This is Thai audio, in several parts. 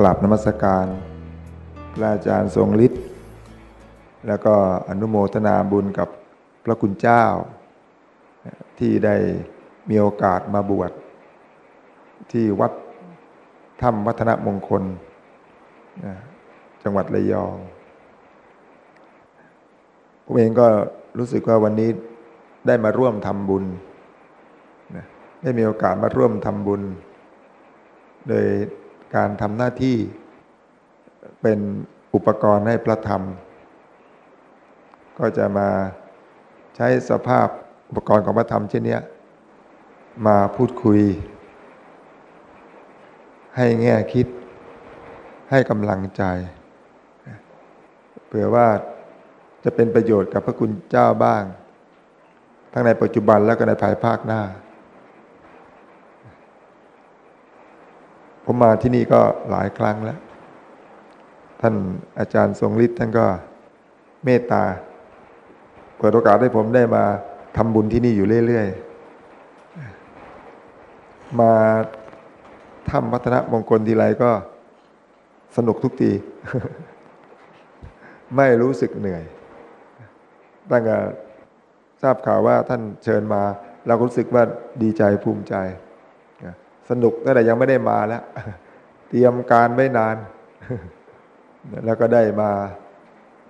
กราบนมัสการ พระอาจารย์ทรงฤทธิ์แล้วก็อนุโมทนาบุญกับพระคุณเจ้า ที่ได้มีโอกาสมาบวชที่วัดถ้ำวัฒนมงคล จังหวัดระยอง ผมเองก็รู้สึกว่าวันนี้ได้มาร่วมทำบุญ ได้มีโอกาสมาร่วมทำบุญ โดย การทำหน้าที่เป็นอุปกรณ์ให้พระธรรม ก็จะมาใช้สภาพอุปกรณ์ของพระธรรมเช่นนี้มาพูดคุย ให้แง่คิดให้กำลังใจเผื่อว่าจะเป็นประโยชน์กับพระคุณเจ้าบ้าง ทั้งในปัจจุบันแล้วก็ในภายภาคหน้า ผมมาที่นี่ก็หลายครั้งแล้ว ท่านอาจารย์ทรงฤทธิ์ท่านก็เมตตา เปิดโอกาสให้ผมได้มาทำบุญที่นี่อยู่เรื่อยๆ มาทำพัฒนมงคลทีไรก็สนุกทุกที ไม่รู้สึกเหนื่อย ตั้งแต่ทราบข่าวว่าท่านเชิญมา เราก็รู้สึกว่าดีใจภูมิใจ สนุกตั้งแต่ยังไม่ได้มาแล้ว เตรียมการไว้นาน แล้วก็ได้มา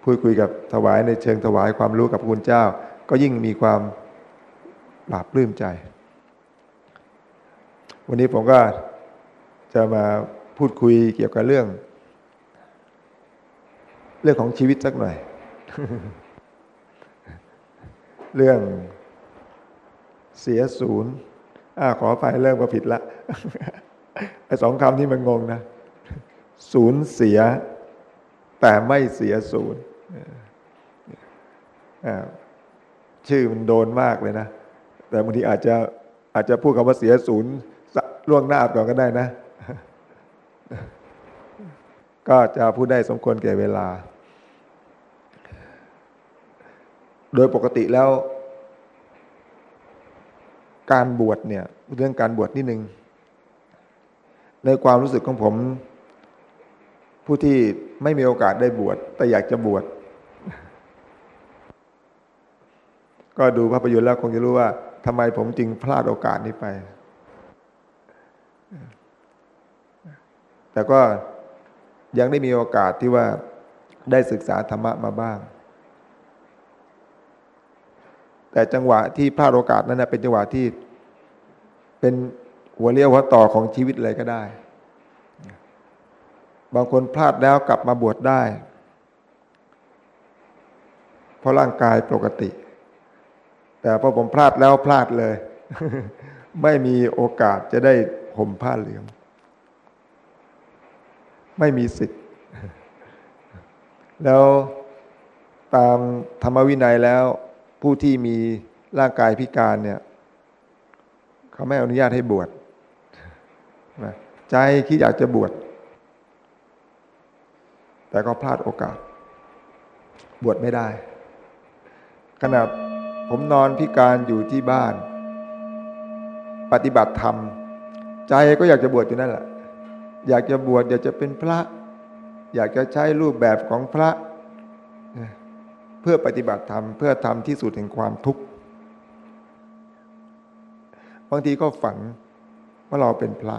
พูดคุยกับถวายในเชิงถวายความรู้กับคุณเจ้า ก็ยิ่งมีความปราบปลื้มใจ วันนี้ผมก็จะมาพูดคุยเกี่ยวกับเรื่อง เรื่องของชีวิตสักหน่อย เรื่องเสียศูนย์ อขอไปเริ่มก็ผิดละไอ้สองคำที่มันงงนะศูนย์เสีย แต่ไม่เสียศูนย์ชื่อมันโดนมากเลยนะ แต่บางทีอาจจะอาจจะพูดคำว่าเสียศูนย์ล่วงหน้าก่อนก็ได้นะ ก็จะพูดได้สมควรแก่เวลา โดยปกติแล้ว การบวชเนี่ย เรื่องการบวชนิดนึง ในความรู้สึกของผม ผู้ที่ไม่มีโอกาสได้บวชแต่อยากจะบวชก็ดูภาพยนตร์แล้วคงจะรู้ว่าทำไมผมจึงพลาดโอกาสนี้ไป แต่ก็ยังได้มีโอกาสที่ว่าได้ศึกษาธรรมะมาบ้าง แต่จังหวะที่พลาดโอกาสนั้นนะเป็นจังหวะที่เป็นหัวเรียวหัวต่อของชีวิตเลยก็ได้ บางคนพลาดแล้วกลับมาบวชได้ เพราะร่างกายปกติ แต่พอผมพลาดแล้วพลาดเลย ไม่มีโอกาสจะได้ห่มผ้าเหลือง ไม่มีสิทธิ์ แล้วตามธรรมวินัยแล้ว ผู้ที่มีร่างกายพิการเนี่ยเขาไม่อนุญาตให้บวชใจคิดอยากจะบวชแต่ก็พลาดโอกาส บวชไม่ได้ ขณะผมนอนพิการอยู่ที่บ้าน ปฏิบัติธรรม ใจก็อยากจะบวชอยู่นั่นแหละ อยากจะบวชอยากจะเป็นพระ อยากจะใช้รูปแบบของพระ พื่อปฏิบัติธรรมเพื่อทำที่สุดแห่งความทุกข์บางทีก็ฝันว่าเราเป็นพระ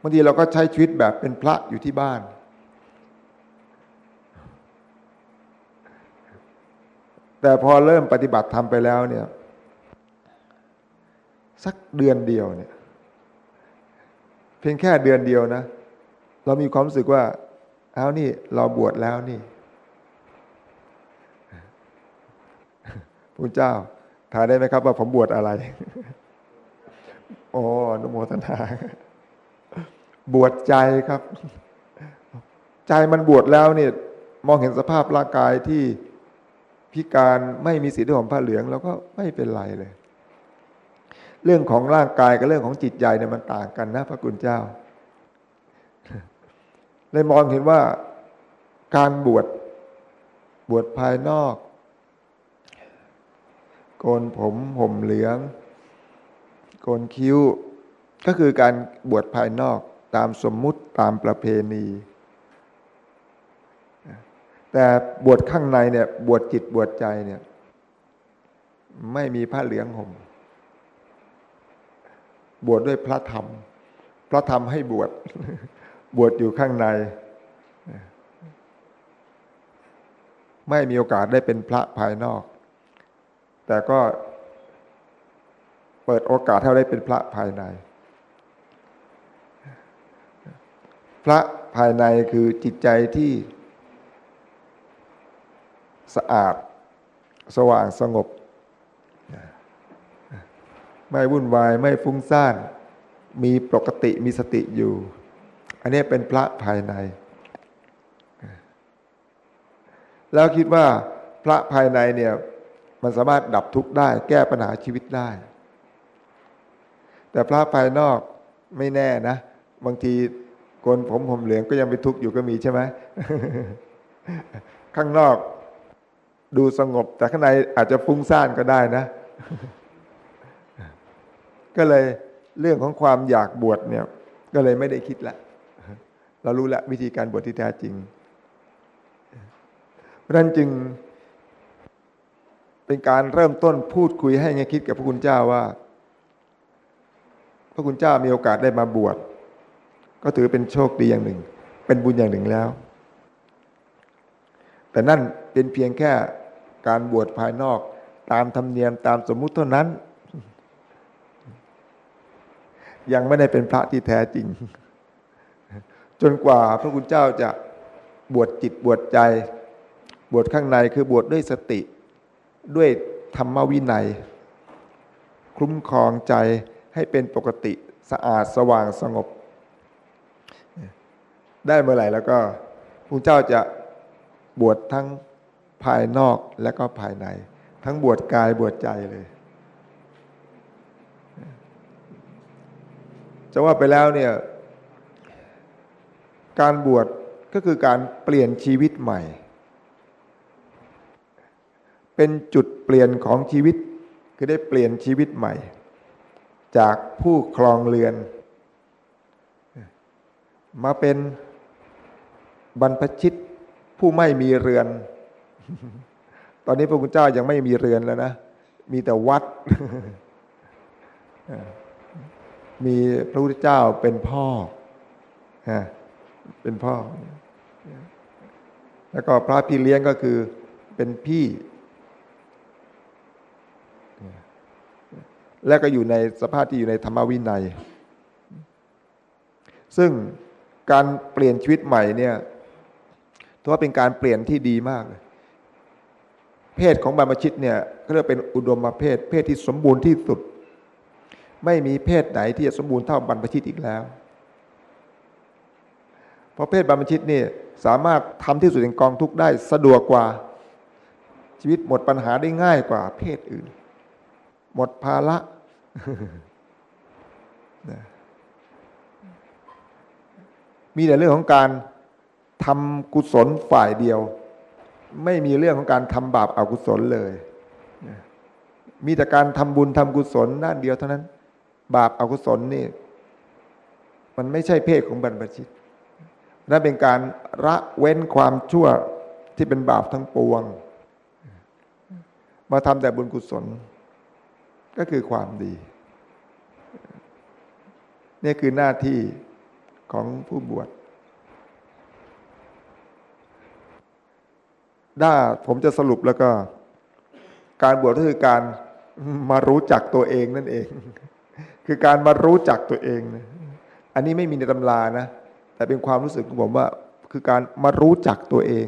บางทีเราก็ใช้ชีวิตแบบเป็นพระอยู่ที่บ้าน แต่พอเริ่มปฏิบัติธรรมไปแล้วเนี่ย สักเดือนเดียวเนี่ย เพียงแค่เดือนเดียวนะ เรามีความรู้สึกว่าเอานี่เราบวชแล้วนี่ พระเจ้าถามได้ไหมครับ ว่าผมบวชอะไรโอ้อนุโมทนา บวชใจครับ ใจมันบวชแล้วเนี่ยมองเห็นสภาพร่างกายที่พิการไม่มีสีที่ผมผ้าเหลืองแล้วก็ไม่เป็นไรเลย เรื่องของร่างกายกับเรื่องของจิตใจเนี่ยมันต่างกันนะ พระคุณเจ้าเลยมองเห็นว่าการบวชบวชภายนอก โกนผมห่มเหลือง โกนคิ้ว ก็คือการบวชภายนอกตามสมมุติตามประเพณี แต่บวชข้างในเนี่ยบวชจิตบวชใจเนี่ยไม่มีผ้าเหลืองห่ม บวชดด้วยพระธรรม พระธรรมให้บวชบวชอยู่ข้างใน ไม่มีโอกาสได้เป็นพระภายนอก แต่ก็เปิดโอกาสให้ได้เป็นพระภายใน พระภายในคือจิตใจที่สะอาดสว่างสงบ ไม่วุ่นวายไม่ฟุ้งซ่าน มีปกติมีสติอยู่ อันนี้เป็นพระภายใน แล้วคิดว่าพระภายในเนี่ย มันสามารถดับทุกข์ได้ แก้ปัญหาชีวิตได้ แต่พระภายนอกไม่แน่นะ บางทีโกนผมผมเหลืองก็ยังไปทุกข์อยู่ก็มีใช่ไหมข้างนอกดูสงบ แต่ข้างในอาจจะฟุ้งซ่านก็ได้นะ ก็เลยเรื่องของความอยากบวชเนี่ย ก็เลยไม่ได้คิดละ เรารู้ละวิธีการบวชที่แท้จริง เพราะนั้นจึง เป็นการเริ่มต้นพูดคุยให้ไงคิดกับพระคุณเจ้าว่า พระคุณเจ้ามีโอกาสได้มาบวชก็ถือเป็นโชคดีอย่างหนึ่ง เป็นบุญอย่างหนึ่งแล้ว แต่นั่นเป็นเพียงแค่การบวชภายนอกตามธรรมเนียมตามสมมุติเท่านั้น ยังไม่ได้เป็นพระที่แท้จริง จนกว่าพระคุณเจ้าจะบวชจิตบวชใจ บวชข้างในคือบวชด้วยสติ ด้วยธรรมวินัย คุ้มครองใจให้เป็นปกติสะอาดสว่างสงบ ได้เมื่อไหร่แล้วก็พระเจ้าจะบวชทั้งภายนอกและก็ภายใน ทั้งบวชกายบวชใจเลยจะว่าไปแล้วเนี่ยการบวชก็คือการเปลี่ยนชีวิตใหม่ เป็นจุดเปลี่ยนของชีวิต คือได้เปลี่ยนชีวิตใหม่ จากผู้ครองเรือน มาเป็นบรรพชิตผู้ไม่มีเรือน ตอนนี้พระคุณเจ้ายังไม่มีเรือนแล้วนะ มีแต่วัด มีพระพุทธเจ้าเป็นพ่อ เป็นพ่อ แล้วก็พระพี่เลี้ยงก็คือเป็นพี่ และก็อยู่ในสภาพที่อยู่ในธรรมวินัย ซึ่งการเปลี่ยนชีวิตใหม่เนี่ยถือว่าเป็นการเปลี่ยนที่ดีมากเลยเพศของบรรพชิตเนี่ยก็เรียกเป็นอุดมเพศ เพศที่สมบูรณ์ที่สุด ไม่มีเพศไหนที่จะสมบูรณ์เท่าบรรพชิตอีกแล้ว เพราะเพศบรรพชิตนี่สามารถทำที่สุดแห่งกองทุกได้สะดวกกว่า ชีวิตหมดปัญหาได้ง่ายกว่าเพศอื่น หมดภาระมีแต่เรื่องของการทำกุศลฝ่ายเดียว ไม่มีเรื่องของการทำบาปอากุศลเลย มีแต่การทำบุญทำกุศลด้านเดียวเท่านั้น บาปอากุศลนี่มันไม่ใช่เพศของบรรพชิตนั่นเป็นการละเว้นความชั่วที่เป็นบาปทั้งปวง มาทำแต่บุญกุศล ก็คือความดี นี่คือหน้าที่ของผู้บวชถ้าผมจะสรุปแล้วก็ การบวชก็คือการมารู้จักตัวเองนั่นเอง คือการมารู้จักตัวเองนะอันนี้ไม่มีในตำรานะ แต่เป็นความรู้สึกของผมว่า คือการมารู้จักตัวเอง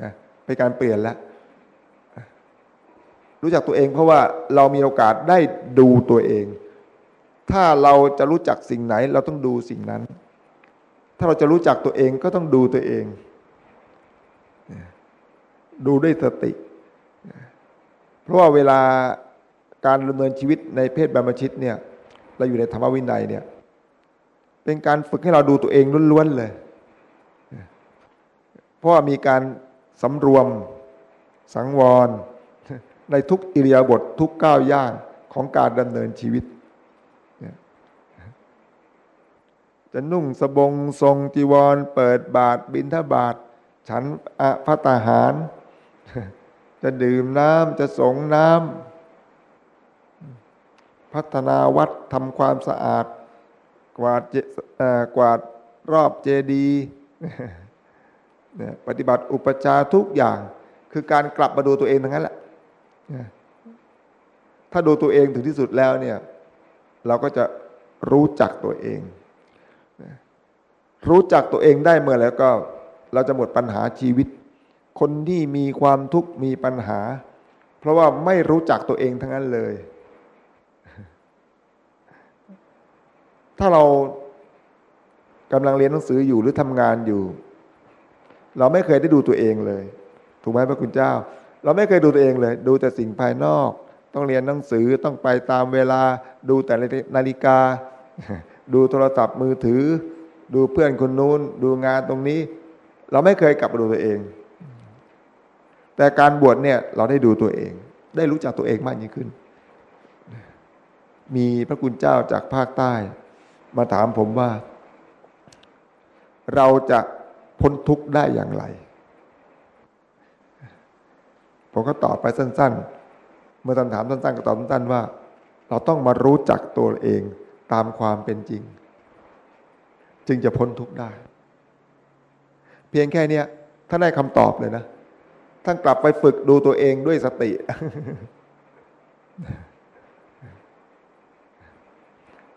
นะเป็นการเปลี่ยนแล้ว รู้จักตัวเองเพราะว่าเรามีโอกาสได้ดูตัวเอง ถ้าเราจะรู้จักสิ่งไหน เราต้องดูสิ่งนั้น ถ้าเราจะรู้จักตัวเองก็ต้องดูตัวเอง ดูด้วยสติ เพราะว่าเวลาการดำเนินชีวิตในเพศบรรพชิตเนี่ย เราอยู่ในธรรมวินัยเนี่ย เป็นการฝึกให้เราดูตัวเองล้วนๆเลย เพราะว่ามีการสำรวมสังวร ในทุกอิริยาบถททุกก้าวย่างของการดำเนินชีวิต จะนุ่งสบงทรงจีวร เปิดบาทบิณฑบาตฉันอะพัตาหาร จะดื่มน้ำจะสงน้ำพัฒนาวัดทำความสะอาด กวาดกวาดรอบเจดีปฏิบัติอุปจารทุกอย่าง คือการกลับมาดูตัวเองทั้งนั้นแหละ ถ้าดูตัวเองถึงที่สุดแล้วเนี่ย เราก็จะรู้จักตัวเอง รู้จักตัวเองได้เมื่อแล้วก็ เราจะหมดปัญหาชีวิต คนที่มีความทุกข์มีปัญหา เพราะว่าไม่รู้จักตัวเองทั้งนั้นเลย ถ้าเรากำลังเรียนหนังสืออยู่หรือทำงานอยู่ เราไม่เคยได้ดูตัวเองเลย ถูกไหมพระคุณเจ้า เราไม่เคยดูตัวเองเลย ดูแต่สิ่งภายนอก ต้องเรียนหนังสือต้องไปตามเวลา ดูแต่นาฬิกา ดูโทรศัพท์มือถือ ดูเพื่อนคนนู้น ดูงานตรงนี้ เราไม่เคยกลับมาดูตัวเอง แต่การบวชเนี่ยเราได้ดูตัวเอง ได้รู้จักตัวเองมากยิ่งขึ้น มีพระคุณเจ้าจากภาคใต้ มาถามผมว่า เราจะพ้นทุกข์ได้อย่างไร ผมก็ตอบไปสั้น ๆ เมื่อท่านถามสั้น ๆ ก็ตอบสั้นๆว่า เราต้องมารู้จักตัวเองตามความเป็นจริง จึงจะพ้นทุกข์ได้ เพียงแค่เนี้ยท่านได้คำตอบเลยนะท่านกลับไปฝึกดูตัวเองด้วยสติ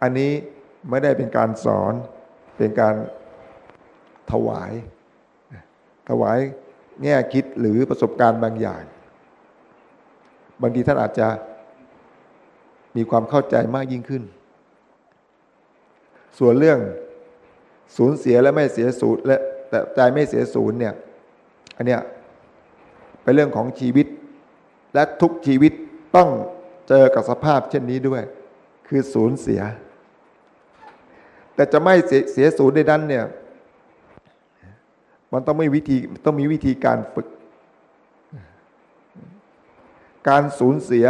อันนี้ไม่ได้เป็นการสอน เป็นการถวาย ถวายแง่คิดหรือประสบการณ์บางอย่าง บางทีท่านอาจจะมีความเข้าใจมากยิ่งขึ้น ส่วนเรื่องสูญเสียและไม่เสียสูญและแต่ใจไม่เสียสูญเนี่ยอันเนี้ยเป็นเรื่องของชีวิต และทุกชีวิตต้องเจอกับสภาพเช่นนี้ด้วย คือสูญเสีย แต่จะไม่เสียสูญในนั้นเนี่ยมันต้องไม่วิธีต้องมีวิธีการฝึก การสูญเสีย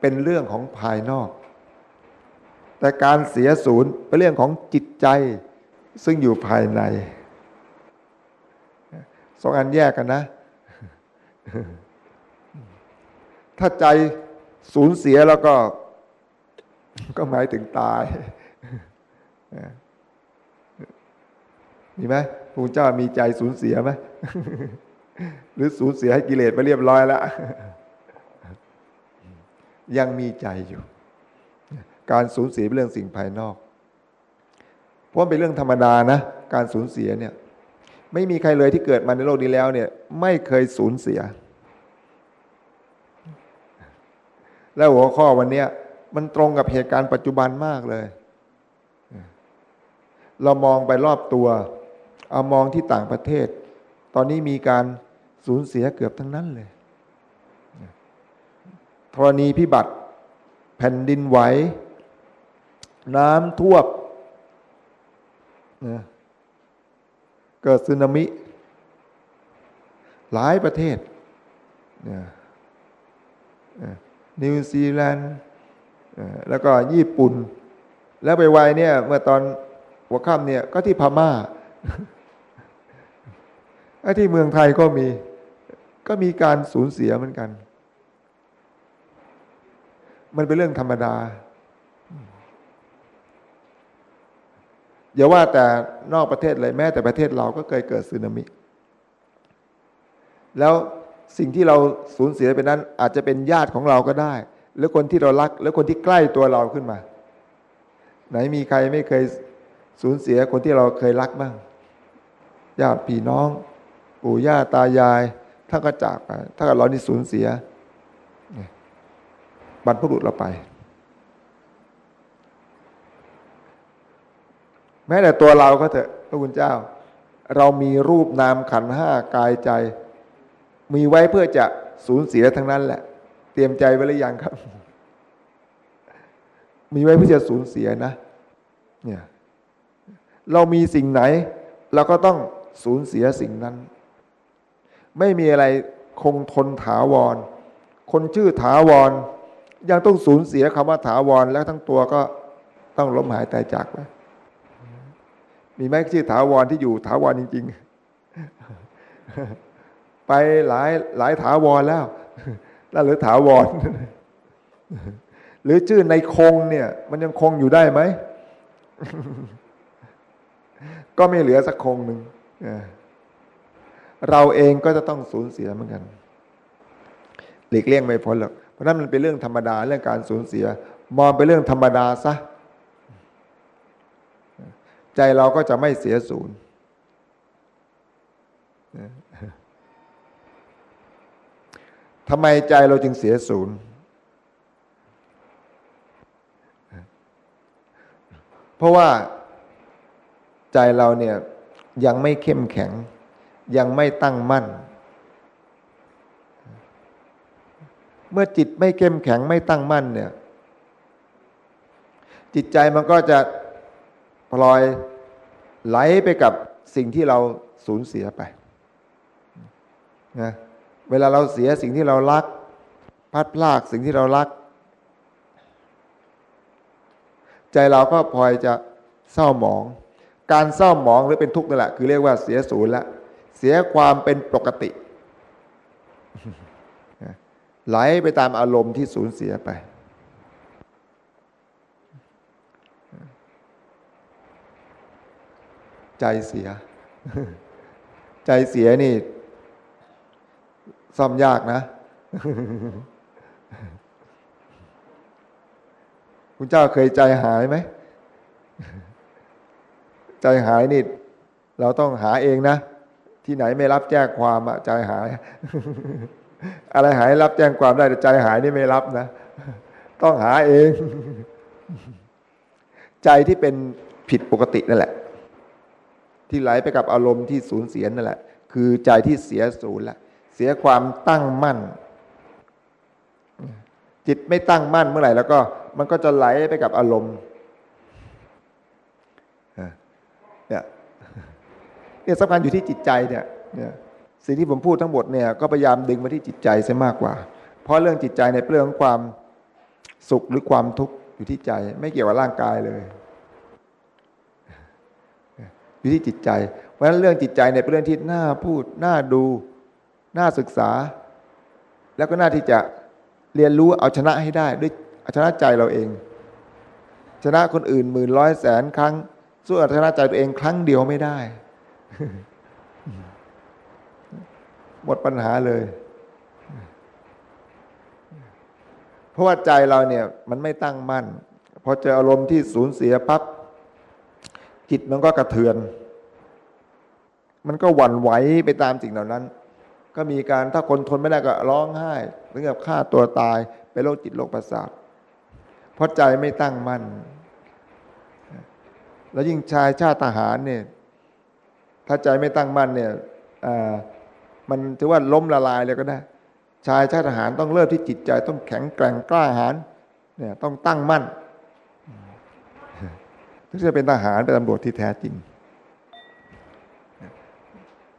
เป็นเรื่องของภายนอก แต่การเสียสูญเป็นเรื่องของจิตใจซึ่งอยู่ภายในสองอันแยกกันนะ ถ้าใจสูญเสียแล้วก็ ก็หมายถึงตายมีไหมพระเจ้ามีใจสูญเสียไหมหรือสูญเสียให้กิเลสไปเรียบร้อยแล้ว ยังมีใจอยู่ การสูญเสียเป็นเรื่องสิ่งภายนอก เพราะเป็นเรื่องธรรมดานะ การสูญเสียเนี่ย ไม่มีใครเลยที่เกิดมาในโลกนี้แล้วเนี่ย ไม่เคยสูญเสีย แล้วหัวข้อวันนี้มันตรงกับเหตุการณ์ปัจจุบันมากเลย เรามองไปรอบตัว เอามองที่ต่างประเทศ ตอนนี้มีการสูญเสียเกือบทั้งนั้นเลย ธรณีพิบัติ แผ่นดินไหว น้ำท่วมเกิดสึนามิ หลายประเทศ นิวซีแลนด์แล้วก็ญี่ปุ่น แล้วไปไวเนี่ย เมื่อตอนหัวค่ำเนี่ย ก็ที่พมา่าไอ้ที่เมืองไทยก็มี ก็มีการสูญเสียเหมือนกัน มันเป็นเรื่องธรรมดาอย่าว่าแต่นอกประเทศเลยแม้แต่ประเทศเราก็เคยเกิดสึนามิ แล้วสิ่งที่เราสูญเสียไปนั้น อาจจะเป็นญาติของเราก็ได้ หรือคนที่เรารัก หรือคนที่ใกล้ตัวเราขึ้นมา ไหนมีใครไม่เคยสูญเสียคนที่เราเคยรักบ้างญาติพี่น้อง ปู่ย่าตายายท่านก็จากไปถ้าเกิดเรานี่สูญเสีย บรรพบุรุษเราไป แม้แต่ตัวเราก็เถอะพระคุณเจ้า เรามีรูปนามขันห้ากายใจ มีไว้เพื่อจะสูญเสียทั้งนั้นแหละ เตรียมใจไว้หรือยังครับ มีไว้เพื่อจะสูญเสียนะ เนี่ย เรามีสิ่งไหน เราก็ต้องสูญเสียสิ่งนั้น ไม่มีอะไรคงทนถาวร คนชื่อถาวร ยังต้องสูญเสียคำว่าถาวรแล้วทั้งตัวก็ต้องล้มหายตายจากไปมีไหมชื่อถาวรที่อยู่ถาวรจริง ๆ ไปหลายหลายถาวรแล้วแล้วหรือถาวร หรือชื่อในคงเนี่ย มันยังคงอยู่ได้ไหม ก็ไม่เหลือสักคงหนึ่งเออเราเองก็จะต้องสูญเสียเหมือนกัน หลีกเลี่ยงไม่พ้นหรอก เพราะนั้นมันเป็นเรื่องธรรมดาเรื่องการสูญเสีย มองเป็นเรื่องธรรมดาซะใจเราก็จะไม่เสียศูนย์ทำไมใจเราจึงเสียศูนย์ เพราะว่าใจเราเนี่ยยังไม่เข้มแข็ง ยังไม่ตั้งมั่น เมื่อจิตไม่เข้มแข็งไม่ตั้งมั่นเนี่ย จิตใจมันก็จะพลอยไหลไปกับสิ่งที่เราสูญเสียไปนะเวลาเราเสียสิ่งที่เรารักพัดพลากสิ่งที่เรารัก ใจเราก็พลอยจะเศร้าหมอง การเศร้าหมองหรือเป็นทุกข์นั่นแหละคือเรียกว่าเสียศูนย์ละเสียความเป็นปกติ ไหลไปตามอารมณ์ที่สูญเสียไป ใจเสีย ใจเสียนี่ ซ่อมยากนะคุณเจ้าเคยใจหายไหม ใจหายนี่ เราต้องหาเองนะ ที่ไหนไม่รับแจ้งความอะใจหาย อะไรหายรับแจ้งความได้แต่ใจหายนี่ไม่รับนะ ต้องหาเอง ใจที่เป็นผิดปกตินั่นแหละ ที่ไหลไปกับอารมณ์ที่สูญเสียนั่นแหละ คือใจที่เสียศูนย์ละเสียความตั้งมั่น จิตไม่ตั้งมั่นเมื่อไหร่แล้วก็ มันก็จะไหลไปกับอารมณ์เนี่ยเนี่ยสำคัญอยู่ที่จิตใจเนี่ยเนี่ย สิ่งที่ผมพูดทั้งหมดเนี่ยก็พยายามดึงมาที่จิตใจซะมากกว่า เพราะเรื่องจิตใจในเรื่องของความสุขหรือความทุกข์อยู่ที่ใจ ไม่เกี่ยวกับร่างกายเลย อยู่ที่จิตใจ เพราะฉะนั้นเรื่องจิตใจเนี่ยเป็นเรื่องที่น่าพูดน่าดูน่าศึกษา แล้วก็น่าที่จะเรียนรู้เอาชนะให้ได้ด้วยเอาชนะใจเราเอง ชนะคนอื่นหมื่นร้อยแสนครั้ง สู้เอาชนะใจตัวเองครั้งเดียวไม่ได้ หมดปัญหาเลย เพราะว่าใจเราเนี่ยมันไม่ตั้งมั่น พอเจออารมณ์ที่สูญเสียปั๊บจิตมันก็กระเทือน มันก็หวั่นไหวไปตามสิ่งเหล่านั้น ก็มีการถ้าคนทนไม่ได้ก็ร้องไห้ถึงกับฆ่าตัวตายไปโรคจิตโรคประสาทเพราะใจไม่ตั้งมั่น แล้วยิ่งชายชาติทหารเนี่ยถ้าใจไม่ตั้งมั่นเนี่ย มันถือว่าล้มละลายเลยก็ได้ ชายชาติทหารต้องเริ่มที่จิตใจ ต้องแข็งแกร่งกล้าหาญเนี่ยต้องตั้งมั่นถึงจะเป็นทหารเป็นตำรวจที่แท้จริง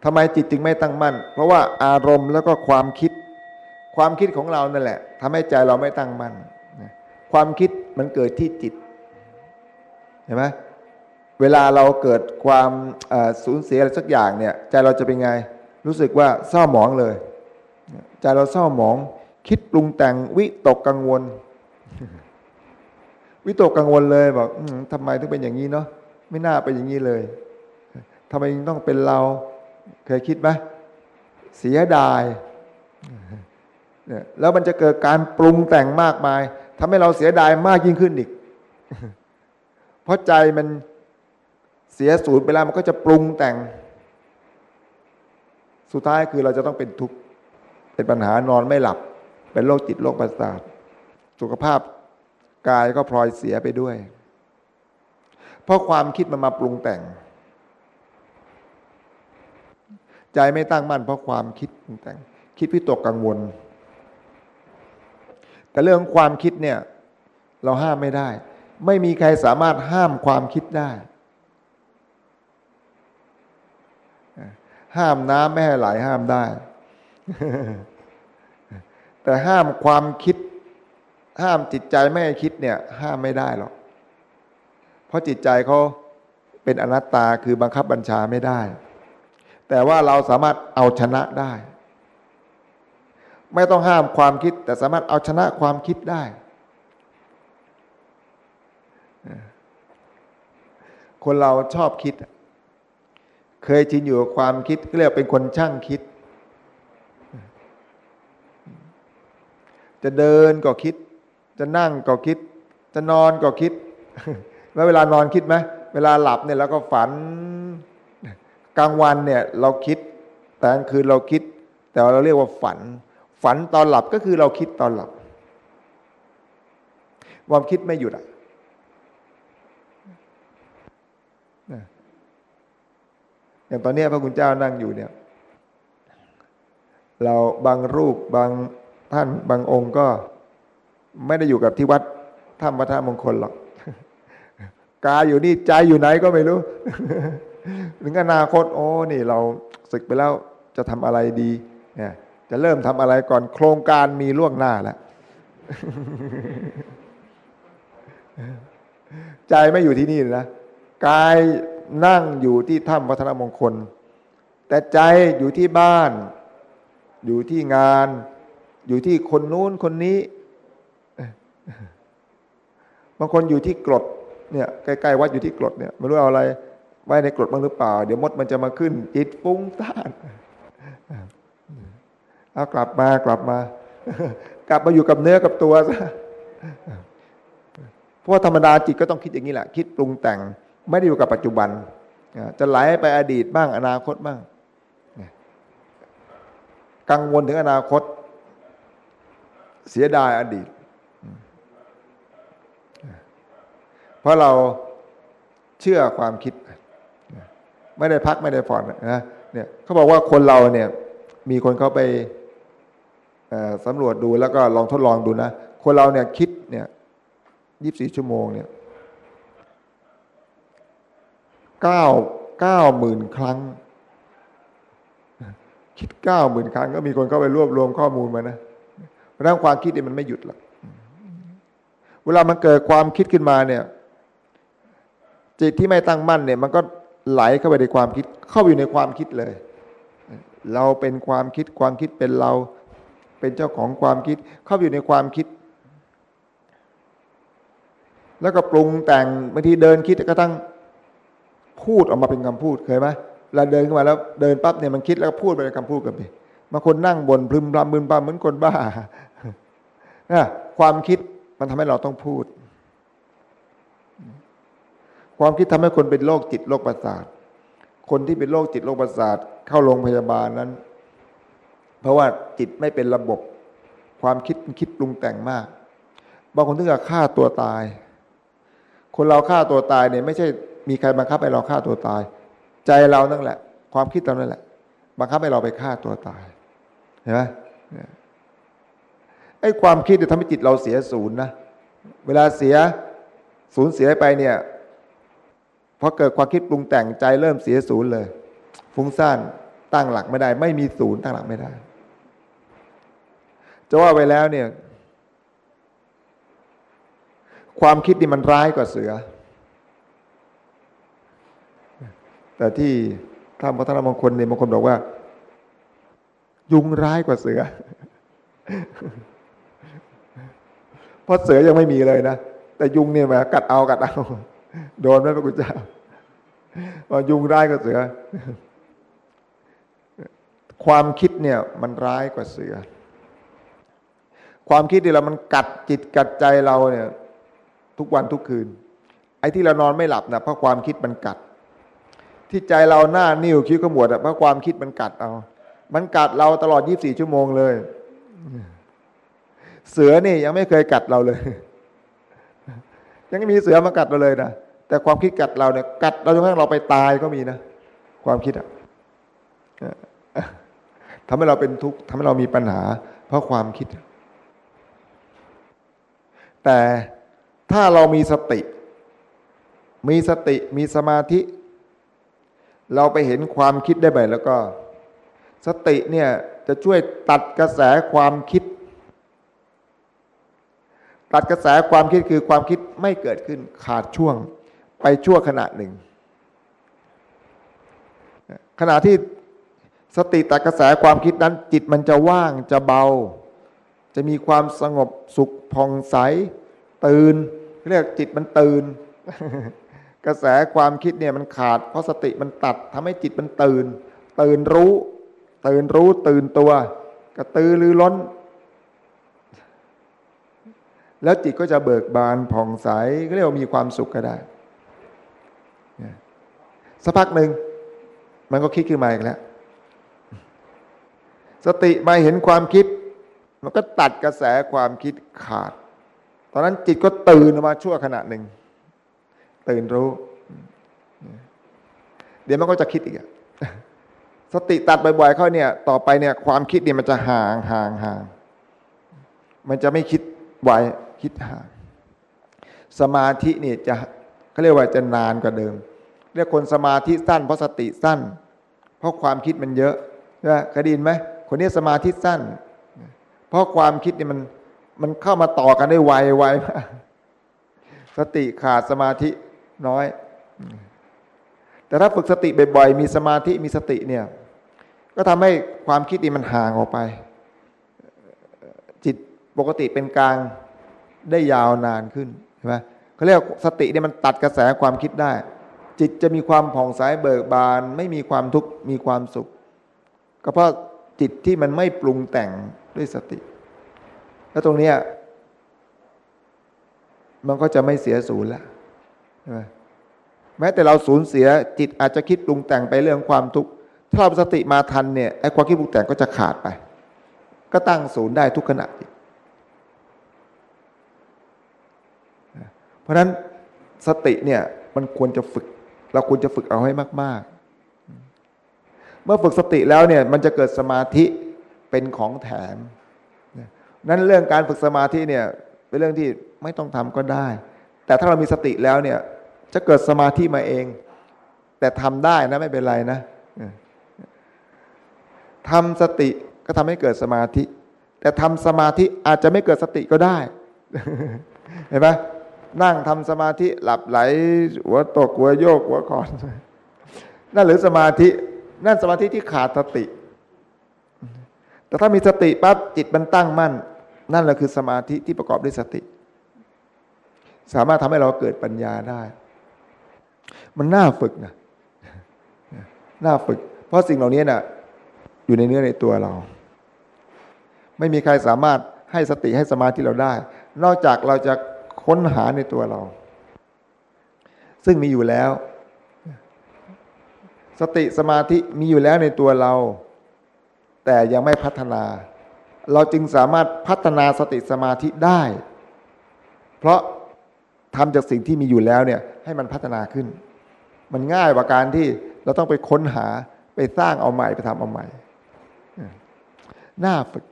ทำไมจิตจึงไม่ตั้งมั่น เพราะว่าอารมณ์แล้วก็ความคิด ความคิดของเรานั่นแหละทำให้ใจเราไม่ตั้งมั่นความคิดมันเกิดที่จิตเห็นไหมเวลาเราเกิดความสูญเสียอะไรสักอย่างเนี่ย ใจเราจะเป็นไง รู้สึกว่าเศร้าหมองเลยใจเราเศร้าหมอง คิดปรุงแต่งวิตกกังวล วิตกกังวลเลยบอกทำไมถึงเป็นอย่างนี้เนาะไม่น่าเป็นอย่างนี้เลยทำไมต้องเป็นเรา เคยคิดไหมเสียดายเนี่ยแล้วมันจะเกิดการปรุงแต่งมากมายทำให้เราเสียดายมากยิ่งขึ้นอีก เพราะใจมันเสียสูญไปแล้วมันก็จะปรุงแต่ง สุดท้ายคือเราจะต้องเป็นทุกข์เป็นปัญหานอนไม่หลับ เป็นโรคจิตโรคประสาทสุขภาพกายก็พลอยเสียไปด้วย เพราะความคิดมันมาปรุงแต่ง ใจไม่ตั้งมั่นเพราะความคิดปรุงแต่ง คิดพิตกกังวล แต่เรื่องความคิดเนี่ย เราห้ามไม่ได้ ไม่มีใครสามารถห้ามความคิดได้ ห้ามน้ำไม่ให้ไหลห้ามได้ แต่ห้ามความคิด ห้ามจิตใจไม่ให้คิดเนี่ย ห้ามไม่ได้หรอก เพราะจิตใจเขาเป็นอนัตตาคือบังคับบัญชาไม่ได้ แต่ว่าเราสามารถเอาชนะได้ ไม่ต้องห้ามความคิด แต่สามารถเอาชนะความคิดได้คนเราชอบคิด เคยชินอยู่กับความคิดเรียกเป็นคนช่างคิด จะเดินก็คิด จะนั่งก็คิด จะนอนก็คิดแล้วเวลานอนคิดไหมเวลาหลับเนี่ยเราก็ฝันกลางวันเนี่ยเราคิด แต่กลางคืนเราคิด แต่เราเรียกว่าฝัน ฝันตอนหลับก็คือเราคิดตอนหลับความคิดไม่หยุดอะ อย่างตอนนี้พระคุณเจ้านั่งอยู่เนี่ย เราบางรูปบางท่านบางองค์ก็ไม่ได้อยู่กับที่วัดถ้ำพระธาตุมงคลหรอกกายอยู่นี่ใจอยู่ไหนก็ไม่รู้ ถึงอนาคตโอ้นี่เราศึกไปแล้วจะทำอะไรดีเนี่ยจะเริ่มทำอะไรก่อนโครงการมีล่วงหน้าแล้วใจไม่อยู่ที่นี่นะกาย นั่งอยู่ที่ถ้ำวัฒนมงคล แต่ใจอยู่ที่บ้าน อยู่ที่งาน อยู่ที่คนนู้นคนนี้บางคนอยู่ที่กรดเนี่ยใกล้ๆวัดอยู่ที่กรดเนี่ยไม่รู้เอาอะไร ไว้ในกรดบ้างหรือเปล่า เดี๋ยวมดมันจะมาขึ้นจิตฟุ้งซ่านเอากลับมากลับมา กลับมาอยู่กับเนื้อกับตัวซะเพราะว่าธรรมดาจิตก็ต้องคิดอย่างนี้แหละ คิดปรุงแต่ง ไม่ได้อยู่กับปัจจุบัน จะไหลไปอดีตบ้างอนาคตบ้าง กังวลถึงอนาคต เสียดายอดีต เพราะเราเชื่อความคิด ไม่ได้พักไม่ได้ผ่อนนะเนี่ยเขาบอกว่าคนเราเนี่ยมีคนเขาไปสำรวจดูแล้วก็ลองทดลองดูนะ คนเราเนี่ยคิดเนี่ยยี่บสี่ชั่วโมงเนี่ย เก้าเก้าหมื่นครั้ง คิดเก้าหมื่นครั้ง ก็มีคนเข้าไปรวบรวมข้อมูลมานะเพราะนั้นความคิดเนี่ยมันไม่หยุดหรอกเวลามันเกิดความคิดขึ้นมาเนี่ย จิตที่ไม่ตั้งมั่นเนี่ย มันก็ไหลเข้าไปในความคิด เข้าอยู่ในความคิดเลย เราเป็นความคิดความคิดเป็นเรา เป็นเจ้าของความคิด เข้าอยู่ในความคิด แล้วก็ปรุงแต่งบางทีเดินคิดก็ตั้ง พูดออกมาเป็นคำพูดเคยไหมเวลาเดินขึ้นมาแล้วเดินปั๊บเนี่ยมันคิดแล้วก็พูดไปเป็นคำพูดกันไปบางคนนั่งบนพึมพำมึนพำเหมือนคนบ้านะความคิดมันทำให้เราต้องพูด ความคิดทำให้คนเป็นโรคจิตโรคประสาท คนที่เป็นโรคจิตโรคประสาทเข้าโรงพยาบาลนั้น เพราะว่าจิตไม่เป็นระบบ ความคิดคิดปรุงแต่งมาก บางคนถึงกับฆ่าตัวตาย คนเราฆ่าตัวตายเนี่ยไม่ใช่ มีใครบังคับให้เราฆ่าตัวตาย ใจเรานั่นแหละ ความคิดเรานั่นแหละ บังคับให้เราไปฆ่าตัวตาย เห็นไหมไอ้ความคิดจะทำให้จิตเราเสียศูนย์นะ เวลาเสียศูนย์เสียไปเนี่ยพอเกิดความคิดปรุงแต่งใจเริ่มเสียศูนย์เลย ฟุ้งซ่านตั้งหลักไม่ได้ ไม่มีศูนย์ตั้งหลักไม่ได้จะว่าไปแล้วเนี่ย ความคิดนี่มันร้ายกว่าเสือ แต่ที่ท่านพระธรรมบางคนเนี่ยบางคนบอกว่า ยุงร้ายกว่าเสือ เพราะเสือยังไม่มีเลยนะ แต่ยุงเนี่ยแหมกัดเอากัดเอา โดนไหมพระกุณเจ้าว่ายุงร้ายกว่าเสือ ความคิดเนี่ยมันร้ายกว่าเสือ ความคิดที่เรามันกัดจิตกัดใจเราเนี่ย ทุกวันทุกคืน ไอ้ที่เรานอนไม่หลับนะเพราะความคิดมันกัด ที่ใจเราหน้านิ้วคิ้วขมวดเพราะความคิดมันกัดเอา มันกัดเราตลอด 24 ชั่วโมงเลย เสือนี่ยังไม่เคยกัดเราเลย ยังไม่มีเสือมากัดเราเลยนะแต่ความคิดกัดเราเนี่ยกัดเราจนกระทั่งเราไปตายก็มีนะความคิดอะทำให้เราเป็นทุกข์ทำให้เรามีปัญหา เพราะความคิด แต่ถ้าเรามีสติ มีสติมีสมาธิ เราไปเห็นความคิดได้ไหมแล้วก็ สติเนี่ยจะช่วยตัดกระแสความคิด ตัดกระแสความคิดคือความคิดไม่เกิดขึ้นขาดช่วงไปชั่วขณะหนึ่ง ขณะที่สติตัดกระแสความคิดนั้น จิตมันจะว่างจะเบา จะมีความสงบสุขผ่องใส ตื่นเรียกจิตมันตื่น กระแสความคิดเนี่ยมันขาดเพราะสติมันตัดทำให้จิตมันตื่น ตื่นรู้ ตื่นรู้ตื่นตัวกระตือรือร้น แล้วจิตก็จะเบิกบานผ่องใสก็เรียกว่ามีความสุขก็ได้สักพักหนึ่งมันก็คิดขึ้นมาอีกแล้ว สติมาเห็นความคิด มันก็ตัดกระแสความคิดขาด ตอนนั้นจิตก็ตื่นออกมาชั่วขณะหนึ่ง ตื่นรู้ เดี๋ยวมันก็จะคิดอีกสติตัดบ่อยๆเข้าเนี่ย ต่อไปเนี่ย ความคิดเนี่ยมันจะห่างห่างห่างมันจะไม่คิดไวคิดห่าง สมาธิเนี่ยจะเขาเรียกว่าจะนานกว่าเดิม เรียกคนสมาธิสั้น เพราะสติสั้น เพราะความคิดมันเยอะนะเคยได้ยินไหมคนนี้สมาธิสั้น เพราะความคิดเนี่ยมันมันเข้ามาต่อกันได้ไวไวมากสติขาดสมาธิ น้อย แต่ถ้าฝึกสติบ่อยๆมีสมาธิมีสติเนี่ย ก็ทำให้ความคิดนี่มันห่างออกไป จิตปกติเป็นกลางได้ยาวนานขึ้นใช่ไหมเขาเรียกสติเนี่ยมันตัดกระแสความคิดได้ จิตจะมีความผ่องใสเบิกบาน ไม่มีความทุกข์มีความสุข ก็เพราะจิตที่มันไม่ปรุงแต่งด้วยสติ แล้วตรงเนี้ยมันก็จะไม่เสียศูนย์ละใช่ไหมแม้แต่เราสูญเสียจิตอาจจะคิดปรุงแต่งไปเรื่องความทุกข์ถ้าเราสติมาทันเนี่ยไอ้ความคิดปรุงแต่งก็จะขาดไป ก็ตั้งศูนย์ได้ทุกขณะจิตเพราะฉะนั้นสติเนี่ยมันควรจะฝึก เราควรจะฝึกเอาให้มาก ๆ เมื่อฝึกสติแล้วเนี่ยมันจะเกิดสมาธิเป็นของแถมนั้นเรื่องการฝึกสมาธิเนี่ยเป็นเรื่องที่ไม่ต้องทำก็ได้ แต่ถ้าเรามีสติแล้วเนี่ย จะเกิดสมาธิมาเอง แต่ทำได้นะไม่เป็นไรนะทำสติก็ทำให้เกิดสมาธิ แต่ทำสมาธิอาจจะไม่เกิดสติก็ได้ เห็นไหมนั่งทำสมาธิหลับไหล หัวตกหัวโยกหัวคอนนั่นหรือสมาธินั่นสมาธิที่ขาดสติ แต่ถ้ามีสติปั๊บจิตมันตั้งมั่น นั่นแหละคือสมาธิที่ประกอบด้วยสติ สามารถทำให้เราเกิดปัญญาได้ มันน่าฝึกนะน่าฝึก เพราะสิ่งเหล่านี้นะ่ะอยู่ในเนื้อในตัวเรา ไม่มีใครสามารถให้สติให้สมาธิเราได้ นอกจากเราจะค้นหาในตัวเรา ซึ่งมีอยู่แล้ว สติสมาธิมีอยู่แล้วในตัวเรา แต่ยังไม่พัฒนา เราจึงสามารถพัฒนาสติสมาธิได้ เพราะทำจากสิ่งที่มีอยู่แล้วเนี่ยให้มันพัฒนาขึ้น มันง่ายกว่าการที่เราต้องไปค้นหาไปสร้างเอาใหม่ไปทำเอาใหม่น่าฝึก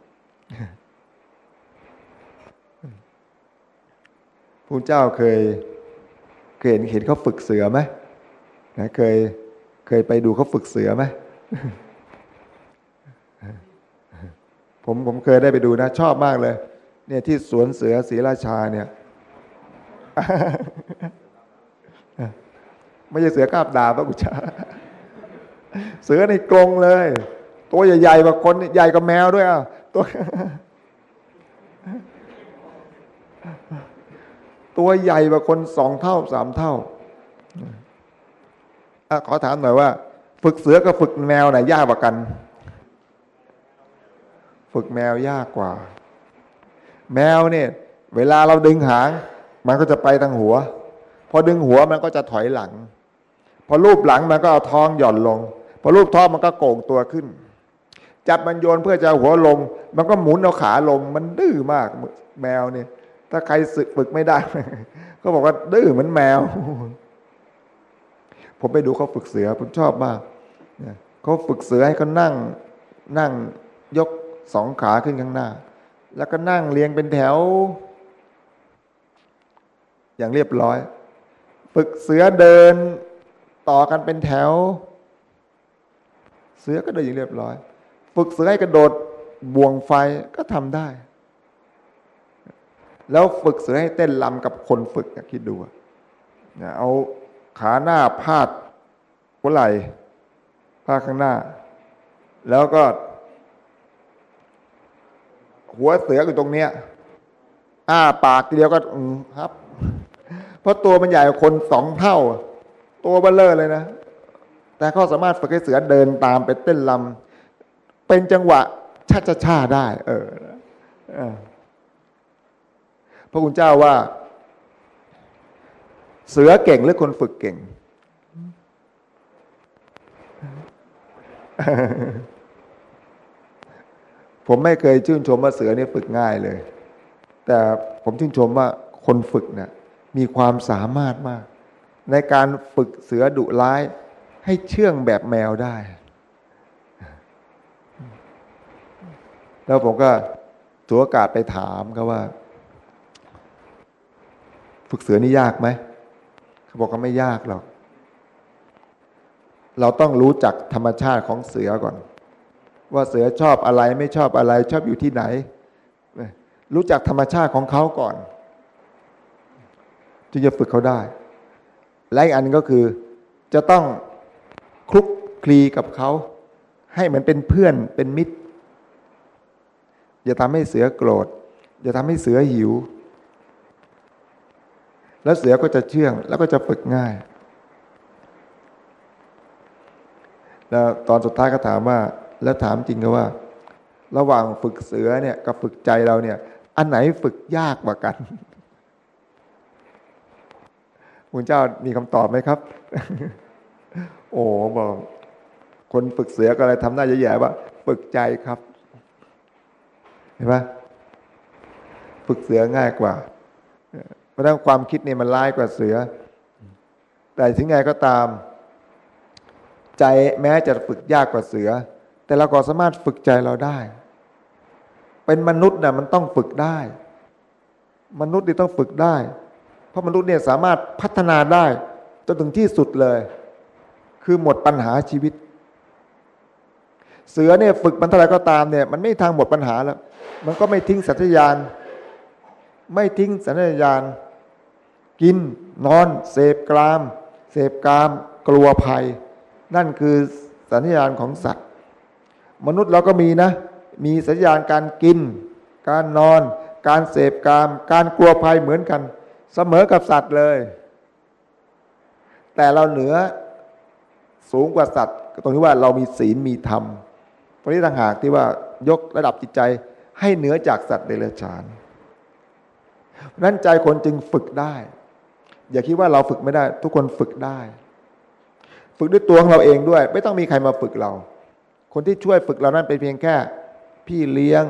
พระเจ้าเคยเคยเห็นเห็นเขาฝึกเสือไหมนะเคยเคยไปดูเขาฝึกเสือไหมผมผมเคยได้ไปดูนะ ชอบมากเลย เนี่ยที่สวนเสือศรีราชาเนี่ย ไม่ใช่เสือกาบดาพระกุชา เสือในกรงเลย ตัวใหญ่ๆกว่าคนใหญ่กว่าแมวด้วยอะตัวตัวใหญ่กว่าคนสองเท่าสามเท่าอขอถามหน่อยว่า ฝึกเสือกับฝึกแมวไหนยากกว่ากัน ฝึกแมวยากกว่า แมวเนี่ย เวลาเราดึงหาง มันก็จะไปทางหัว พอดึงหัวมันก็จะถอยหลัง พอรูปหลังมันก็เอาท้องหย่อนลง พอรูปท้องมันก็โก่งตัวขึ้น จับมันโยนเพื่อจะหัวลง มันก็หมุนเอาขาลง มันดื้อมากแมวเนี่ย ถ้าใครสึกฝึกไม่ได้เขาบอกว่า ดื้อเหมือนแมว ผมไปดูเขาฝึกเสือ ผมชอบมากเขาฝึกเสือให้เขานั่ง นั่งยกสองขาขึ้นข้างหน้า แล้วก็นั่งเรียงเป็นแถว อย่างเรียบร้อย ฝึกเสือเดิน ต่อกันเป็นแถว เสือก็เดินอย่างเรียบร้อย ฝึกเสือให้กระโดดบ่วงไฟก็ทำได้ แล้วฝึกเสือให้เต้นลำกับคนฝึกคิดดูเอาขาหน้าพาดหัวไหล่ภาคข้างหน้า แล้วก็ หัวเสืออยู่ตรงเนี้ยอ้าปากทีเดียวก็ครับ เพราะตัวมันใหญ่คนสองเท่า ตัวเบลเลอร์เลยนะ แต่เขาสามารถฝึกให้เสือเดินตามไปเต้นลำเป็นจังหวะชาชาชาได้เออเออพระคุณเจ้าว่า เสือเก่งหรือคนฝึกเก่ง ผมไม่เคยชื่นชมว่าเสือเนี่ยฝึกง่ายเลย แต่ผมชื่นชมว่าคนฝึกเนี่ยมีความสามารถมาก ในการฝึกเสือดุร้ายให้เชื่องแบบแมวได้ แล้วผมก็ถือโอกาสไปถามเขาว่า ฝึกเสือนี่ยากไหมเขาบอกว่าไม่ยากหรอก เราต้องรู้จักธรรมชาติของเสือก่อน ว่าเสือชอบอะไรไม่ชอบอะไร ชอบอยู่ที่ไหน รู้จักธรรมชาติของเขาก่อนจึงจะฝึกเขาได้ และอีกอันนึงก็คือจะต้องคลุกคลีกับเขา ให้เหมือนเป็นเพื่อนเป็นมิตร อย่าทำให้เสือโกรธ อย่าทำให้เสือหิว แล้วเสือก็จะเชื่อง แล้วก็จะฝึกง่าย แล้วตอนสุดท้ายก็ถามว่า แล้วถามจริงก็ว่า ระหว่างฝึกเสือเนี่ยกับฝึกใจเราเนี่ย อันไหนฝึกยากกว่ากัน คุณเจ้ามีคำตอบไหมครับ โอ้บอกคนฝึกเสือก็อะไรทำหน้าแย่ๆว่าฝึกใจครับ เห็นไหมฝึกเสือง่ายกว่า เพราะฉะนั้นความคิดเนี่ยมันร้ายกว่าเสือ แต่ถึงไงก็ตาม ใจแม้จะฝึกยากกว่าเสือ แต่เราก็สามารถฝึกใจเราได้ เป็นมนุษย์นะมันต้องฝึกได้ มนุษย์นี่ต้องฝึกได้ เพราะมนุษย์เนี่ยสามารถพัฒนาได้จนถึงที่สุดเลย คือหมดปัญหาชีวิต เสือเนี่ยฝึกมันเท่าไหร่ก็ตามเนี่ยมันไม่มีทางหมดปัญหาแล้วมันก็ไม่ทิ้งสัญญาณ ไม่ทิ้งสัญญาณ กินนอน เสพกราม เสพกาม กลัวภัย นั่นคือสัญญาณของสัตว์ มนุษย์เราก็มีนะ มีสัญญาณการกิน การนอน การเสพกาม การกลัวภัยเหมือนกัน เสมอกับสัตว์เลย แต่เราเหนือสูงกว่าสัตว์ตรงที่ว่าเรามีศีลมีธรรมตรงนี้ต่างหากที่ว่ายกระดับจิตใจให้เหนือจากสัตว์เดรัจฉานนั้นใจคนจึงฝึกได้ อย่าคิดว่าเราฝึกไม่ได้ ทุกคนฝึกได้ ฝึกด้วยตัวของเราเองด้วย ไม่ต้องมีใครมาฝึกเรา คนที่ช่วยฝึกเรานั้นเป็นเพียงแค่ พี่เลี้ยง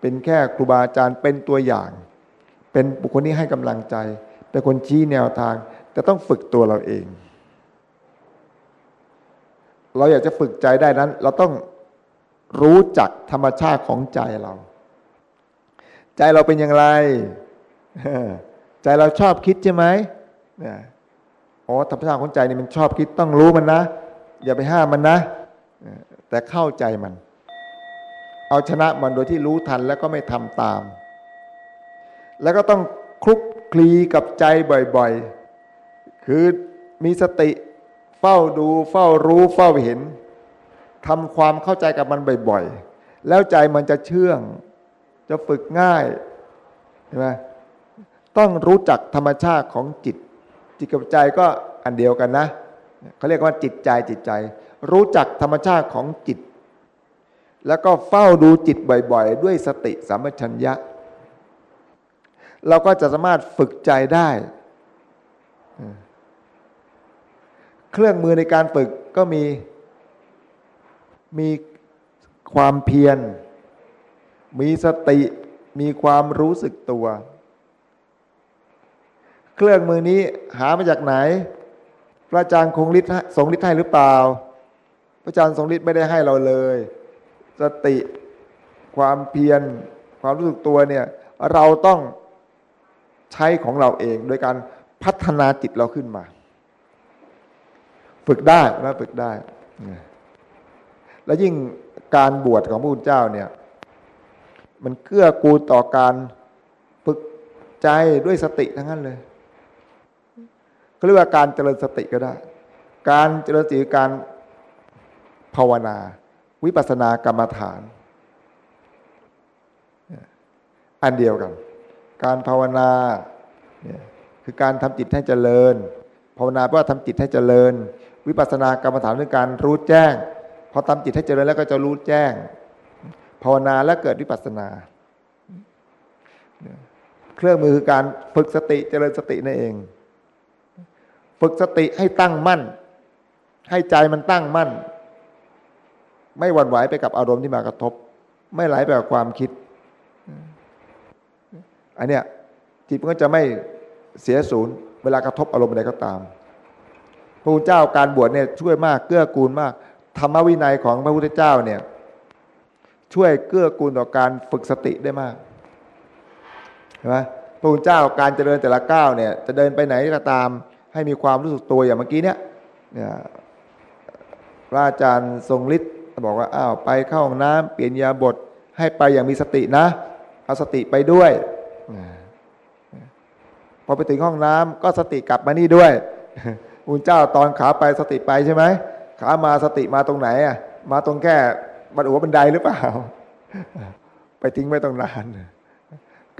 เป็นแค่ครูบาอาจารย์เป็นตัวอย่าง เป็นบุคคลที่ให้กำลังใจ เป็นคนชี้แนวทาง แต่ต้องฝึกตัวเราเอง เราอยากจะฝึกใจได้นั้น เราต้องรู้จักธรรมชาติของใจเรา ใจเราเป็นอย่างไร ใจเราชอบคิดใช่ไหมอ๋อธรรมชาติของใจนี่มันชอบคิดต้องรู้มันนะ อย่าไปห้ามมันนะ แต่เข้าใจมัน เอาชนะมันโดยที่รู้ทันแล้วก็ไม่ทำตาม แล้วก็ต้องคลุกคลีกับใจบ่อยๆ คือมีสติเฝ้าดูเฝ้ารู้เฝ้าเห็นทำความเข้าใจกับมันบ่อยๆ แล้วใจมันจะเชื่อง จะฝึกง่ายเห็นไหมต้องรู้จักธรรมชาติของจิต จิตกับใจก็อันเดียวกันนะเขาเรียกว่าจิตใจจิตใจ รู้จักธรรมชาติของจิต แล้วก็เฝ้าดูจิตบ่อย ๆ ด้วยสติสัมปชัญญะ เราก็จะสามารถฝึกใจได้ เครื่องมือในการฝึกก็มี มีความเพียร มีสติ มีความรู้สึกตัว เครื่องมือนี้หามาจากไหน พระอาจารย์คงฤทธิ์ทรงฤทธิ์ให้หรือเปล่า พระอาจารย์ทรงฤทธิ์ไม่ได้ให้เราเลย สติ ความเพียร ความรู้สึกตัวเนี่ย เราต้อง ใช้ของเราเอง โดยการพัฒนาจิตเราขึ้นมา ฝึกได้นะฝึกได้ แล้วยิ่งการบวชของพระพุทธเจ้าเนี่ย มันเกื้อกูลต่อการฝึกใจด้วยสติทั้งนั้นเลยเขาเรียกว่าการเจริญสติก็ได้ การเจริญสติการภาวนา วิปัสสนากรรมฐาน อันเดียวกัน การภาวนาคือการทำจิตให้เจริญ ภาวนาแปลว่าทำจิตให้เจริญ วิปัสสนากรรมฐานคือการรู้แจ้งพอทำจิตให้เจริญแล้วก็จะรู้แจ้ง ภาวนาแล้วเกิดวิปัสสนา เครื่องมือคือการฝึกสติเจริญสตินั่นเอง ฝึกสติให้ตั้งมั่น ให้ใจมันตั้งมั่น ไม่หวั่นไหวไปกับอารมณ์ที่มากระทบ ไม่ไหลไปกับความคิด อันเนี้ยจิตมันก็จะไม่เสียศูนย์ เวลากระทบอารมณ์ใดก็ตาม พระพุทธเจ้าการบวชเนี่ยช่วยมากเกื้อกูลมาก ธรรมวินัยของพระพุทธเจ้าเนี่ยช่วยเกื้อกูลต่อการฝึกสติได้มากเห็นไหมพระพุทธเจ้าการเจริญแต่ละก้าวเนี่ยจะเดินไปไหนก็ตาม ให้มีความรู้สึกตัวอย่างเมื่อกี้เนี่ยเนี่ยพระอาจารย์ทรงฤทธิ์บอกว่าอ้าวไปเข้าห้องน้ำเปลี่ยนยาบทให้ไปอย่างมีสตินะ เอาสติไปด้วย พอไปถึงห้องน้ำก็สติกลับมานี่ด้วยอุณเจ้าตอนขาไปสติไปใช่ไหมขามาสติมาตรงไหนอะ มาตรงแค่บันหัวบันไดหรือเปล่า ไปทิ้งไว้ตรงนาน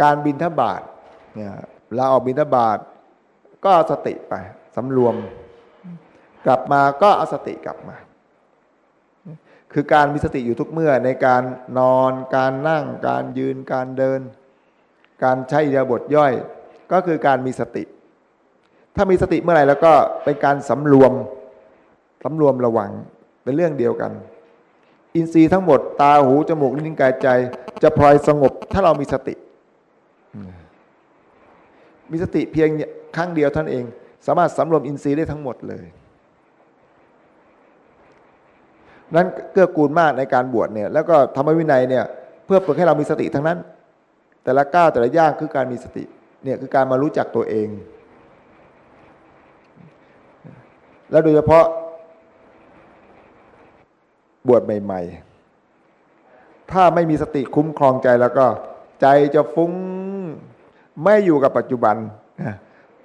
การบินทบาทเนี่ยเราออกบินทบาทก็สติไปสำรวม กลับมาก็เอาสติกลับมา คือการมีสติอยู่ทุกเมื่อในการนอน การนั่ง การยืนการเดิน การใช้อิริยาบถย่อย ก็คือการมีสติ ถ้ามีสติเมื่อไหร่แล้วก็เป็นการสำรวมสำรวมระวังเป็นเรื่องเดียวกัน อินทรีย์ทั้งหมดตาหูจมูกลิ้นกายใจ จะพลอยสงบ ถ้าเรามีสติ มีสติเพียงครั้งเดียวท่านเอง สามารถสำรวมอินทรีย์ได้ทั้งหมดเลยนั้นเกื้อกูลมากในการบวชเนี่ยแล้วก็ธรรมวินัยเนี่ยเพื่อฝึกให้เรามีสติทั้งนั้น แต่ละก้าวแต่ละย่างคือการมีสติเนี่ยคือการมารู้จักตัวเอง แล้วโดยเฉพาะ บวชใหม่ ๆ ถ้าไม่มีสติคุ้มครองใจแล้วก็ ใจจะฟุ้งไม่อยู่กับปัจจุบัน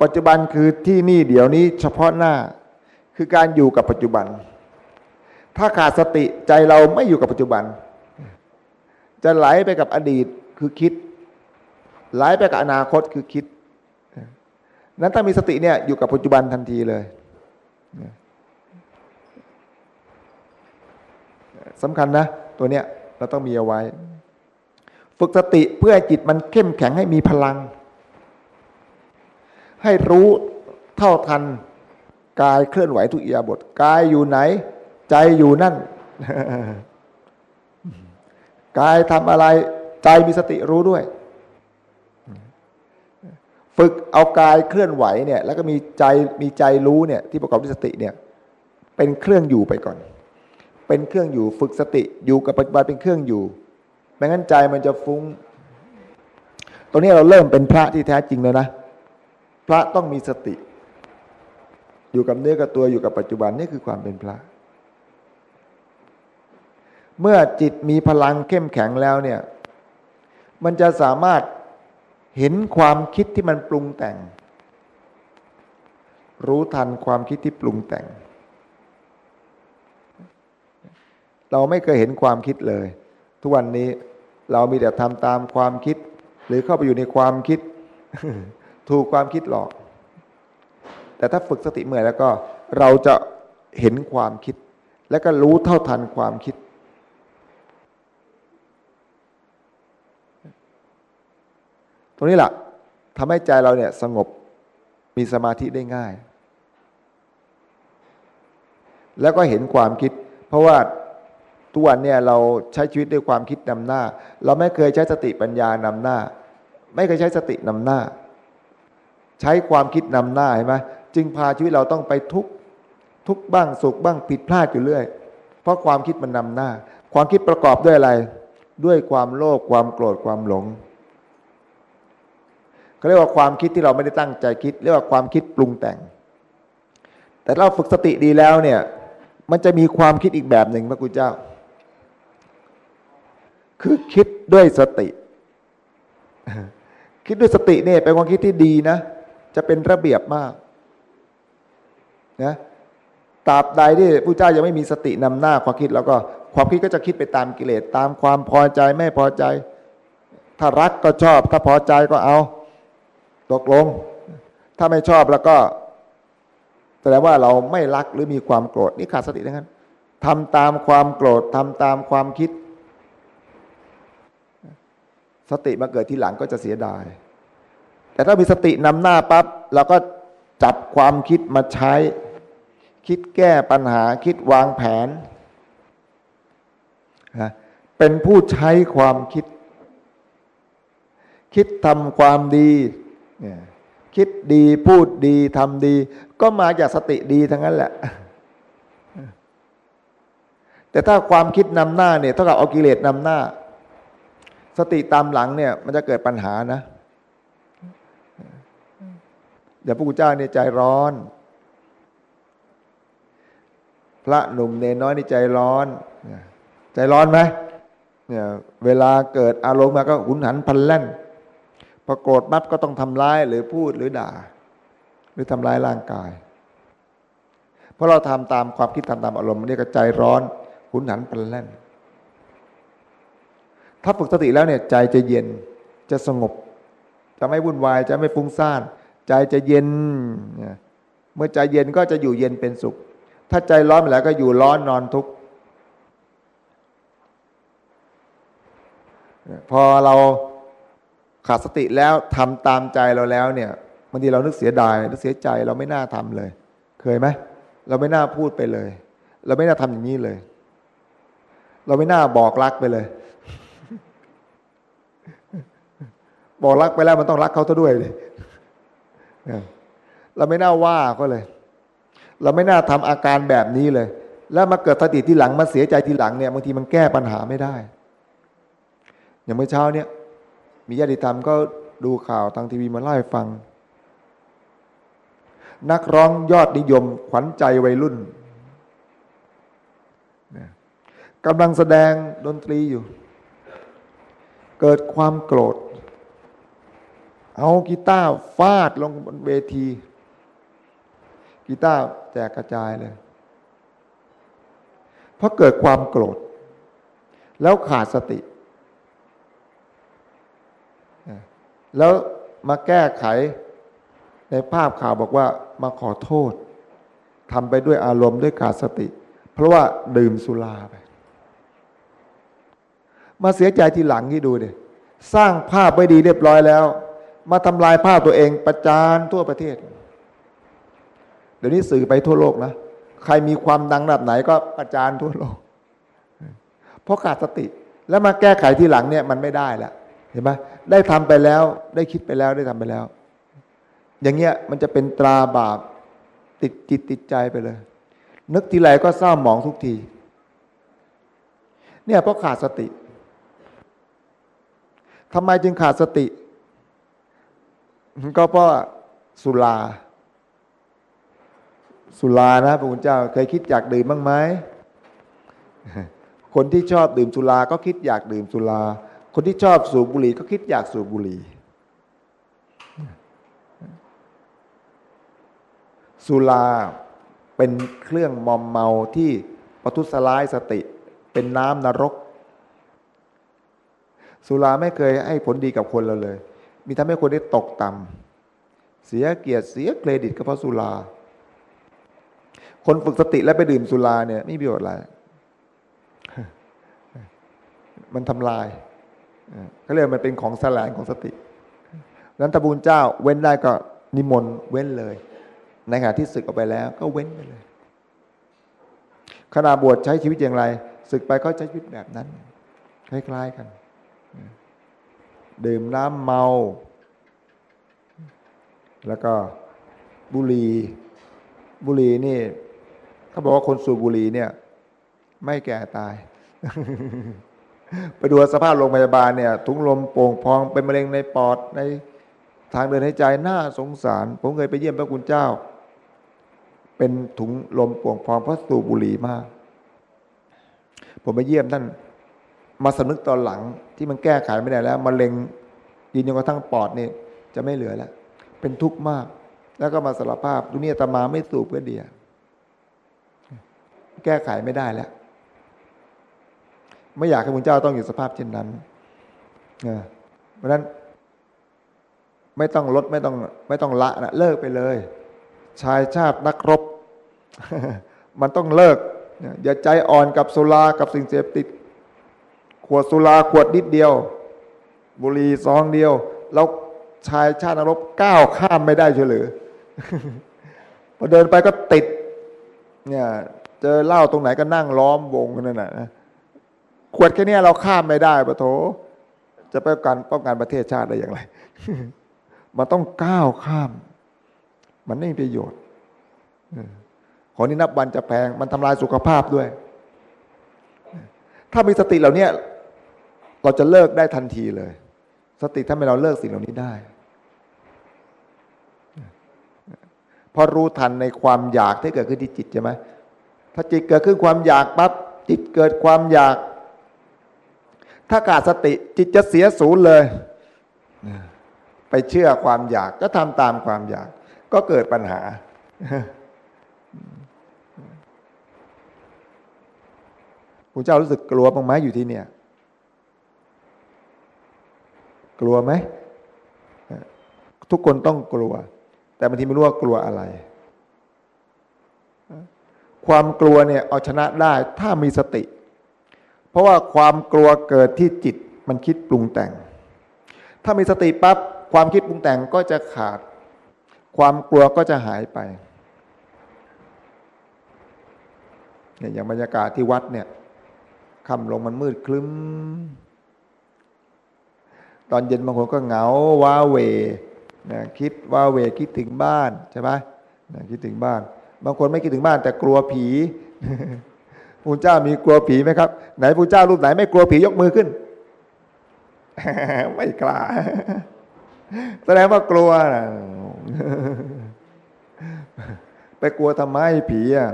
ปัจจุบันคือที่นี่เดี๋ยวนี้เฉพาะหน้าคือการอยู่กับปัจจุบัน ถ้าขาดสติใจเราไม่อยู่กับปัจจุบัน จะไหลไปกับอดีตคือคิด ไหลไปกับอนาคตคือคิด นั้นถ้ามีสติเนี่ยอยู่กับปัจจุบันทันทีเลยสำคัญนะ ตัวเนี้ยเราต้องมีเอาไว้ ฝึกสติเพื่อจิตมันเข้มแข็งให้มีพลัง ให้รู้เท่าทันกายเคลื่อนไหวทุกอิยาบทกายอยู่ไหน ใจอยู่นั่นกายทำอะไร ใจมีสติรู้ด้วย ฝึกเอากายเคลื่อนไหวเนี่ย แล้วก็มีใจมีใจรู้เนี่ย ที่ประกอบด้วยสติเนี่ย เป็นเครื่องอยู่ไปก่อน เป็นเครื่องอยู่ฝึกสติอยู่กับปัจจุบันเป็นเครื่องอยู่ไม่งั้นใจมันจะฟุง้ง ตรงนี้เราเริ่มเป็นพระที่แท้จริงแล้วนะ พระต้องมีสติ อยู่กับเนื้อกับตัวอยู่กับปัจจุบันนี่คือความเป็นพระ เมื่อจิตมีพลังเข้มแข็งแล้วเนี่ย มันจะสามารถ เห็นความคิดที่มันปรุงแต่ง รู้ทันความคิดที่ปรุงแต่ง เราไม่เคยเห็นความคิดเลย ทุกวันนี้เรามีแต่ทำตามความคิด หรือเข้าไปอยู่ในความคิด ถูกความคิดหลอก แต่ถ้าฝึกสติเมื่อแล้วก็ เราจะเห็นความคิด และก็รู้เท่าทันความคิด ตรงนี้แหละทำให้ใจเราเนี่ยสงบมีสมาธิได้ง่าย แล้วก็เห็นความคิด เพราะว่าทุกวันเนี่ยเราใช้ชีวิตด้วยความคิดนำหน้า เราไม่เคยใช้สติปัญญานำหน้า ไม่เคยใช้สตินำหน้า ใช้ความคิดนำหน้าเห็นไหมจึงพาชีวิตเราต้องไปทุกทุกบ้างสุขบ้างผิดพลาดอยู่เรื่อย เพราะความคิดมันนำหน้า ความคิดประกอบด้วยอะไร ด้วยความโลภความโกรธความหลง เขาเรียกว่าความคิดที่เราไม่ได้ตั้งใจคิด เรียกว่าความคิดปรุงแต่ง แต่เราฝึกสติดีแล้วเนี่ย มันจะมีความคิดอีกแบบหนึ่งพระคุณเจ้า คือคิดด้วยสติ คิดด้วยสติเนี่ยเป็นความคิดที่ดีนะ จะเป็นระเบียบมากนะตราบใดที่ผู้เจ้ายังไม่มีสตินำหน้าความคิดแล้วก็ความคิดก็จะคิดไปตามกิเลสตามความพอใจไม่พอใจ ถ้ารักก็ชอบ ถ้าพอใจก็เอา ตกลง ถ้าไม่ชอบแล้วก็แสดงว่าเราไม่รักหรือมีความโกรธนี่ขาดสติทั้งนั้นทำตามความโกรธทำตามความคิด สติมาเกิดทีหลังก็จะเสียดาย แต่ถ้ามีสตินำหน้าปั๊บเราก็จับความคิดมาใช้ คิดแก้ปัญหาคิดวางแผน เป็นผู้ใช้ความคิด คิดทำความดี เนี่ยคิดดีพูดดีทำดี ก็มาจากสติดีทั้งนั้นแหละ แต่ถ้าความคิดนำหน้าเนี่ยเท่ากับเอากิเลสนำหน้า สติตามหลังเนี่ย มันจะเกิดปัญหานะอย่าพระกุเจ้าเนี่ยใจร้อน พระหนุ่มเนน้อยนี่ใจร้อน ใจร้อนไหมเนี่ยเวลาเกิดอารมณ์มาก็หุนหันพลันแล่น พอโกรธมับก็ต้องทำร้ายหรือพูดหรือด่า หรือทำร้ายร่างกาย เพราะเราทำตามความคิดทำตามอารมณ์นี่ก็ใจร้อนหุนหันพลันแล่น ถ้าฝึกสติแล้วเนี่ยใจจะเย็นจะสงบ จะไม่วุ่นวายจะไม่ฟุ้งซ่าน ใจจะเย็น เมื่อใจเย็นก็จะอยู่เย็นเป็นสุข ถ้าใจร้อนไปแล้วก็อยู่ร้อนนอนทุกข์พอเรา ขาดสติแล้วทำตามใจเราแล้วเนี่ยบางทีเรานึกเสียดายนึกเสียใจเราไม่น่าทำเลย เคยไหมเราไม่น่าพูดไปเลย เราไม่น่าทำอย่างนี้เลย เราไม่น่าบอกรักไปเลย บอกรักไปแล้วมันต้องรักเขาซะด้วยเลยเราไม่น่าว่าก็เลย เราไม่น่าทำอาการแบบนี้เลย แล้วมาเกิดสติที่หลังมาเสียใจทีหลังเนี่ยบางทีมันแก้ปัญหาไม่ได้ อย่างเมื่อเช้าเนี่ย มีญาติธรรมก็ดูข่าวทางทีวีมาเล่าให้ฟัง นักร้องยอดนิยมขวัญใจวัยรุ่นกำลังแสดงดนตรีอยู่ เกิดความโกรธ เอากีตาร์ฟาดลงบนเวที กีตาร์แจกกระจายเลย เพราะเกิดความโกรธ แล้วขาดสติ แล้วมาแก้ไขในภาพข่าวบอกว่ามาขอโทษทำไปด้วยอารมณ์ด้วยขาดสติ เพราะว่าดื่มสุราไป มาเสียใจทีหลังที่ดูดิสร้างภาพไม่ดีเรียบร้อยแล้ว มาทำลายภาพตัวเองประจานทั่วประเทศ เดี๋ยวนี้สื่อไปทั่วโลกนะ ใครมีความดังระดับไหนก็ประจานทั่วโลก เพราะขาดสติ แล้วมาแก้ไขทีหลังเนี่ยมันไม่ได้แล้ว เห็นไหมได้ทำไปแล้ว ได้คิดไปแล้วได้ทำไปแล้ว อย่างเงี้ยมันจะเป็นตราบาปติดจิตติดใจไปเลย นึกทีไรก็เศร้าหมองทุกที เนี่ยเพราะขาดสติทำไมจึงขาดสติ ก็เพราะสุราสุรานะพระคุณเจ้าเคยคิดอยากดื่มบ้างไหมคนที่ชอบดื่มสุราก็คิดอยากดื่มสุรา คนที่ชอบสูบบุหรี่ก็คิดอยากสูบบุหรี่ สุราเป็นเครื่องมอมเมาที่ปทุสลายสติ เป็นน้ำนรก สุราไม่เคยให้ผลดีกับคนเราเลย มีทำให้คนได้ตกต่ำเสียเกียรติเสียเครดิตก็เพราะสุรา คนฝึกสติแล้วไปดื่มสุราเนี่ยไม่มีประโยชน์อะไร มันทำลาย เขาเรียกมันเป็นของแสลงของสตินั้นตบูญเจ้าเว้นได้ก็นิมนต์เว้นเลย ในขณะที่ศึกออกไปแล้วก็เว้นไปเลย ขณะบวชใช้ชีวิตอย่างไรศึกไปก็ใช้ชีวิตแบบนั้น คล้ายๆกันดื่มน้ำเมา แล้วก็บุหรี่บุหรี่นี่เขาบอกว่าคนสูบบุหรี่เนี่ย ไม่แก่ตาย ไปดูสภาพโรงพยาบาลเนี่ยถุงลมโป่งพองเป็นมะเร็งในปอดในทางเดินหายใจน่าสงสาร ผมเคยไปเยี่ยมพระคุณเจ้า เป็นถุงลมโป่งพองเพราะสูบบุหรี่มาก ผมไปเยี่ยมท่านมาสนึกตอนหลังที่มันแก้ไขไม่ได้แล้วมะเร็งยินยงกระทั่งปอดนี่จะไม่เหลือแล้ว เป็นทุกข์มาก แล้วก็มาสารภาพดูนี่ตมาไม่สูบก็เดีย แก้ไขไม่ได้แล้ว ไม่อยากให้พระเจ้าต้องอยู่สภาพเช่นนั้นเพราะฉะนั้นไม่ต้องลดไม่ต้องไม่ต้องละนะเลิกไปเลย ชายชาตินักรบ มันต้องเลิก อย่าใจอ่อนกับสุรากับสิ่งเสพติด ขวดสุราขวดนิดเดียว บุหรี่ซองเดียวแล้วชายชาตินักรบก้าวข้ามไม่ได้เฉลือพอเดินไปก็ติด เนี่ย เจอเหล้าตรงไหนก็นั่งล้อมวงกันนั่นแหละ ขวดแค่นี้เราข้ามไม่ได้ปะโถจะไปกันป้องกันประเทศชาติได้อย่างไร มันต้องก้าวข้าม มันไม่มีประโยชน์ของนี้นับวันจะแพง มันทำลายสุขภาพด้วย ถ้ามีสติเหล่านี้เราจะเลิกได้ทันทีเลย สติทำให้เราเลิกสิ่งเหล่านี้ได้พอรู้ทันในความอยากที่เกิดขึ้นที่จิตใช่ไหมถ้าจิตเกิดขึ้นความอยากปั๊บจิตเกิดความอยาก ถ้าขาดสติจิตจะเสียศูนย์เลย ไปเชื่อความอยากก็ทำตามความอยาก ก็เกิดปัญหาพระเจ้ารู้สึกกลัวบ้างไหมอยู่ที่เนี่ย กลัวไหม ทุกคนต้องกลัว แต่บางทีไม่รู้ว่ากลัวอะไร ความกลัวเนี่ยเอาชนะได้ถ้ามีสติ เพราะว่าความกลัวเกิดที่จิตมันคิดปรุงแต่ง ถ้ามีสติปั๊บความคิดปรุงแต่งก็จะขาด ความกลัวก็จะหายไปเนี่ยอย่างบรรยากาศที่วัดเนี่ยค่ำลงมันมืดคลึ้ม ตอนเย็นบางคนก็เหงาว้าเวนะคิดว้าเวคิดถึงบ้านใช่ไหมนะคิดถึงบ้าน บางคนไม่คิดถึงบ้านแต่กลัวผี พระเจ้ามีกลัวผีไหมครับ ไหนพระเจ้ารูปไหนไม่กลัวผียกมือขึ้น ไม่กล้าแสดงว่ากลัวนะไปกลัวทำไมผีอะ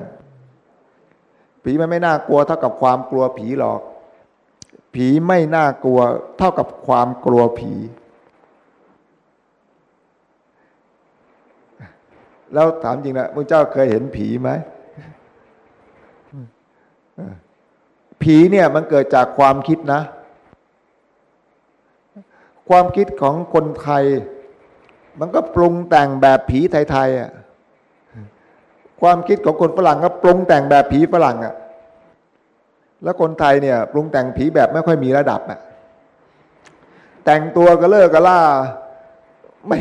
ผีมันไม่น่ากลัวเท่ากับความกลัวผีหรอก ผีไม่น่ากลัว เท่ากับความกลัวผี แล้วถามจริงนะพระเจ้าเคยเห็นผีไหม ผีเนี่ยมันเกิดจากความคิดนะ ความคิดของคนไทย มันก็ปรุงแต่งแบบผีไทยๆอะความคิดของคนฝรั่งก็ปรุงแต่งแบบผีฝรั่งอะแล้วคนไทยเนี่ย ปรุงแต่งผีแบบไม่ค่อยมีระดับอะแต่งตัวก็เลิกก็ล่า ไม่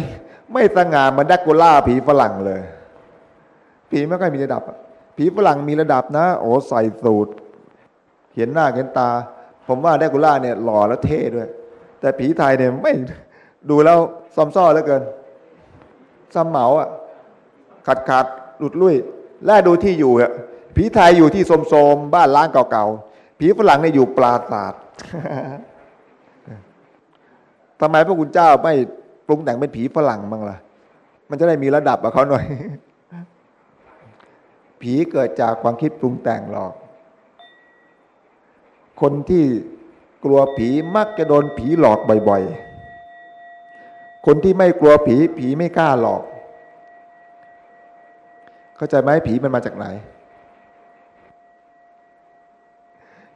ไม่สง่าเหมือนดักกูล่าผีฝรั่งเลย ผีไม่ค่อยมีระดับอะ ผีฝรั่งมีระดับนะ โอ้ใส่สูตร เห็นหน้าเห็นตา ผมว่าแดกกูล่าเนี่ยหล่อและเท่ด้วย แต่ผีไทยเนี่ยไม่ดูแล้วซอมซ้อเหลือเกินซ้ำเหมาอะขาดขาดหลุดลุ่ยแล่ดูที่อยู่อะผีไทยอยู่ที่โสมบ้านล้างเก่าๆผีฝรั่งเนี่ยอยู่ปราศาสตร์ทำไมพระคุณเจ้าไม่ปรุงแต่งเป็นผีฝรั่งบ้างล่ะ มันจะได้มีระดับกับเขาหน่อย ผีเกิดจากความคิดปรุงแต่งหรอก คนที่กลัวผีมักจะโดนผีหลอกบ่อย ๆ คนที่ไม่กลัวผี ผีไม่กล้าหลอก เข้าใจไหมผีมันมาจากไหน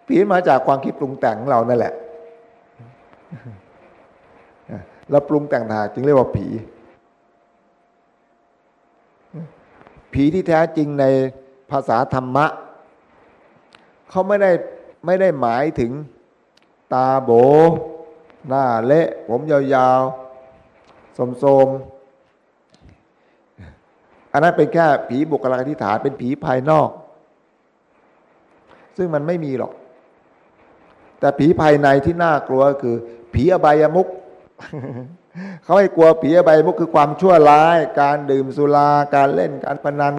ผีมาจากความคิดปรุงแต่งของเรานั่นแหละ แล้วปรุงแต่งหาจึงเรียกว่าผี ผีที่แท้จริงในภาษาธรรมะเขาไม่ได้ไม่ได้หมายถึงตาโบ หน้าเละ ผมยาวๆสมๆอันนั้นเป็นแค่ผีบุคลากรธิฐานเป็นผีภายนอก ซึ่งมันไม่มีหรอก แต่ผีภายในที่น่ากลัวคือ ผีอบายมุก เขาให้กลัวผีใบมุกคือความชั่วร้าย การดื่มสุรา การเล่นการพนัน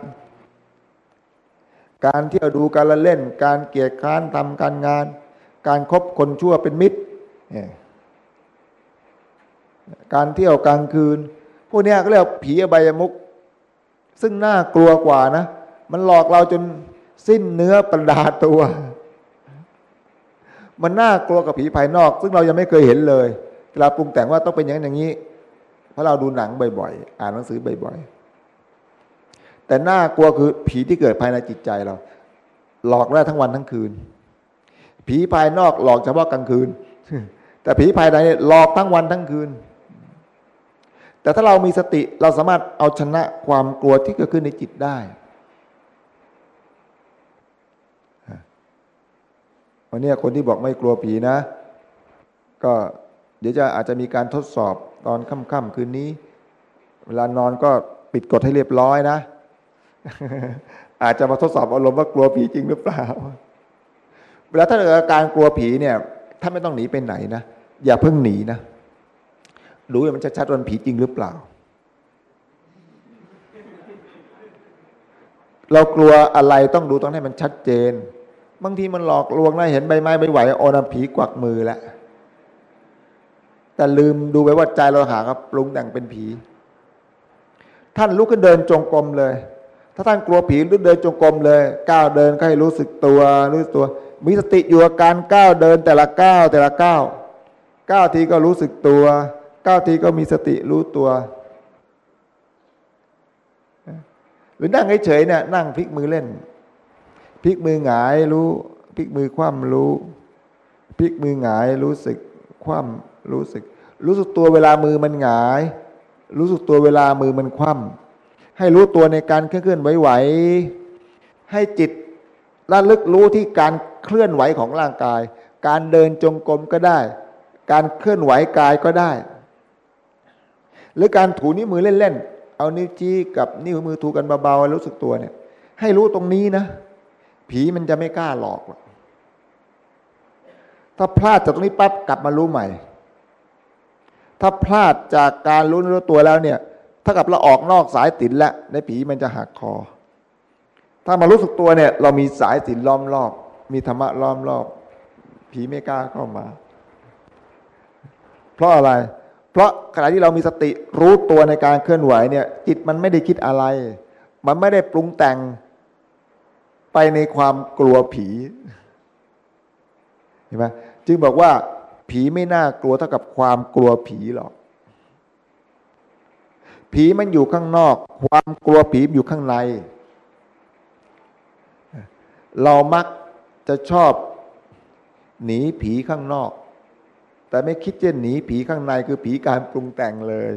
การเที่ยวดูการละเล่น การเกียรค้านทำการงาน การครบคนชั่วเป็นมิตร การเที่ยวกลางคืน พวกนี้ก็เรียกผีใบมุก ซึ่งน่ากลัวกว่านะ มันหลอกเราจนสิ้นเนื้อประดาตัว มันน่ากลัวกับผีภายนอก ซึ่งเรายังไม่เคยเห็นเลย เวลาปรุงแต่งว่าต้องเป็นอย่างอย่างนี้ เพราะเราดูหนังบ่อยๆ อ่านหนังสือบ่อยๆ แต่น่ากลัวคือผีที่เกิดภายในจิตใจเรา หลอกได้ทั้งวันทั้งคืน ผีภายนอกหลอกเฉพาะกลางคืน แต่ผีภายในหลอกทั้งวันทั้งคืน แต่ถ้าเรามีสติเราสามารถเอาชนะความกลัวที่เกิดขึ้นในจิตได้วันนี้คนที่บอกไม่กลัวผีนะ ก็ เดี๋ยวจะอาจจะมีการทดสอบตอนค่ำๆคืนนี้ เวลานอนก็ปิดกฎให้เรียบร้อยนะ อาจจะมาทดสอบอารมณ์ว่ากลัวผีจริงหรือเปล่า เวลาถ้าเกิดอาการกลัวผีเนี่ยถ้าไม่ต้องหนีไปไหนนะอย่าเพิ่งหนีนะดูว่ามันจะชัดว่ามันผีจริงหรือเปล่า เรากลัวอะไรต้องดูต้องให้มันชัดเจน บางทีมันหลอกลวงนะเห็นใบไม้ใบไหวโอนาผีกวักมือแล้ว แต่ลืมดูไปว่าใจเราหาครับปรุงแต่งเป็นผี ท่านลุกขึ้นเดินจงกรมเลย ถ้าท่านกลัวผีลุกเดินจงกรมเลย ก้าวเดินก็ให้รู้สึกตัวรู้สึกตัว มีสติอยู่กับการก้าวเดินแต่ละก้าวแต่ละก้าวก้าวทีก็รู้สึกตัวก้าวทีก็มีสติรู้ตัว หรือนั่งเฉยๆเนี่ยนั่งพลิกมือเล่นพลิกมือหงายรู้พลิกมือคว่ำรู้พลิกมือหงายรู้สึกคว่ำ รู้สึก รู้สึกตัวเวลามือมันหงาย รู้สึกตัวเวลามือมันคว่ำให้รู้ตัวในการเคลื่อนไหวๆให้จิตระลึกรู้ที่การเคลื่อนไหวของร่างกาย การเดินจงกรมก็ได้ การเคลื่อนไหวกายก็ได้ หรือการถูนิ้วมือเล่นๆ เอานิ้วจี้กับนิ้วมือถูกันเบาๆรู้สึกตัวเนี่ย ให้รู้ตรงนี้นะ ผีมันจะไม่กล้าหลอกหรอกถ้าพลาดจากตรงนี้ปั๊บกลับมารู้ใหม่ ถ้าพลาดจากการรู้เนื้ตัวแล้วเนี่ยถ้ากับเราออกนอกสายตินแล้วในผีมันจะหักคอ ถ้ามารู้สึกตัวเนี่ย เรามีสายสินล้อมรอบ มีธรรมะล้อมรอบ ผีไม่กล้าเข้ามา เพราะอะไร เพราะขณะที่เรามีสติรู้ตัวในการเคลื่อนไหวเนี่ย จิตมันไม่ได้คิดอะไร มันไม่ได้ปรุงแต่งไปในความกลัวผี เห็นไหมจึงบอกว่า ผีไม่น่ากลัวเท่ากับความกลัวผีหรอก ผีมันอยู่ข้างนอก ความกลัวผีอยู่ข้างใน เรามักจะชอบหนีผีข้างนอก แต่ไม่คิดจะหนีผีข้างในคือผีการปรุงแต่งเลย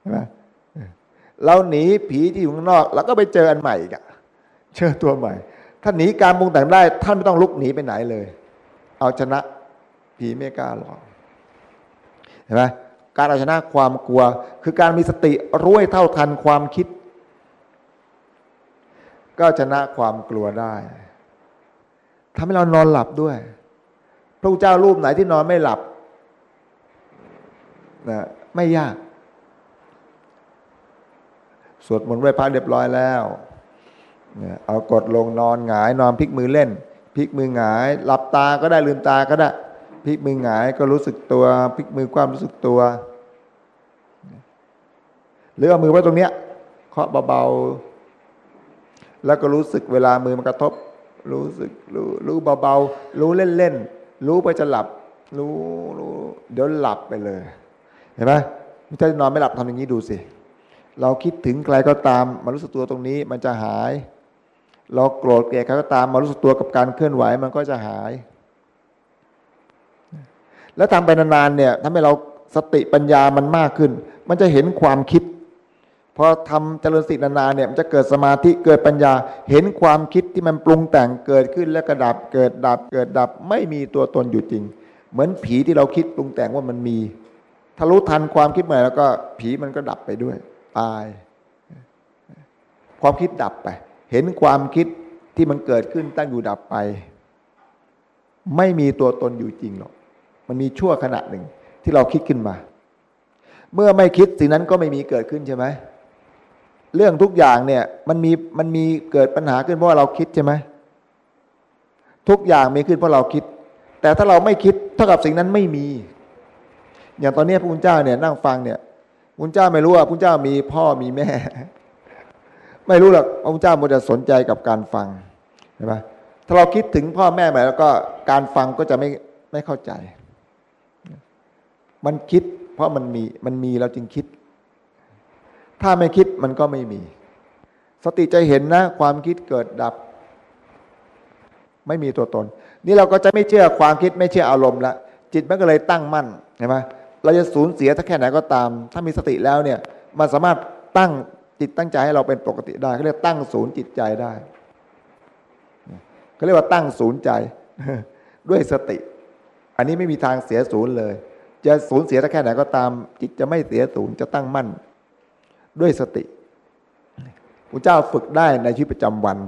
ใช่ไหมเราหนีผีที่อยู่ข้างนอก แล้วก็ไปเจออันใหม่อีกอะเจอตัวใหม่ ถ้าหนีการปรุงแต่งได้ ท่านไม่ต้องลุกหนีไปไหนเลย เอาชนะ ผีไม่กล้าหรอกเห็นไหมการเอาชนะความกลัว คือการมีสติรู้เท่าทันความคิด ก็ชนะความกลัวได้ทำให้เรานอนหลับด้วย พระเจ้ารูปไหนที่นอนไม่หลับนะไม่ยาก สวดมนต์ไหว้พระเรียบร้อยแล้วเอากดลงนอนหงาย นอนพลิกมือเล่นพลิกมือหงาย หลับตาก็ได้ลืมตาก็ได้ พลิกมือหงายก็รู้สึกตัวพลิกมือความรู้สึกตัว หรือเอามือไว้ตรงเนี้ยเคาะเบาๆแล้วก็รู้สึกเวลามือมันกระทบ รู้สึกรู้รู้เบาๆรู้เล่นๆรู้ไปจะหลับ รู้รู้เดี๋ยวหลับไปเลย เห็นไหมถ้านอนไม่หลับทำอย่างนี้ดูสิเราคิดถึงใครก็ตามมารู้สึกตัวตรงนี้มันจะหาย เราโกรธแก่ใครก็ตามมารู้สึกตัวกับการเคลื่อนไหวมันก็จะหาย แล้วทำไปนานๆเนี่ยทำให้เราสติปัญญามันมากขึ้น มันจะเห็นความคิดพอทำเจริญสตินานๆเนี่ยมันจะเกิดสมาธิเกิดปัญญา เห็นความคิดที่มันปรุงแต่งเกิดขึ้นแล้วกระดับเกิดดับเกิดดับไม่มีตัวตนอยู่จริง เหมือนผีที่เราคิดปรุงแต่งว่ามันมีถ้ารู้ทันความคิดเหร่แล้วก็ผีมันก็ดับไปด้วยตาย ความคิดดับไป เห็นความคิดที่มันเกิดขึ้นตั้งอยู่ดับไป ไม่มีตัวตนอยู่จริงหรอก มันมีชั่วขณะหนึ่งที่เราคิดขึ้นมา เมื่อไม่คิดสิ่งนั้นก็ไม่มีเกิดขึ้นใช่ไหมเรื่องทุกอย่างเนี่ยมันมีมันมีเกิดปัญหาขึ้นเพราะเราคิดใช่ไหมทุกอย่างมีขึ้นเพราะเราคิด แต่ถ้าเราไม่คิดเท่ากับสิ่งนั้นไม่มี อย่างตอนนี้พระคุณเจ้าเนี่ยนั่งฟังเนี่ยคุณเจ้าไม่รู้ว่าคุณเจ้ามีพ่อมีแม่ ไม่รู้หรอกพระคุณเจ้ามันจะสนใจกับการฟังเห็นไหมถ้าเราคิดถึงพ่อแม่ใหม่แล้วก็การฟังก็จะไม่ไม่เข้าใจ มันคิด เพราะมันมีมันมีเราจึงคิด ถ้าไม่คิดมันก็ไม่มี สติจะเห็นนะ ความคิดเกิดดับ ไม่มีตัวตน นี่เราก็จะไม่เชื่อความคิดไม่เชื่ออารมณ์ละจิตมันก็เลยตั้งมั่นเห็นไหมเราจะสูญเสียถ้าแค่ไหนก็ตาม ถ้ามีสติแล้วเนี่ยมันสามารถตั้งจิตตั้งใจให้เราเป็นปกติได้เขาเรียกตั้งศูนย์จิตใจได้เขาเรียกว่าตั้งศูนย์ใจด้วยสติ อันนี้ไม่มีทางเสียศูนย์เลย จะสูญเสียแค่ไหนก็ตาม จิตจะไม่เสียศูนย์จะตั้งมั่น ด้วยสติพระเจ้าฝึกได้ในชีวิตประจำวัน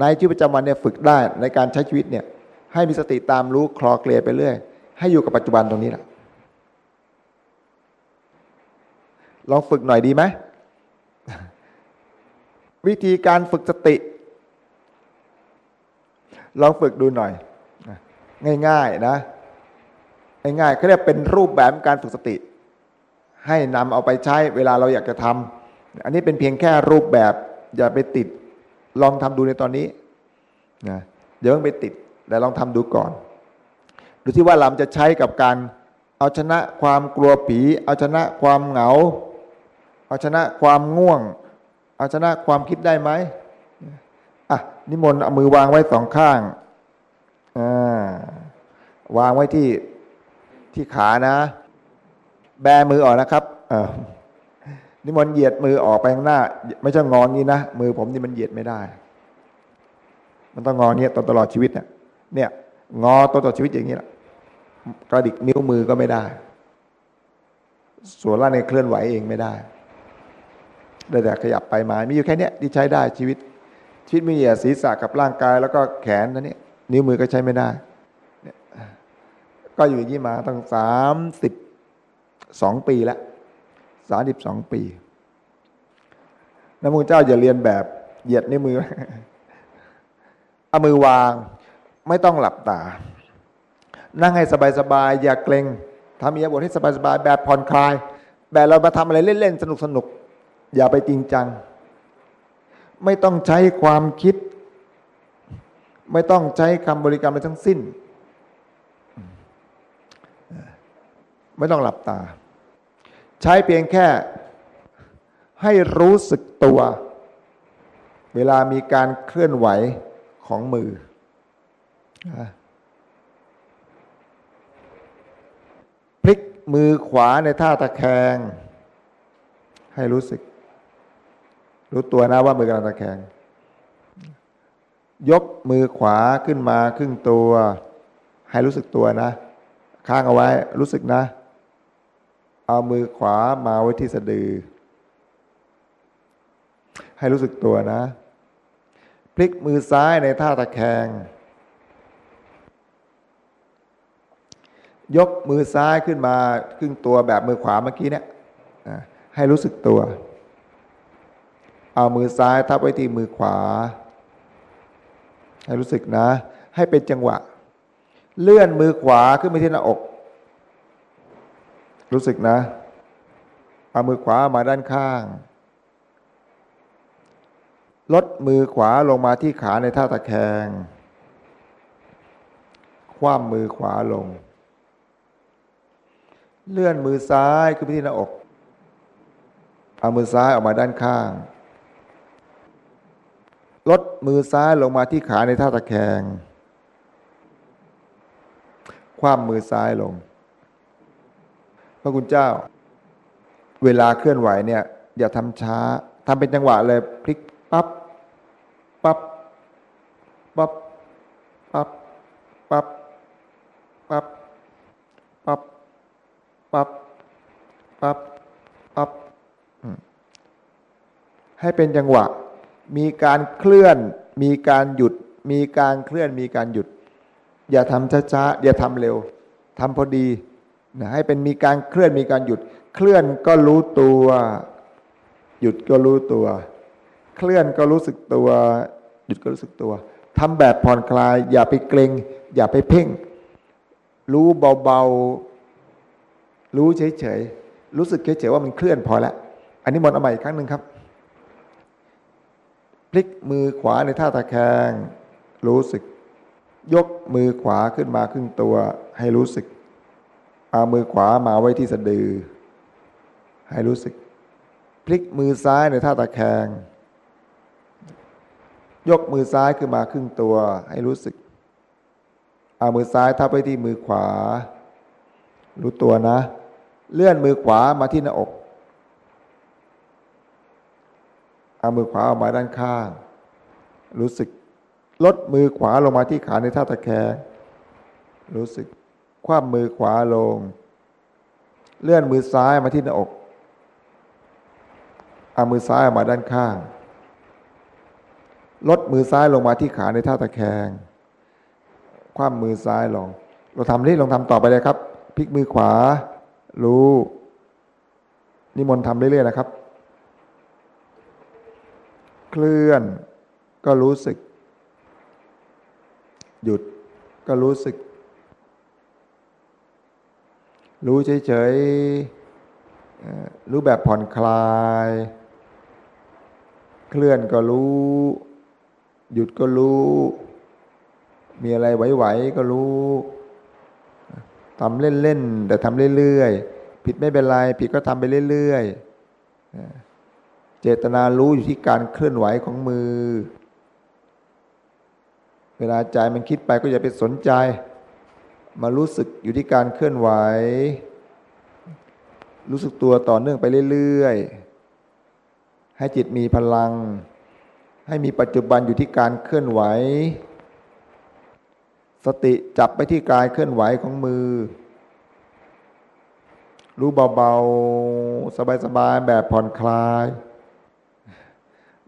ในชีวิตประจำวันเนี่ยฝึกได้ในการใช้ชีวิตเนี่ย ให้มีสติตามรู้คลอเคลียไปเรื่อย ให้อยู่กับปัจจุบันตรงนี้แหละลองฝึกหน่อยดีไหมวิธีการฝึกสติ ลองฝึกดูหน่อย ง่าย ๆ นะ ง่ายๆเขาเรียกเป็นรูปแบบการฝึกสติ ให้นำเอาไปใช้เวลาเราอยากจะทำอันนี้เป็นเพียงแค่รูปแบบอย่าไปติดลองทำดูในตอนนี้นะเดี๋ยวไปติดแต่ลองทำดูก่อน ดูที่ว่าเราจะใช้กับการเอาชนะความกลัวผี เอาชนะความเหงา เอาชนะความง่วง เอาชนะความคิดได้ไหมอะนิมนต์เอามือวางไว้สองข้างอ่าวางไว้ที่ ที่ขานะ แบมือออกนะครับนิมนต์เหยียดมือออกไปข้างหน้า ไม่ใช่งอนนี้นะมือผมนี่มันเหยียดไม่ได้ มันต้องงอเนี้ยตลอดชีวิตเนี่ยเนี่ย งอตลอดชีวิตอย่างนี้แหละกระดิกนิ้วมือก็ไม่ได้ ส่วนล่างในเคลื่อนไหวเองไม่ได้ได้แต่ขยับไปมามีอยู่แค่นี้ที่ใช้ได้ชีวิตชีวิตมีแต่ศีรษะกับร่างกาย แล้วก็แขนนั่นนี่นิ้วมือก็ใช้ไม่ได้ ก็อยู่อย่มาตั้งสามสิบสองปีแล้วสามสิบสองปีน้ำมูเจ้าอย่าเรียนแบบเหยียดนิ้วมือเอามือวางไม่ต้องหลับตา นั่งให้สบายๆอย่าเกรงทำอียาบทให้สบายๆแบบผ่อนคลาย แบบเรามาทำอะไรเล่นๆสนุกๆอย่าไปจริงจัง ไม่ต้องใช้ความคิด ไม่ต้องใช้คำบริกรรมอะไรทั้งสิ้น ไม่ต้องหลับตา ใช้เพียงแค่ให้รู้สึกตัว เวลามีการเคลื่อนไหวของมือ พลิกมือขวาในท่าตะแคง ให้รู้สึก รู้ตัวนะว่ามือกำลังตะแคง ยกมือขวาขึ้นมาครึ่งตัว ให้รู้สึกตัวนะค้างเอาไว้รู้สึกนะ เอามือขวามาไว้ที่สะดือ ให้รู้สึกตัวนะ พลิกมือซ้ายในท่าตะแคง ยกมือซ้ายขึ้นมาครึ่งตัวแบบมือขวาเมื่อกี้เนี่ยให้รู้สึกตัว เอามือซ้ายทับไว้ที่มือขวา ให้รู้สึกนะ ให้เป็นจังหวะ เลื่อนมือขวาขึ้นไปที่หน้าอก รู้สึกนะ เอามือขวามาด้านข้าง ลดมือขวาลงมาที่ขาในท่าตะแคง คว่ำมือขวาลง เลื่อนมือซ้ายขึ้นไปที่หน้าอก เอามือซ้ายออกมาด้านข้าง ลดมือซ้ายลงมาที่ขาในท่าตะแคง คว่ำมือซ้ายลง พระคุณเจ้า เวลาเคลื่อนไหวเนี่ย อย่าทำช้าทำเป็นจังหวะเลยพลิกปั๊บปั๊บปั๊บปั๊บปั๊บปั๊บปั๊บปั๊บปั๊บปั๊บให้เป็นจังหวะ มีการเคลื่อน มีการหยุด มีการเคลื่อน มีการหยุด อย่าทำช้าๆ อย่าทำเร็วทำพอดี นะให้เป็นมีการเคลื่อนมีการหยุด เคลื่อนก็รู้ตัว หยุดก็รู้ตัว เคลื่อนก็รู้สึกตัว หยุดก็รู้สึกตัวทำแบบผ่อนคลาย อย่าไปเกรงอย่าไปเพ่ง รู้เบาๆ รู้เฉยๆ รู้สึกเฉยๆว่ามันเคลื่อนพอแล้วอันนี้มนเอาใหม่อีกครั้งหนึ่งครับ พลิกมือขวาในท่าตะแคง รู้สึก ยกมือขวาขึ้นมาครึ่งตัวให้รู้สึก เอามือขวามาไว้ที่สะดือ ให้รู้สึก พลิกมือซ้ายในท่าตะแคง ยกมือซ้ายขึ้นมาครึ่งตัว ให้รู้สึก เอามือซ้ายทับไปที่มือขวา รู้ตัวนะ เลื่อนมือขวามาที่หน้าอก เอามือขวาออกมาด้านข้าง รู้สึกลดมือขวาลงมาที่ขาในท่าตะแคง รู้สึก คว่ำมือขวาลง เลื่อนมือซ้ายมาที่หน้าอกเอามือซ้ายออกมาด้านข้าง ลดมือซ้ายลงมาที่ขาในท่าตะแคง คว่ำมือซ้ายลง เราทำนี่ลองทำต่อไปเลยครับ พลิกมือขวา รู้นิมนต์ทำเรื่อยๆนะครับ เคลื่อนก็รู้สึก หยุดก็รู้สึก รู้เฉยๆรู้แบบผ่อนคลาย เคลื่อนก็รู้ หยุดก็รู้ มีอะไรไหวๆก็รู้ทำเล่นๆแต่ทำเรื่อยๆผิดไม่เป็นไร ผิดก็ทำไปเรื่อยๆเจตนารู้อยู่ที่การเคลื่อนไหวของมือ เวลาใจมันคิดไปก็อย่าไปสนใจ มารู้สึกอยู่ที่การเคลื่อนไหว รู้สึกตัวต่อเนื่องไปเรื่อยๆ ให้จิตมีพลัง ให้มีปัจจุบันอยู่ที่การเคลื่อนไหว สติจับไปที่กายเคลื่อนไหวของมือ รู้เบาๆ สบายๆ แบบผ่อนคลาย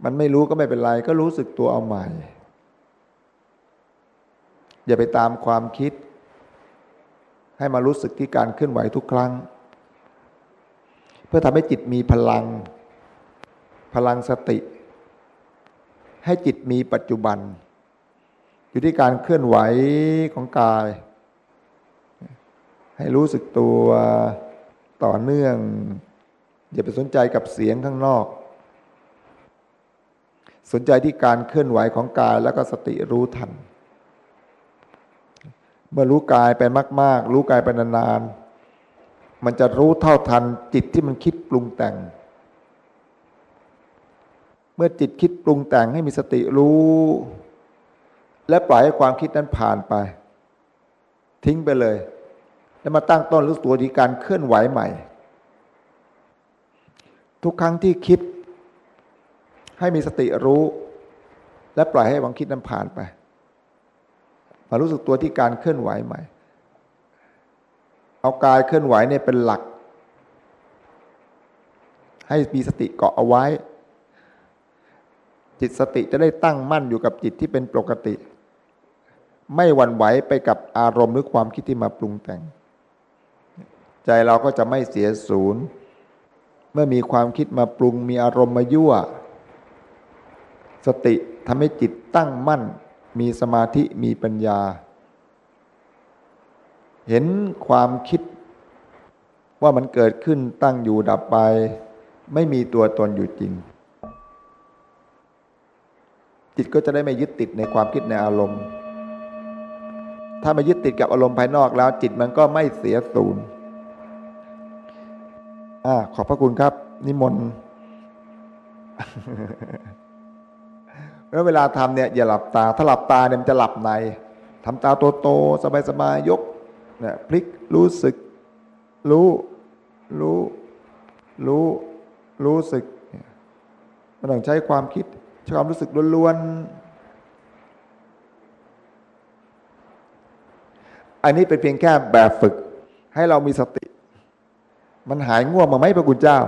มันไม่รู้ก็ไม่เป็นไร ก็รู้สึกตัวเอาใหม่ อย่าไปตามความคิด ให้มารู้สึกที่การเคลื่อนไหวทุกครั้ง เพื่อทำให้จิตมีพลัง พลังสติ ให้จิตมีปัจจุบัน อยู่ที่การเคลื่อนไหวของกาย ให้รู้สึกตัวต่อเนื่อง อย่าไปสนใจกับเสียงข้างนอก สนใจที่การเคลื่อนไหวของกายแล้วก็สติรู้ทัน มื่อรู้กายไปมาก ๆ รู้กายไปนานๆมันจะรู้เท่าทันจิตที่มันคิดปรุงแต่ง เมื่อจิตคิดปรุงแต่งให้มีสติรู้ และปล่อยให้ความคิดนั้นผ่านไป ทิ้งไปเลย แล้วมาตั้งต้นรู้ตัวที่การเคลื่อนไหวใหม่ ทุกครั้งที่คิดให้มีสติรู้ และปล่อยให้ความคิดนั้นผ่านไป มารู้สึกตัวที่การเคลื่อนไหวใหม่ เอากายเคลื่อนไหวเนี่ยเป็นหลัก ให้มีสติเกาะเอาไว้ จิตสติจะได้ตั้งมั่นอยู่กับจิตที่เป็นปกติ ไม่หวั่นไหวไปกับอารมณ์หรือความคิดที่มาปรุงแต่ง ใจเราก็จะไม่เสียศูนย์ เมื่อมีความคิดมาปรุงมีอารมณ์มายั่ว สติทำให้จิตตั้งมั่น มีสมาธิมีปัญญา เห็นความคิดว่ามันเกิดขึ้นตั้งอยู่ดับไป ไม่มีตัวตนอยู่จริง จิตก็จะได้ไม่ยึดติดในความคิดในอารมณ์ ถ้าไม่ยึดติดกับอารมณ์ภายนอกแล้ว จิตมันก็ไม่เสียศูนย์อขอบพระคุณครับ นิมนต์ แล้วเวลาทำเนี่ยอย่าหลับตา ถ้าหลับตาเนี่ยมันจะหลับในทำตาโตๆสบายๆยกเนี่ยพลิกรู้สึก รู้รู้รู้รู้สึกมันต้องใช้ความคิดใช้ความรู้สึกล้วนๆ อันนี้เป็นเพียงแค่แบบฝึก ให้เรามีสติ มันหายง่วงมาไหมพระคุณเจ้า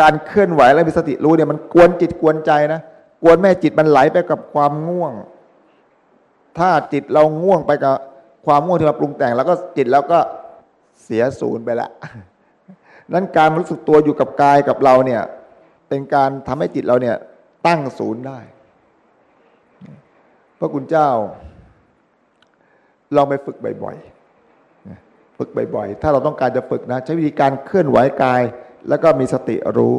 การเคลื่อนไหวแล้วมีสติรู้เนี่ยมันกวนจิตกวนใจนะกวนแม่จิตมันไหลไปกับความง่วง ถ้าจิตเราง่วงไปกับความง่วงที่มาปรุงแต่ง แล้วก็จิตแล้วก็เสียศูนย์ไปละนั้นการรู้สึกตัวอยู่กับกายกับเราเนี่ย เป็นการทำให้จิตเราเนี่ย ตั้งศูนย์ได้ พระคุณเจ้าเราไปฝึกบ่อยๆฝึกบ่อย ๆ ถ้าเราต้องการจะฝึกนะ ใช้วิธีการเคลื่อนไหวกาย แล้วก็มีสติรู้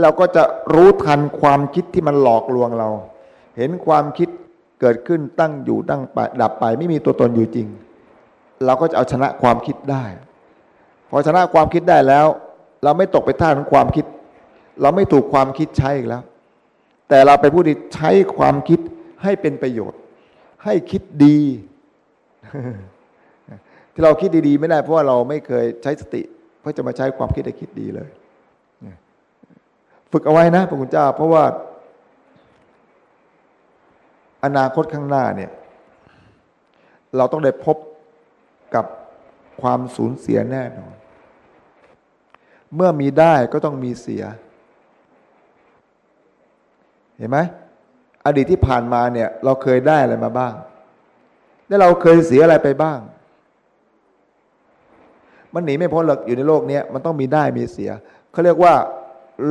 เราก็จะรู้ทันความคิดที่มันหลอกลวงเรา เห็นความคิดเกิดขึ้นตั้งอยู่ตั้งไปดับไป ไม่มีตัวตนอยู่จริง เราก็จะเอาชนะความคิดได้ พอชนะความคิดได้แล้ว เราไม่ตกไปท่าของความคิด เราไม่ถูกความคิดใช้อีกแล้ว แต่เราไปผู้ที่ใช้ความคิดให้เป็นประโยชน์ ให้คิดดีที่เราคิดดีๆ ไม่ได้เพราะว่าเราไม่เคยใช้สติ เพื่อจะมาใช้ความคิดให้คิดดีเลย ฝึกเอาไว้นะพระคุณเจ้า เพราะว่า อนาคตข้างหน้าเนี่ย เราต้องได้พบกับความสูญเสียแน่นอน เมื่อมีได้ก็ต้องมีเสีย เห็นไหมอดีตที่ผ่านมาเนี่ย เราเคยได้อะไรมาบ้าง และเราเคยเสียอะไรไปบ้าง มันหนีไม่พ้นหรอกอยู่ในโลกนี้มันต้องมีได้มีเสียเขาเรียกว่า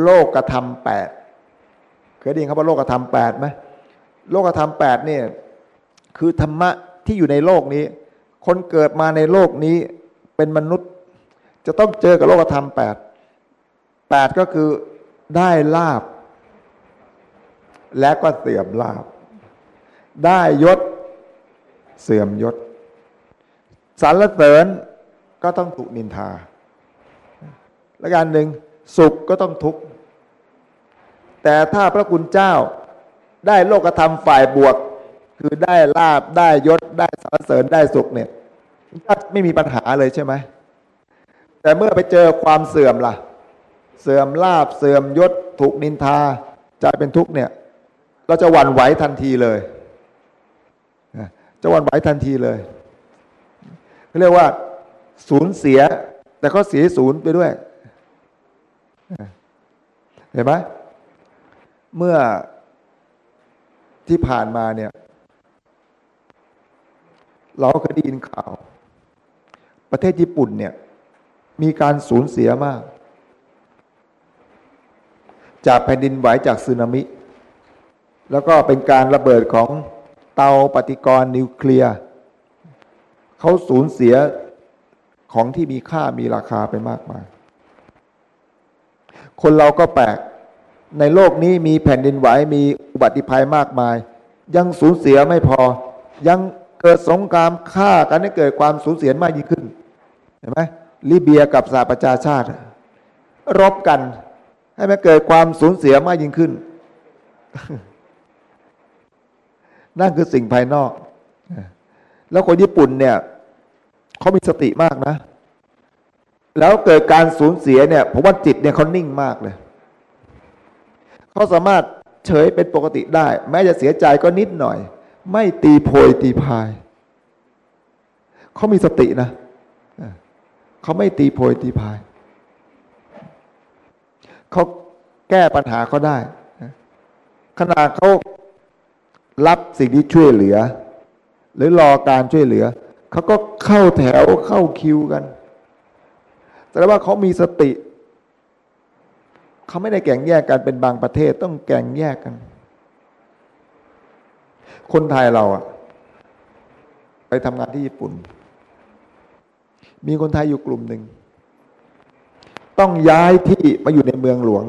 โลกกระทำแปดเคยได้ยินคำว่าโลกกระทำแปดไหมโลกกระทำแปดเนี่ยคือธรรมะที่อยู่ในโลกนี้ คนเกิดมาในโลกนี้เป็นมนุษย์ จะต้องเจอกับโลกธรรมแปดแปดก็คือได้ลาบ และก็เสื่อมลาบ ได้ยศเสื่อมยศสรรเสริญ ก็ต้องถูกนินทา และการหนึ่งสุขก็ต้องทุกข์ แต่ถ้าพระคุณเจ้าได้โลกธรรมฝ่ายบวก คือได้ลาบได้ยศได้สรรเสริญได้สุขเนี่ยก็ไม่มีปัญหาเลยใช่ไหม แต่เมื่อไปเจอความเสื่อมล่ะ เสื่อมลาบเสื่อมยศถูกนินทาใจเป็นทุกข์เนี่ย เราจะหวั่นไหวทันทีเลยจะหวั่นไหวทันทีเลยเรียกว่า ศูนย์เสีย แต่ก็เสียศูนย์ไปด้วย เห็นไหมเมื่อที่ผ่านมาเนี่ย เราเคยได้ยินข่าว ประเทศญี่ปุ่นเนี่ย มีการสูญเสียมาก จากแผ่นดินไหวจากสึนามิ แล้วก็เป็นการระเบิดของเตาปฏิกรณ์นิวเคลียร์เขาสูญเสีย ของที่มีค่ามีราคาไปมากมาย คนเราก็แปลก ในโลกนี้มีแผ่นดินไหวมีอุบัติภัยมากมาย ยังสูญเสียไม่พอ ยังเกิดสงครามฆ่ากันให้เกิดความสูญเสียมากยิ่งขึ้น เห็นไหมลิเบียกับสหประชาชาติ รบกัน ให้มันเกิดความสูญเสียมากยิ่งขึ้น นั่นคือสิ่งภายนอก แล้วคนญี่ปุ่นเนี่ย เขามีสติมากนะ แล้วเกิดการสูญเสียเนี่ยผมว่าจิตเนี่ยเขานิ่งมากเลยเขาสามารถเฉยเป็นปกติได้ แม้จะเสียใจก็นิดหน่อย ไม่ตีโพยตีพายเขามีสตินะเขาไม่ตีโพยตีพายเขาแก้ปัญหาเขาได้ขณะเขารับสิ่งที่ช่วยเหลือ หรือรอการช่วยเหลือ เขาก็เข้าแถวเข้าคิวกัน แต่ว่าเขามีสติเขาไม่ได้แก่งแยกกันเป็นบางประเทศต้องแก่งแยกกัน คนไทยเราอะไปทำงานที่ญี่ปุ่น มีคนไทยอยู่กลุ่มหนึ่ง ต้องย้ายที่มาอยู่ในเมืองหลวง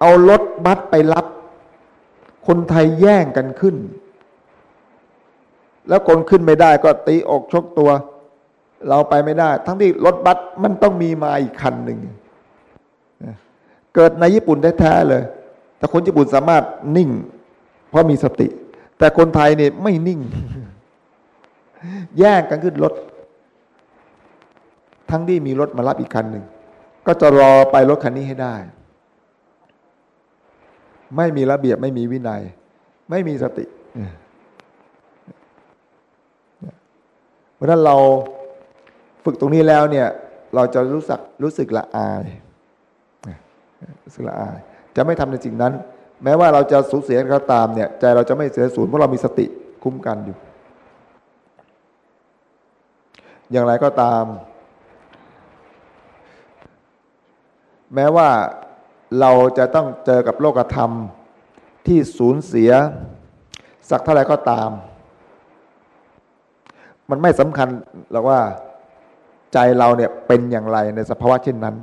เอารถบัสไปรับ คนไทยแย่งกันขึ้น แล้วคนขึ้นไม่ได้ก็ตีอกชกตัว เราไปไม่ได้ ทั้งที่รถบัสมันต้องมีมาอีกคันหนึ่งเกิดในญี่ปุ่นแท้ๆเลย แต่คนญี่ปุ่นสามารถนิ่ง เพราะมีสติ แต่คนไทยเนี่ยไม่นิ่ง แย่งกันขึ้นรถ ทั้งที่มีรถมารับอีกคันหนึ่ง ก็จะรอไปรถคันนี้ให้ได้ ไม่มีระเบียบไม่มีวินัย ไม่มีสติ เพราะนั้นเราฝึกตรงนี้แล้วเนี่ย เราจะรู้สึกรู้สึกละอายรู้สึกละอาย จะไม่ทำในสิ่งนั้น แม้ว่าเราจะสูญเสียก็ตามเนี่ยใจเราจะไม่เสียสูญเพราะเรามีสติคุ้มกันอยู่ อย่างไรก็ตาม แม้ว่าเราจะต้องเจอกับโลกธรรมที่สูญเสีย สักเท่าไรก็ตาม มันไม่สำคัญหรอกว่าใจเราเนี่ยเป็นอย่างไรในสภาวะเช่นนั้น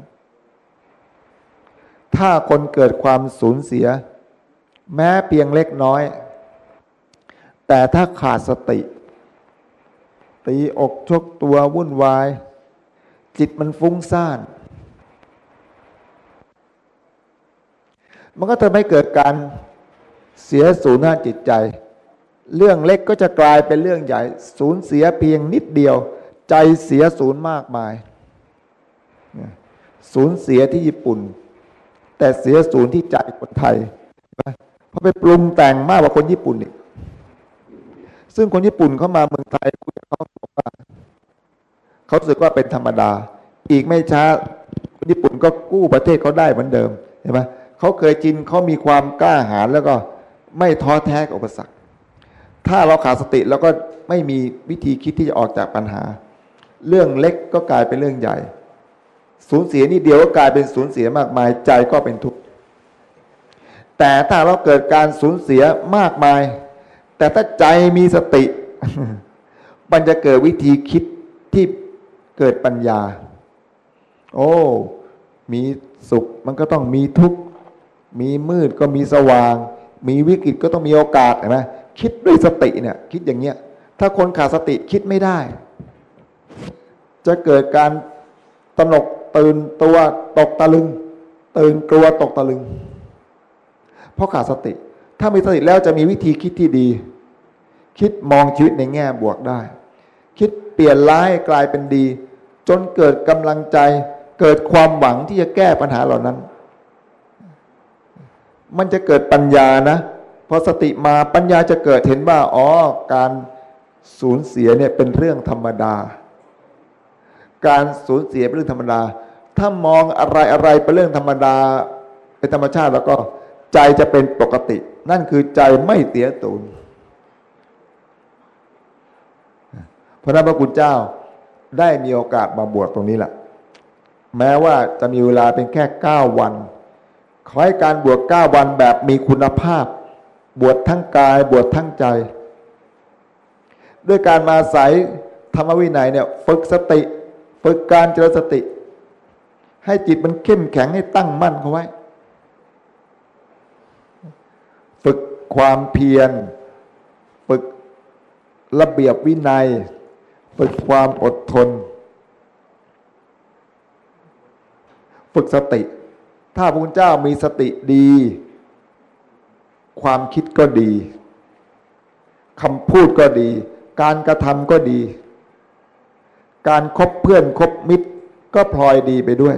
ถ้าคนเกิดความสูญเสีย แม้เพียงเล็กน้อย แต่ถ้าขาดสติ ตีอกชกตัววุ่นวาย จิตมันฟุ้งซ่าน มันก็จะไม่เกิดการเสียสูญหน้าจิตใจ เรื่องเล็กก็จะกลายเป็นเรื่องใหญ่ สูญเสียเพียงนิดเดียว ใจเสียศูนย์มากมาย สูญเสียที่ญี่ปุ่น แต่เสียศูนย์ที่ใจคนไทย เพราะไปปรุงแต่งมากกว่าคนญี่ปุ่นอีกซึ่งคนญี่ปุ่นเข้ามาเมืองไทยคุยกับเขาบอกว่าเขาสึกว่าเป็นธรรมดา อีกไม่ช้าคนญี่ปุ่นก็กู้ประเทศเขาได้เหมือนเดิมเห็นไหมเขาเคยจินเขามีความกล้าหาญแล้วก็ไม่ท้อแท้กับอุปสรรค ถ้าเราขาดสติแล้วก็ไม่มีวิธีคิดที่จะออกจากปัญหา เรื่องเล็กก็กลายเป็นเรื่องใหญ่ สูญเสียนิดเดียวก็กลายเป็นสูญเสียมากมายใจก็เป็นทุกข์แต่ถ้าเราเกิดการสูญเสียมากมาย แต่ถ้าใจมีสติ มันจะเกิดวิธีคิดที่เกิดปัญญา โอ้ มีสุขมันก็ต้องมีทุกข์ มีมืดก็มีสว่าง มีวิกฤตก็ต้องมีโอกาสเห็นไหม คิดด้วยสติเนี่ย คิดอย่างเงี้ย ถ้าคนขาดสติคิดไม่ได้ จะเกิดการตนกตื่นตัวตกตะลึง ตื่นกลัวตกตะลึง เพราะขาดสติ ถ้ามีสติแล้วจะมีวิธีคิดที่ดี คิดมองชีวิตในแง่บวกได้ คิดเปลี่ยนร้ายกลายเป็นดี จนเกิดกำลังใจ เกิดความหวังที่จะแก้ปัญหาเหล่านั้น มันจะเกิดปัญญานะ พอสติมาปัญญาจะเกิดเห็นว่าอ๋อการสูญเสียเนี่ยเป็นเรื่องธรรมดา การสูญเสียเป็นเรื่องธรรมดา ถ้ามองอะไรอะไรเป็นเรื่องธรรมดา เป็นธรรมชาติแล้วก็ใจจะเป็นปกติ นั่นคือใจไม่เสียตูนพระนัพระคุณเจ้าได้มีโอกาสมาบวชตรงนี้แหละแม้ว่าจะมีเวลาเป็นแค่เก้าวัน ขอให้การบวชเก้าวันแบบมีคุณภาพ บวชทั้งกายบวชทั้งใจ ด้วยการมาใส่ธรรมวินัยเนี่ยฝึกสติ ฝึกการเจริญสติ ให้จิตมันเข้มแข็งให้ตั้งมั่นเขาไว้ ฝึกความเพียร ฝึกระเบียบวินัย ฝึกความอดทน ฝึกสติ ถ้าพระพุทธเจ้ามีสติดี ความคิดก็ดีคำพูดก็ดี การกระทำก็ดี การครบเพื่อนคบมิตรก็พลอยดีไปด้วย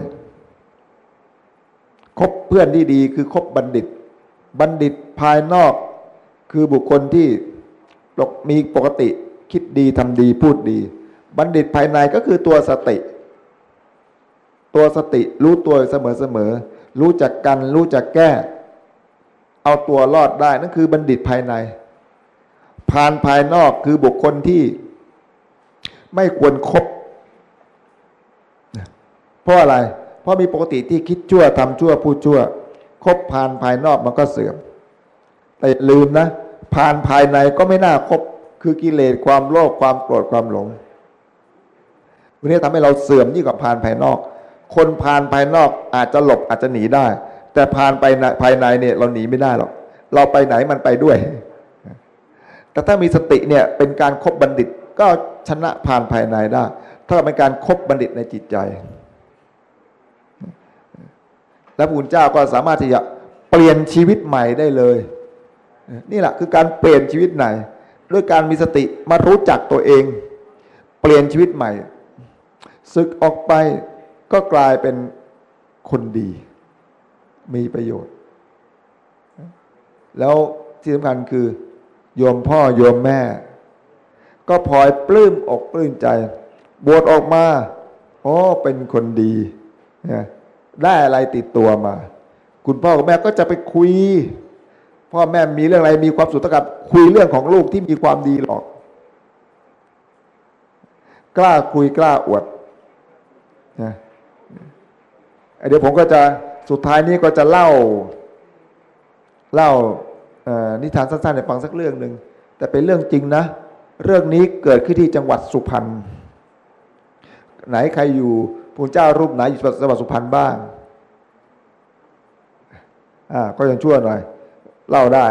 คบเพื่อนที่ดีคือคบบัณฑิต บัณฑิตภายนอกคือบุคคลที่มีปกติคิดดีทำดีพูดดี บัณฑิตภายในก็คือตัวสติ ตัวสติรู้ตัวเสมอเสมอรู้จักกันรู้จักแก้ เอาตัวรอดได้นั่นคือบัณฑิตภายในผ่านภายนอกคือบุคคลที่ไม่ควรครบเพราะอะไร เพราะมีปกติที่คิดชั่วทำชั่วพูดชั่ว คบผ่านภายนอกมันก็เสื่อม แต่ลืมนะผ่านภายในก็ไม่น่าคบคือกิเลสความโลภความโกรธความหลงวันนี้ทำให้เราเสื่อมยิ่งกว่าผ่านภายนอก คนผ่านภายนอกอาจจะหลบอาจจะหนีได้ แต่ผ่านไปภายในเนี่ยเราหนีไม่ได้หรอก เราไปไหนมันไปด้วย แต่ถ้ามีสติเนี่ยเป็นการครบบัณฑิตก็ชนะผ่านภายในได้ถ้าเป็นการครบบัณฑิตในจิตใจ แล้วพระพุทเจ้าก็สามารถที่จะเปลี่ยนชีวิตใหม่ได้เลย นี่แหละคือการเปลี่ยนชีวิตไหนด้วยการมีสติมารู้จักตัวเอง เปลี่ยนชีวิตใหม่ศึกออกไปก็กลายเป็นคนดี มีประโยชน์ แล้วที่สำคัญคือ โยมพ่อโยมแม่ ก็พลอยปลื้มอกปลื้มใจ บวชออกมาโอ้เป็นคนดีได้อะไรติดตัวมา คุณพ่อกับแม่ก็จะไปคุย พ่อแม่มีเรื่องอะไรมีความสุขกับคุยเรื่องของลูกที่มีความดีหรอก กล้าคุยกล้าอวดนะเดี๋ยวผมก็จะ สุดท้ายนี้ก็จะเล่าเล่านิทานสั้นๆให้ฟังสักเรื่องหนึ่งแต่เป็นเรื่องจริงนะ เรื่องนี้เกิดขึ้นที่จังหวัดสุพรรณไหนใครอยู่พระเจ้ารูปไหนอยู่จังหวัดสุพรรณบ้างอ่าก็ยังชั่วหน่อย เล่าได้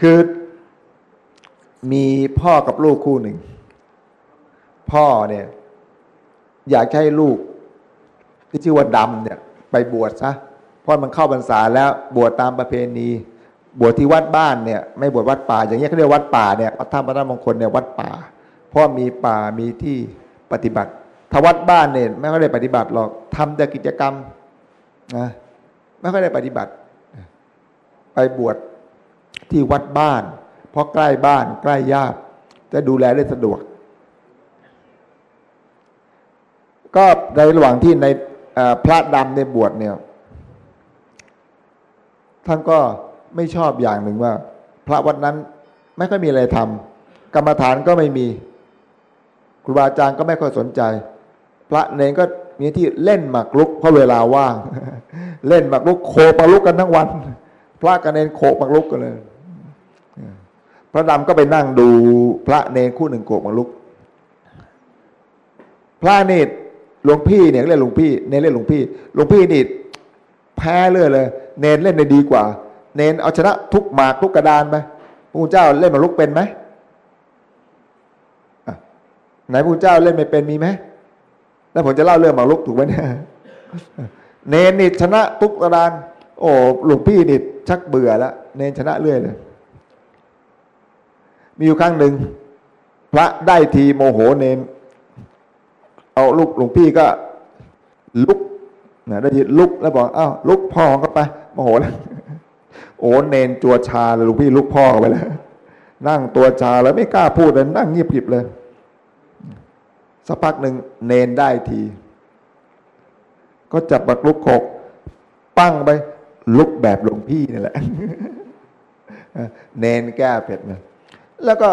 คือมีพ่อกับลูกคู่หนึ่ง พ่อเนี่ย อยากให้ลูก ที่ชื่อว่าดำเนี่ย ไปบวชซะเพราะมันเข้าพรรษาแล้วบวชตามประเพณี บวชที่วัดบ้านเนี่ย ไม่บวชวัดป่า อย่างเงี้ยเขาเรียกวัดป่าเนี่ยวัดท่าพระมงคลเนี่ยวัดป่า เพราะมีป่ามีที่ปฏิบัติถ้าวัดบ้านเนี่ยไม่ค่อยได้ปฏิบัติหรอกทำแต่กิจกรรมนะไม่ค่อยได้ปฏิบัติ ไปบวชที่วัดบ้าน เพราะใกล้บ้านใกล้ญาติจะดูแลได้สะดวก ก็ในระหว่างที่ในพระดำในบวชเนี่ย ท่านก็ไม่ชอบอย่างหนึ่งว่า พระวัดนั้นไม่ค่อยมีอะไรทำกรรมฐานก็ไม่มีครูบาอาจารย์ก็ไม่ค่อยสนใจ พระเนรก็มีที่เล่นหมากรุกเพราะเวลาว่าง เล่นหมากรุกโคหมากรุกกันทั้งวัน พระกับเนรโขกหมากรุกกันเลยพระดำก็ไปนั่งดูพระเนรคู่หนึ่งโกหมากรุก พระนี่ หลวงพี่เนี่ยเรียกหลวงพี่เนรเรียกหลวงพี่หลวงพี่นี่แพ้เรื่อยเลย เนรเล่นได้ดีกว่า เนรเอาชนะทุกหมากทุกกระดานไปพระพุทธเจ้าเล่นหมากรุกเป็นไหมไหนพระพุทธเจ้าเล่นไม่เป็นมีไหมแล้วผมจะเล่าเรื่องหมากรุกถูกไหมเนี่ยเนรนี่ชนะทุกกระดาน โอ้หลวงพี่นี่ชักเบื่อแล้วเนรชนะเรื่อยเลย มีอยู่ครั้งหนึ่งพระได้ทีโมโหเนน เอาลูกหลวงพี่ก็ลุกนะได้ยินลุกแล้วบอกอ้าวลุกพ่อก็ไปโมโหแล้วโอ้เนนตัวชาเลยหลวงพี่ลุกพ่อไปแล้วนั่งตัวชาแล้วไม่กล้าพูดเลยนั่งเงียบกริบเลยสักพักหนึ่งเนนได้ที ก็จับบักลุกโขกปั้งไป ลุกแบบหลวงพี่นี่แหละเนนแก้เผ็ดนะแล้วก็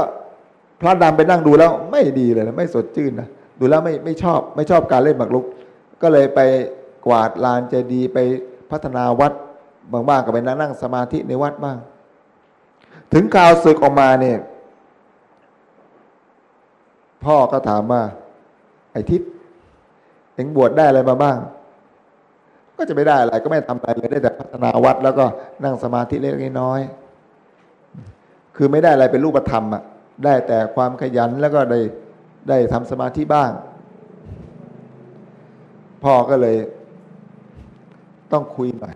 พระดำไปนั่งดูแล้ว ไม่ดีเลยนะไม่สดชื่นนะ ดูแล้วไม่ไม่ชอบไม่ชอบการเล่นหมากรุก ก็เลยไปกวาดลานเจดีย์ไปพัฒนาวัดบางบ้างก็ไปนั่งนั่งสมาธิในวัดบ้าง ถึงข่าวศึกออกมาเนี่ย พ่อก็ถามว่าไอ้ทิศเอ็งบวชได้อะไรมาบ้าง ก็จะไม่ได้อะไรก็ไม่ทำอะไรเลยได้แต่พัฒนาวัด แล้วก็นั่งสมาธิเล็กน้อย คือไม่ได้อะไรเป็นรูปธรรมอะได้แต่ความขยันแล้วก็ได้ ได้ทำสมาธิบ้าง พ่อก็เลย ต้องคุยหน่อย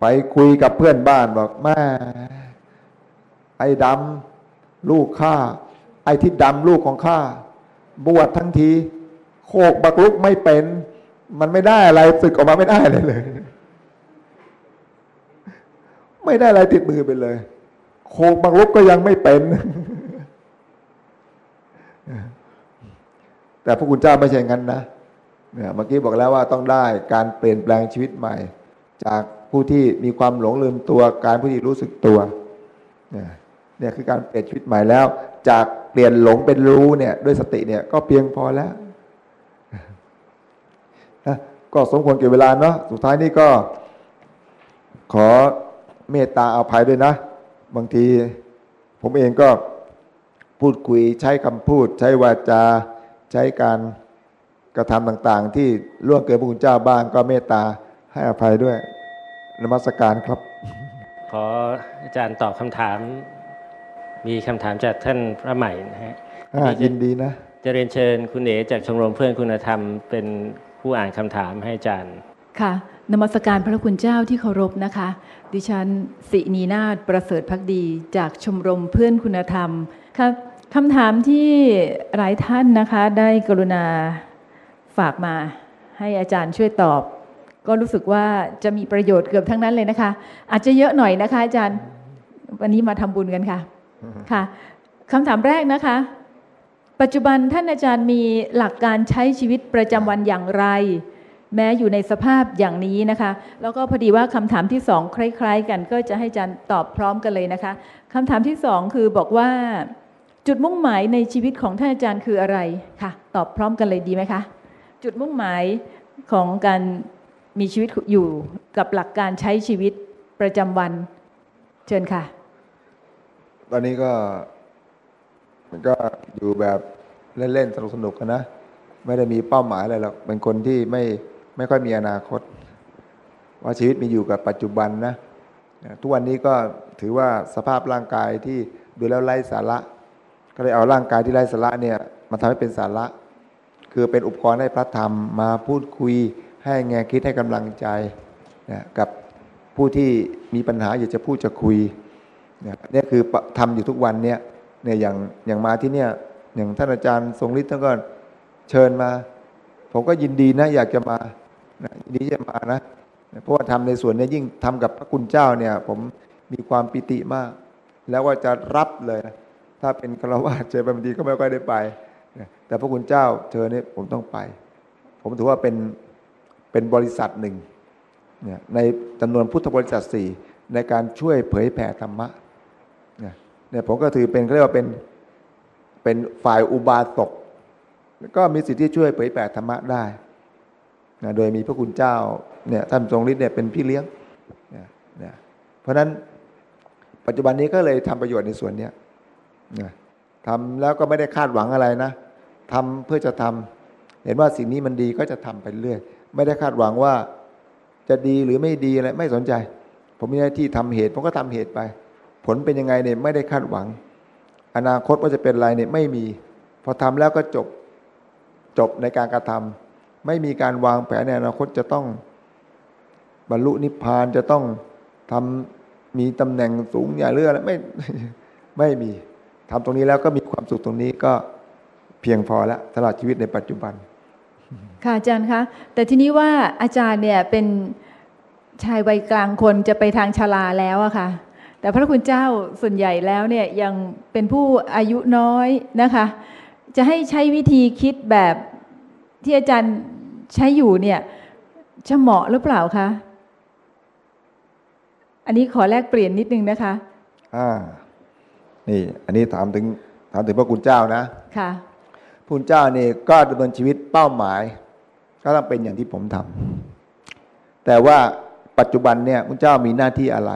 ไปคุยกับเพื่อนบ้านบอกแม่ไอ้ดำลูกข้าไอ้ที่ดำลูกของข้าบวชทั้งที โคกบักลุกไม่เป็น มันไม่ได้อะไรศึกออกมาไม่ได้เลยเลย ไม่ได้อะไรติดมือไปเลย โคกบักลุกก็ยังไม่เป็น แต่พระคุณเจ้าไม่ใช่งั้นนะเนี่ยเมื่อกี้บอกแล้วว่าต้องได้การเปลี่ยนแปลงชีวิตใหม่ จากผู้ที่มีความหลงลืมตัวการผู้ที่รู้สึกตัวเนี่ยเนี่ยคือการเปลี่ยนชีวิตใหม่แล้ว จากเปลี่ยนหลงเป็นรู้เนี่ยด้วยสติเนี่ยก็เพียงพอแล้วนะก็สมควรเก็บเวลาเนาะสุดท้ายนี่ก็ขอเมตตาอาภัยด้วยนะ บางทีผมเองก็พูดคุยใช้คำพูด ใช้วาจา ใช้การกระทำต่างๆ ที่ล่วงเกินพระคุณเจ้าบ้างก็เมตตาให้อภัยด้วยนมัสการครับ ขออาจารย์ตอบคำถาม มีคำถามจากท่านพระใหม่นะฮะอ่ายินดีนะ จะเรียนเชิญคุณเอ๋จากชมรมเพื่อนคุณธรรม เป็นผู้อ่านคำถามให้อาจารย์ค่ะนมัสการพระคุณเจ้าที่เคารพนะคะ ดิฉันสินีนาฏประเสริฐพักดี จากชมรมเพื่อนคุณธรรมค่ะ คำถามที่หลายท่านนะคะ ได้กรุณาฝากมา ให้อาจารย์ช่วยตอบ ก็รู้สึกว่าจะมีประโยชน์เกือบทั้งนั้นเลยนะคะ อาจจะเยอะหน่อยนะคะ อาจารย์ วันนี้มาทำบุญกันค่ะ ค่ะคำถามแรกนะคะ ปัจจุบันท่านอาจารย์มีหลักการใช้ชีวิตประจำวันอย่างไร แม้อยู่ในสภาพอย่างนี้นะคะ แล้วก็พอดีว่าคำถามที่สองคล้าย ๆ กัน ก็จะให้อาจารย์ตอบพร้อมกันเลยนะคะคำถามที่สองคือบอกว่า จุดมุ่งหมายในชีวิตของท่านอาจารย์คืออะไรคะตอบพร้อมกันเลยดีไหมคะ จุดมุ่งหมายของการมีชีวิตอยู่กับหลักการใช้ชีวิตประจำวัน เชิญค่ะ ตอนนี้ก็ มันก็อยู่แบบเล่นๆสนุกๆกันนะ ไม่ได้มีเป้าหมายอะไรหรอกเป็นคนที่ไม่ไม่ค่อยมีอนาคต ว่าชีวิตมีอยู่กับปัจจุบันนะทุกวันนี้ก็ถือว่าสภาพร่างกายที่ดูแล้วไร้สาระ ก็เลยเอาร่างกายที่ไร้สาระเนี่ยมาทำให้เป็นสาระ คือเป็นอุปกรณ์ให้พระธรรมมาพูดคุยให้แง่คิดให้กำลังใจนะกับผู้ที่มีปัญหาอยากจะพูดจะคุยเนี่ยเนี่ยคือทำอยู่ทุกวันเนี่ยเนี่ยอย่างอย่างมาที่เนี่ยอย่างท่านอาจารย์ทรงฤทธิ์ท่านก็เชิญมา ผมก็ยินดีนะอยากจะมานะยินดีจะมานะเพราะว่าทำในส่วนนี้ยิ่งทำกับพระคุณเจ้าเนี่ย ผมมีความปิติมาก แล้วว่าจะรับเลยนะ ถ้าเป็นฆราวาสเจอบางทีก็ไม่ค่อยได้ไปแต่พระคุณเจ้าเชิญเนี่ยผมต้องไป ผมถือว่าเป็นเป็นบริษัทหนึ่งในจำนวนพุทธบริษัทสี่ในการช่วยเผยแผ่ธรรมะเนี่ยผมก็ถือเป็นเรียกว่าเป็นเป็นฝ่ายอุบาสกแล้วก็มีสิทธิ์ที่ช่วยเผยแผ่ธรรมะได้นะโดยมีพระคุณเจ้าเนี่ยท่านทรงฤทธิ์เนี่ยเป็นพี่เลี้ยงเนี่ยเนี่ยเพราะฉะนั้นปัจจุบันนี้ก็เลยทำประโยชน์ในส่วนเนี้ย นะทำแล้วก็ไม่ได้คาดหวังอะไรนะทำเพื่อจะทำเห็นว่าสิ่งนี้มันดีก็จะทำไปเรื่อย ไม่ได้คาดหวังว่าจะดีหรือไม่ดีอะไรไม่สนใจ ผมมีหน้าที่ทำเหตุ ผมก็ทำเหตุไป ผลเป็นยังไงเนี่ยไม่ได้คาดหวัง อนาคตว่าจะเป็นอะไรเนี่ยไม่มี พอทำแล้วก็จบจบในการกระทำไม่มีการวางแผนในอนาคตจะต้องบรรลุนิพพานจะต้องทำมีตำแหน่งสูงใหญ่เรื่ออะไรไม่ไม่มี ทำตรงนี้แล้วก็มีความสุขตรงนี้ก็เพียงพอแล้วตลอดชีวิตในปัจจุบัน ค่ะอาจารย์คะแต่ทีนี้ว่าอาจารย์เนี่ยเป็นชายวัยกลางคนจะไปทางชราแล้วอะค่ะ แต่พระคุณเจ้าส่วนใหญ่แล้วเนี่ยยังเป็นผู้อายุน้อยนะคะ จะให้ใช้วิธีคิดแบบที่อาจารย์ใช้อยู่เนี่ยจะเหมาะหรือเปล่าคะ อันนี้ขอแลกเปลี่ยนนิดนึงนะคะ อ่า นี่ อันนี้ถามถึงถามถึงพระคุณเจ้านะค่ะพระคุณเจ้านี่ก็ดำเนินชีวิตเป้าหมาย ก็ต้องเป็นอย่างที่ผมทำแต่ว่าปัจจุบันเนี่ยพระเจ้ามีหน้าที่อะไร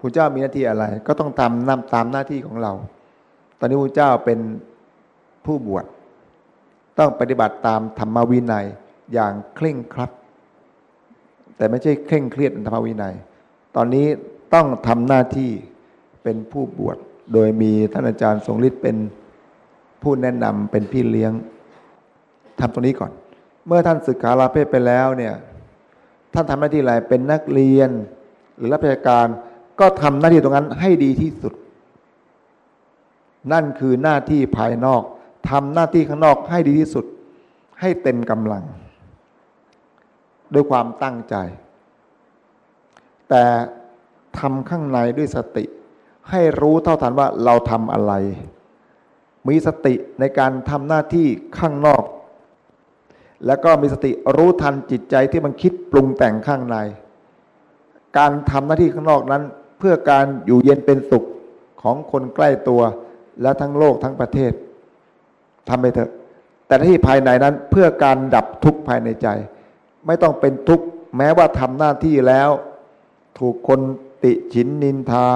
พระเจ้ามีหน้าที่อะไร ก็ต้องทำนำตามหน้าที่ของเรา ตอนนี้พระเจ้าเป็นผู้บวชต้องปฏิบัติตามธรรมวินัยอย่างเคร่งครัด แต่ไม่ใช่เคร่งเครียดในธรรมวินัย ตอนนี้ต้องทำหน้าที่ เป็นผู้บวช โดยมีท่านอาจารย์ทรงฤทธิ์เป็นผู้แนะนำเป็นพี่เลี้ยงทำตรงนี้ก่อน เมื่อท่านศึกษาลาเพศไปแล้วเนี่ยท่านทำหน้าที่อะไรเป็นนักเรียน หรือรับราชการก็ทำหน้าที่ตรงนั้นให้ดีที่สุด นั่นคือหน้าที่ภายนอกทำหน้าที่ข้างนอกให้ดีที่สุด ให้เต็มกำลัง ด้วยความตั้งใจ แต่ทำข้างในด้วยสติ ให้รู้เท่าทันว่าเราทำอะไร มีสติในการทำหน้าที่ข้างนอก แล้วก็มีสติรู้ทันจิตใจที่มันคิดปรุงแต่งข้างใน การทำหน้าที่ข้างนอกนั้น เพื่อการอยู่เย็นเป็นสุขของคนใกล้ตัว และทั้งโลกทั้งประเทศทำไปเถอะ แต่ที่ภายในนั้นเพื่อการดับทุกข์ภายในใจ ไม่ต้องเป็นทุกข์แม้ว่าทำหน้าที่แล้ว ถูกคนติฉินนินทา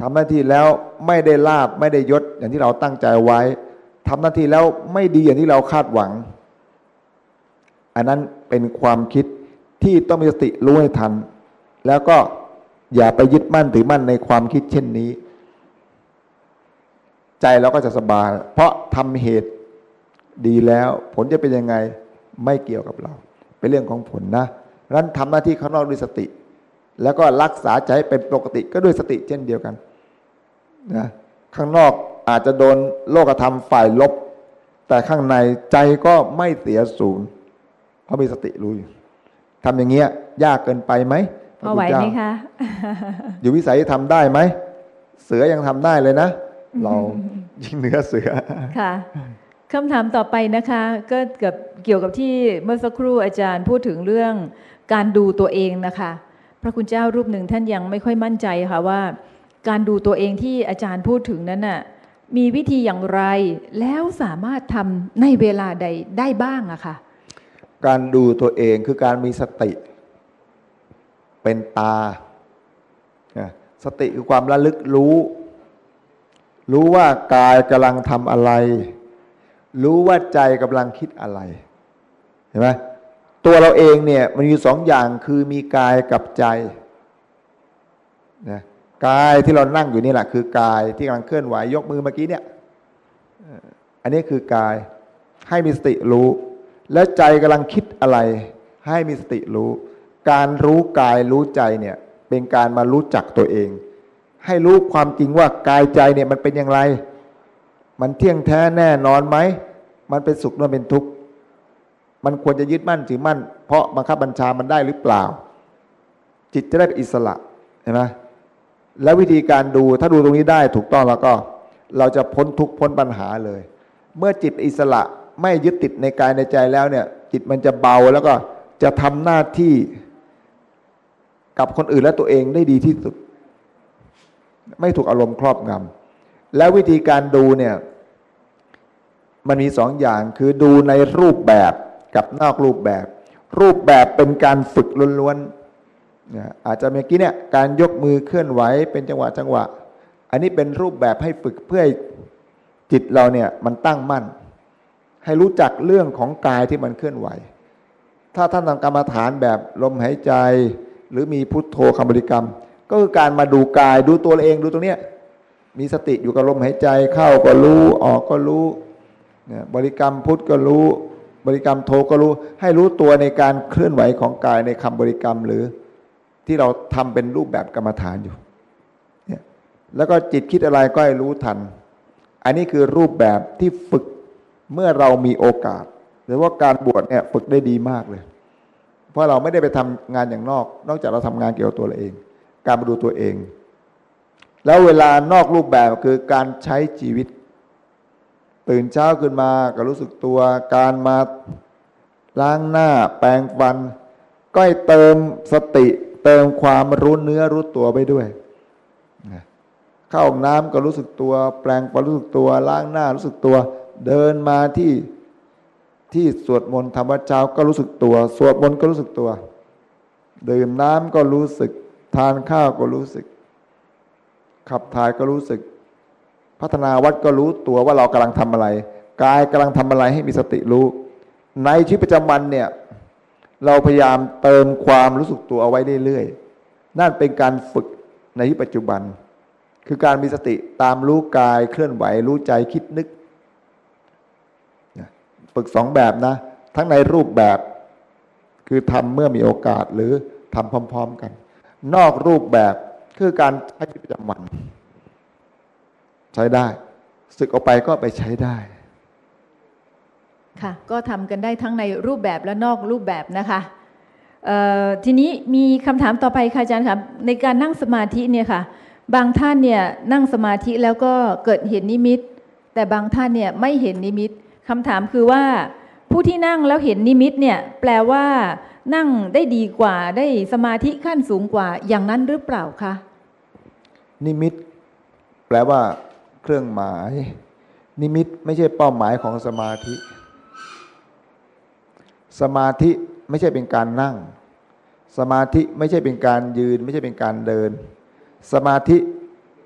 ทำหน้าที่แล้วไม่ได้ลาบไม่ได้ยศอย่างที่เราตั้งใจไว้ทำหน้าที่แล้วไม่ดีอย่างที่เราคาดหวัง อันนั้นเป็นความคิดที่ต้องมีสติรู้ให้ทัน แล้วก็อย่าไปยึดมั่นถือมั่นในความคิดเช่นนี้ ใจเราก็จะสบาย เพราะทำเหตุดีแล้ว ผลจะเป็นยังไงไม่เกี่ยวกับเรา เป็นเรื่องของผลนะนั้นทำหน้าที่ข้างนอกด้วยสติ แล้วก็รักษาใจเป็นปกติก็ด้วยสติเช่นเดียวกัน นะข้างนอกอาจจะโดนโลกธรรมฝ่ายลบ แต่ข้างในใจก็ไม่เสียศูนย์เพราะมีสติรู้อยู่ทำอย่างเงี้ย ยากเกินไปไหมพอไหวไหมคะอยู่วิสัยทำได้ไหมเสือยังทำได้เลยนะ เรายิ่งเหนือเสือค่ะคำถามต่อไปนะคะ ก็เกับเกี่ยวกับที่เมื่อสักครู่อาจารย์พูดถึงเรื่องการดูตัวเองนะคะ พระคุณเจ้ารูปหนึ่งท่านยังไม่ค่อยมั่นใจค่ะว่า การดูตัวเองที่อาจารย์พูดถึงนั้นน่ะมีวิธีอย่างไรแล้วสามารถทำในเวลาใดได้บ้างอะค่ะการดูตัวเองคือการมีสติ เป็นตา สติคือความระลึกรู้ รู้ว่ากายกำลังทำอะไร รู้ว่าใจกำลังคิดอะไรเห็นไหมตัวเราเองเนี่ยมันมีสองอย่างคือมีกายกับใจ กายที่เรานั่งอยู่นี่แหละ คือกายที่กำลังเคลื่อนไหวยกมือเมื่อกี้เนี่ยอันนี้คือกายให้มีสติรู้ แล้วใจกำลังคิดอะไรให้ให้มีสติรู้ การรู้กายรู้ใจเนี่ย เป็นการมารู้จักตัวเอง ให้รู้ความจริงว่ากายใจเนี่ยมันเป็นอย่างไร มันเที่ยงแท้แน่นอนไหมมันเป็นสุขหรือเป็นทุกข์มันควรจะยึดมั่นถือมั่น เพราะบังคับบัญชามันได้หรือเปล่า จิตจะได้เป็นอิสระเห็นไหม แล้ววิธีการดูถ้าดูตรงนี้ได้ถูกต้องแล้วก็เราจะพ้นทุกพ้นปัญหาเลย เมื่อจิตอิสระไม่ยึดติดในกายในใจแล้วเนี่ย จิตมันจะเบาแล้วก็จะทำหน้าที่กับคนอื่นและตัวเองได้ดีที่สุด ไม่ถูกอารมณ์ครอบงำแล้ววิธีการดูเนี่ย มันมีสองอย่างคือดูในรูปแบบกับนอกรูปแบบ รูปแบบเป็นการฝึกล้วนๆ นะอาจจะเมื่อกี้เนี่ยการยกมือเคลื่อนไหวเป็นจังหวะจังหวะ อันนี้เป็นรูปแบบให้ฝึกเพื่อให้จิตเราเนี่ยมันตั้งมั่น ให้รู้จักเรื่องของกายที่มันเคลื่อนไหว ถ้าท่านทำกรรมฐานแบบลมหายใจ หรือมีพุทโธคำบริกรรม ก็คือการมาดูกายดูตัวเองดูตรงเนี้ยมีสติอยู่กับลมหายใจเข้าก็รู้ออกก็รู้เนี่ยบริกรรมพุทธก็รู้ บริกรรมโทก็รู้ ให้รู้ตัวในการเคลื่อนไหวของกายในคำบริกรรมหรือ ที่เราทำเป็นรูปแบบกรรมฐานอยู่เนี่ยแล้วก็จิตคิดอะไรก็ให้รู้ทัน อันนี้คือรูปแบบที่ฝึกเมื่อเรามีโอกาส หรือว่าการบวชเนี่ยฝึกได้ดีมากเลย เพราะเราไม่ได้ไปทำงานอย่างนอก นอกจากเราทำงานเกี่ยวกับตัวเราเอง การมาดูตัวเอง แล้วเวลานอกรูปแบบคือการใช้ชีวิต ตื่นเช้าขึ้นมาก็รู้สึกตัวการมาล้างหน้าแปรงฟัน ก็ให้เติมสติ เติมความรู้เนื้อรู้ตัวไปด้วย เข้าห้องน้ำก็รู้สึกตัว แปรงฟันรู้สึกตัว ล้างหน้ารู้สึกตัว เดินมาที่ที่สวดมนต์ทำวัดเช้าก็รู้สึกตัว สวดมนต์ก็รู้สึกตัว ดื่มน้ำก็รู้สึก ทานข้าวก็รู้สึก ขับถ่ายก็รู้สึก พัฒนาวัดก็รู้ตัวว่าเรากำลังทำอะไร กายกำลังทำอะไรให้มีสติรู้ ในชีวิตประจำวันเนี่ย เราพยายามเติมความรู้สึกตัวเอาไว้เรื่อยๆ นั่นเป็นการฝึกในที่ปัจจุบัน คือการมีสติตามรู้กายเคลื่อนไหวรู้ใจคิดนึก ฝึกสองแบบนะ ทั้งในรูปแบบ คือทำเมื่อมีโอกาสหรือทำพร้อม ๆ กัน นอกรูปแบบคือการใช้ชีวิตประจำวัน ใช้ได้ ศึกออกไปก็ไปใช้ได้ ค่ะก็ทำกันได้ทั้งในรูปแบบและนอกรูปแบบนะคะทีนี้มีคำถามต่อไปค่ะอาจารย์ครับในการนั่งสมาธิเนี่ยค่ะบางท่านเนี่ยนั่งสมาธิแล้วก็เกิดเห็นนิมิต แต่บางท่านเนี่ยไม่เห็นนิมิตคำถามคือว่าผู้ที่นั่งแล้วเห็นนิมิตเนี่ยแปลว่านั่งได้ดีกว่าได้สมาธิขั้นสูงกว่าอย่างนั้นหรือเปล่าคะนิมิต แปลว่า เครื่องหมาย นิมิตไม่ใช่เป้าหมายของสมาธิ สมาธิไม่ใช่เป็นการนั่ง สมาธิไม่ใช่เป็นการยืน ไม่ใช่เป็นการเดิน สมาธิ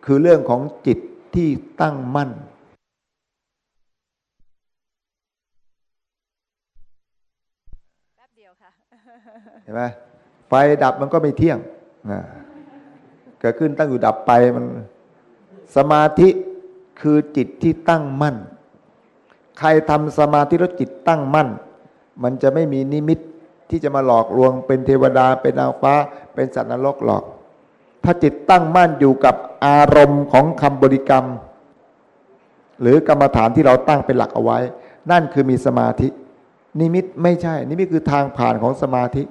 คือเรื่องของจิตที่ตั้งมั่นแป๊บเดียวค่ะเห็นไหมไฟดับมันก็ไม่เที่ยงนะเกิดขึ้นตั้งอยู่ดับไปมัน สมาธิคือจิตที่ตั้งมั่น ใครทำสมาธิแล้วจิตตั้งมั่น มันจะไม่มีนิมิตที่จะมาหลอกลวง เป็นเทวดาเป็นนางฟ้า เป็นสัตว์นรกหรอก ถ้าจิตตั้งมั่นอยู่กับอารมณ์ของคำบริกรรม หรือกรรมฐานที่เราตั้งเป็นหลักเอาไว้ นั่นคือมีสมาธิ นิมิตไม่ใช่ นิมิตคือทางผ่านของสมาธิ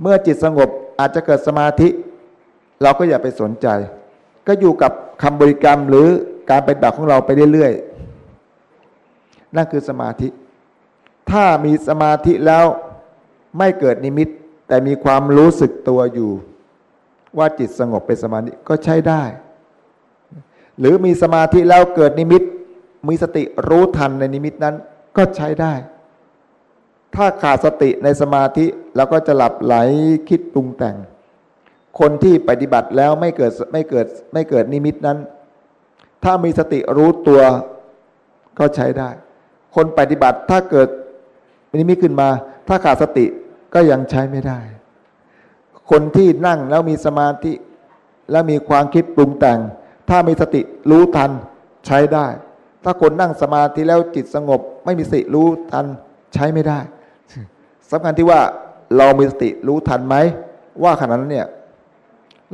เมื่อจิตสงบอาจจะเกิดสมาธิ เราก็อย่าไปสนใจ ก็อยู่กับคำบริกรรมหรือการปฏิบัติของเราไปเรื่อยๆนั่นคือสมาธิ ถ้ามีสมาธิแล้วไม่เกิดนิมิต แต่มีความรู้สึกตัวอยู่ ว่าจิตสงบเป็นสมาธิก็ใช้ได้ หรือมีสมาธิแล้วเกิดนิมิต มีสติรู้ทันในนิมิตนั้นก็ใช้ได้ ถ้าขาดสติในสมาธิเราก็จะหลับไหลคิดปรุงแต่ง คนที่ปฏิบัติแล้วไม่เกิดไม่เกิดไม่เกิดนิมิตนั้น ถ้ามีสติรู้ตัวก็ใช้ได้ คนปฏิบัติถ้าเกิด นิมิตขึ้นมา ถ้าขาดสติก็ยังใช้ไม่ได้ คนที่นั่งแล้วมีสมาธิ แล้วมีความคิดปรุงแต่ง ถ้ามีสติรู้ทันใช้ได้ ถ้าคนนั่งสมาธิแล้วจิตสงบ ไม่มีสติรู้ทันใช้ไม่ได้สำคัญที่ว่าเรามีสติรู้ทันไหม ว่าขณะนั้นเนี่ย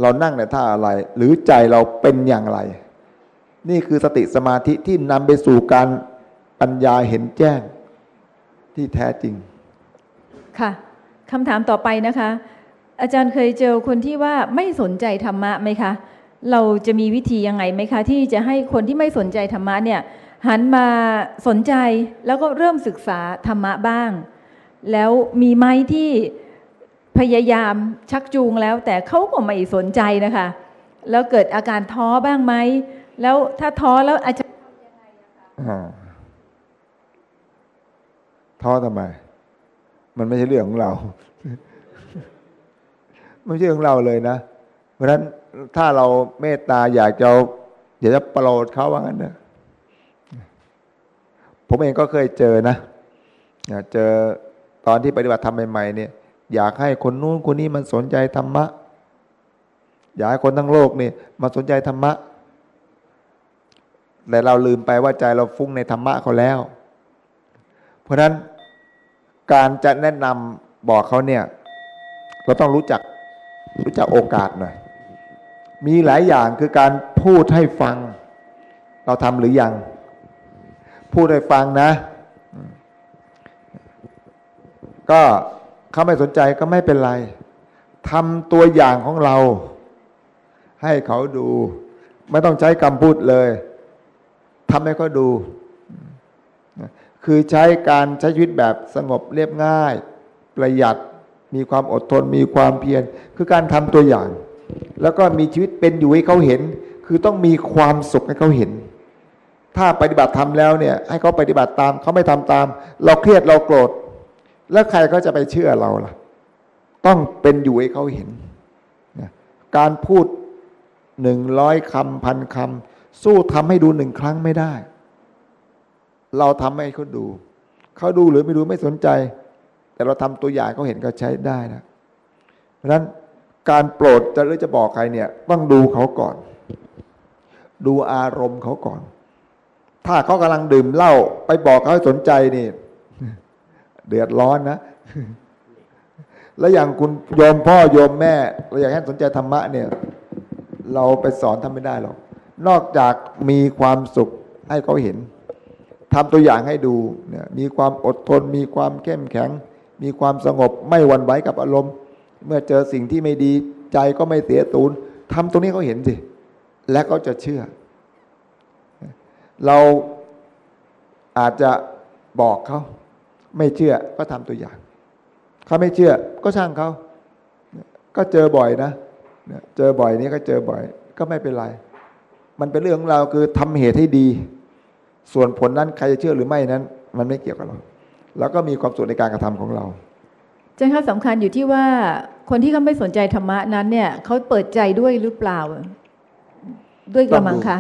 เรานั่งในท่าอะไร หรือใจเราเป็นอย่างไร นี่คือสติสมาธิที่นำไปสู่การปัญญาเห็นแจ้ง ที่แท้จริง ค่ะคำถามต่อไปนะคะ อาจารย์เคยเจอคนที่ว่าไม่สนใจธรรมะไหมคะ เราจะมีวิธียังไงไหมคะ ที่จะให้คนที่ไม่สนใจธรรมะเนี่ยหันมาสนใจแล้วก็เริ่มศึกษาธรรมะบ้าง แล้วมีไหมที่พยายามชักจูงแล้ว แต่เขาก็ไม่สนใจนะคะ แล้วเกิดอาการท้อบ้างไหม แล้วถ้าท้อแล้วอาจารย์อ่า ท้อทำไม มันไม่ใช่เรื่องของเราไม่ใช่ของเราเลยนะ เพราะฉะนั้นถ้าเราเมตตาอยากจะอยากจะโปรดเขาว่างั้นเนะผมเองก็เคยเจอนะเนี่ยเจอตอนที่ปฏิบัติธรรมใหม่ๆเนี่ย อยากให้คนนู้นคนนี้มันสนใจธรรมะ อยากให้คนทั้งโลกนี่มาสนใจธรรมะ แต่เราลืมไปว่าใจเราฟุ้งในธรรมะเขาแล้ว เพราะฉะนั้น การจะแนะนำบอกเขาเนี่ย เราต้องรู้จักรู้จักโอกาสหน่อย มีหลายอย่างคือการพูดให้ฟัง เราทำหรือยัง พูดให้ฟังนะ ก็เขาไม่สนใจก็ไม่เป็นไรทำตัวอย่างของเรา ให้เขาดู ไม่ต้องใช้คำพูดเลยทำให้เขาดู คือใช้การใช้ชีวิตแบบสงบเรียบง่าย ประหยัดมีความอดทนมีความเพียรคือการทำตัวอย่าง แล้วก็มีชีวิตเป็นอยู่ให้เขาเห็น คือต้องมีความสุขให้เขาเห็น ถ้าปฏิบัติทำแล้วเนี่ย ให้เขาปฏิบัติตามเขาไม่ทำตาม เราเครียดเราโกรธ แล้วใครก็จะไปเชื่อเราล่ะ ต้องเป็นอยู่ให้เขาเห็นนะการพูดหนึ่งร้อยคำพันคำสู้ทำให้ดูหนึ่งครั้งไม่ได้ เราทำให้เขาดูเขาดูหรือไม่ดูไม่สนใจ แต่เราทำตัวอย่างเขาเห็นก็ใช้ได้นะ เพราะฉะนั้นการโปรดจะหรือจะบอกใครเนี่ย ต้องดูเขาก่อน ดูอารมณ์เขาก่อน ถ้าเขากำลังดื่มเหล้าไปบอกเขาให้สนใจนี่ เดือดร้อนนะแล้วอย่างคุณโยมพ่อโยมแม่เราอยากให้สนใจธรรมะเนี่ย เราไปสอนทำไม่ได้หรอก นอกจากมีความสุขให้เขาเห็น ทำตัวอย่างให้ดูเนี่ยมีความอดทน มีความเข้มแข็ง มีความสงบไม่หวั่นไหวกับอารมณ์ เมื่อเจอสิ่งที่ไม่ดีใจก็ไม่เสียตูนทำตรงนี้เขาเห็นสิ และเขาจะเชื่อ เราอาจจะบอกเขาไม่เชื่อก็ทำตัวอย่าง เขาไม่เชื่อก็ช่างเขา ก็เจอบ่อยนะเนี่ยเจอบ่อยนี้ก็เจอบ่อย ก็ไม่เป็นไร มันเป็นเรื่องของเราคือทำเหตุให้ดี ส่วนผลนั้นใครจะเชื่อหรือไม่นั้น มันไม่เกี่ยวกับเรา แล้วก็มีความสุขในการกระทำของเราอาจารย์คะสำคัญอยู่ที่ว่าคนที่เขาไม่สนใจธรรมะนั้นเนี่ยเขาเปิดใจด้วยหรือเปล่า ด้วยกระมังคะ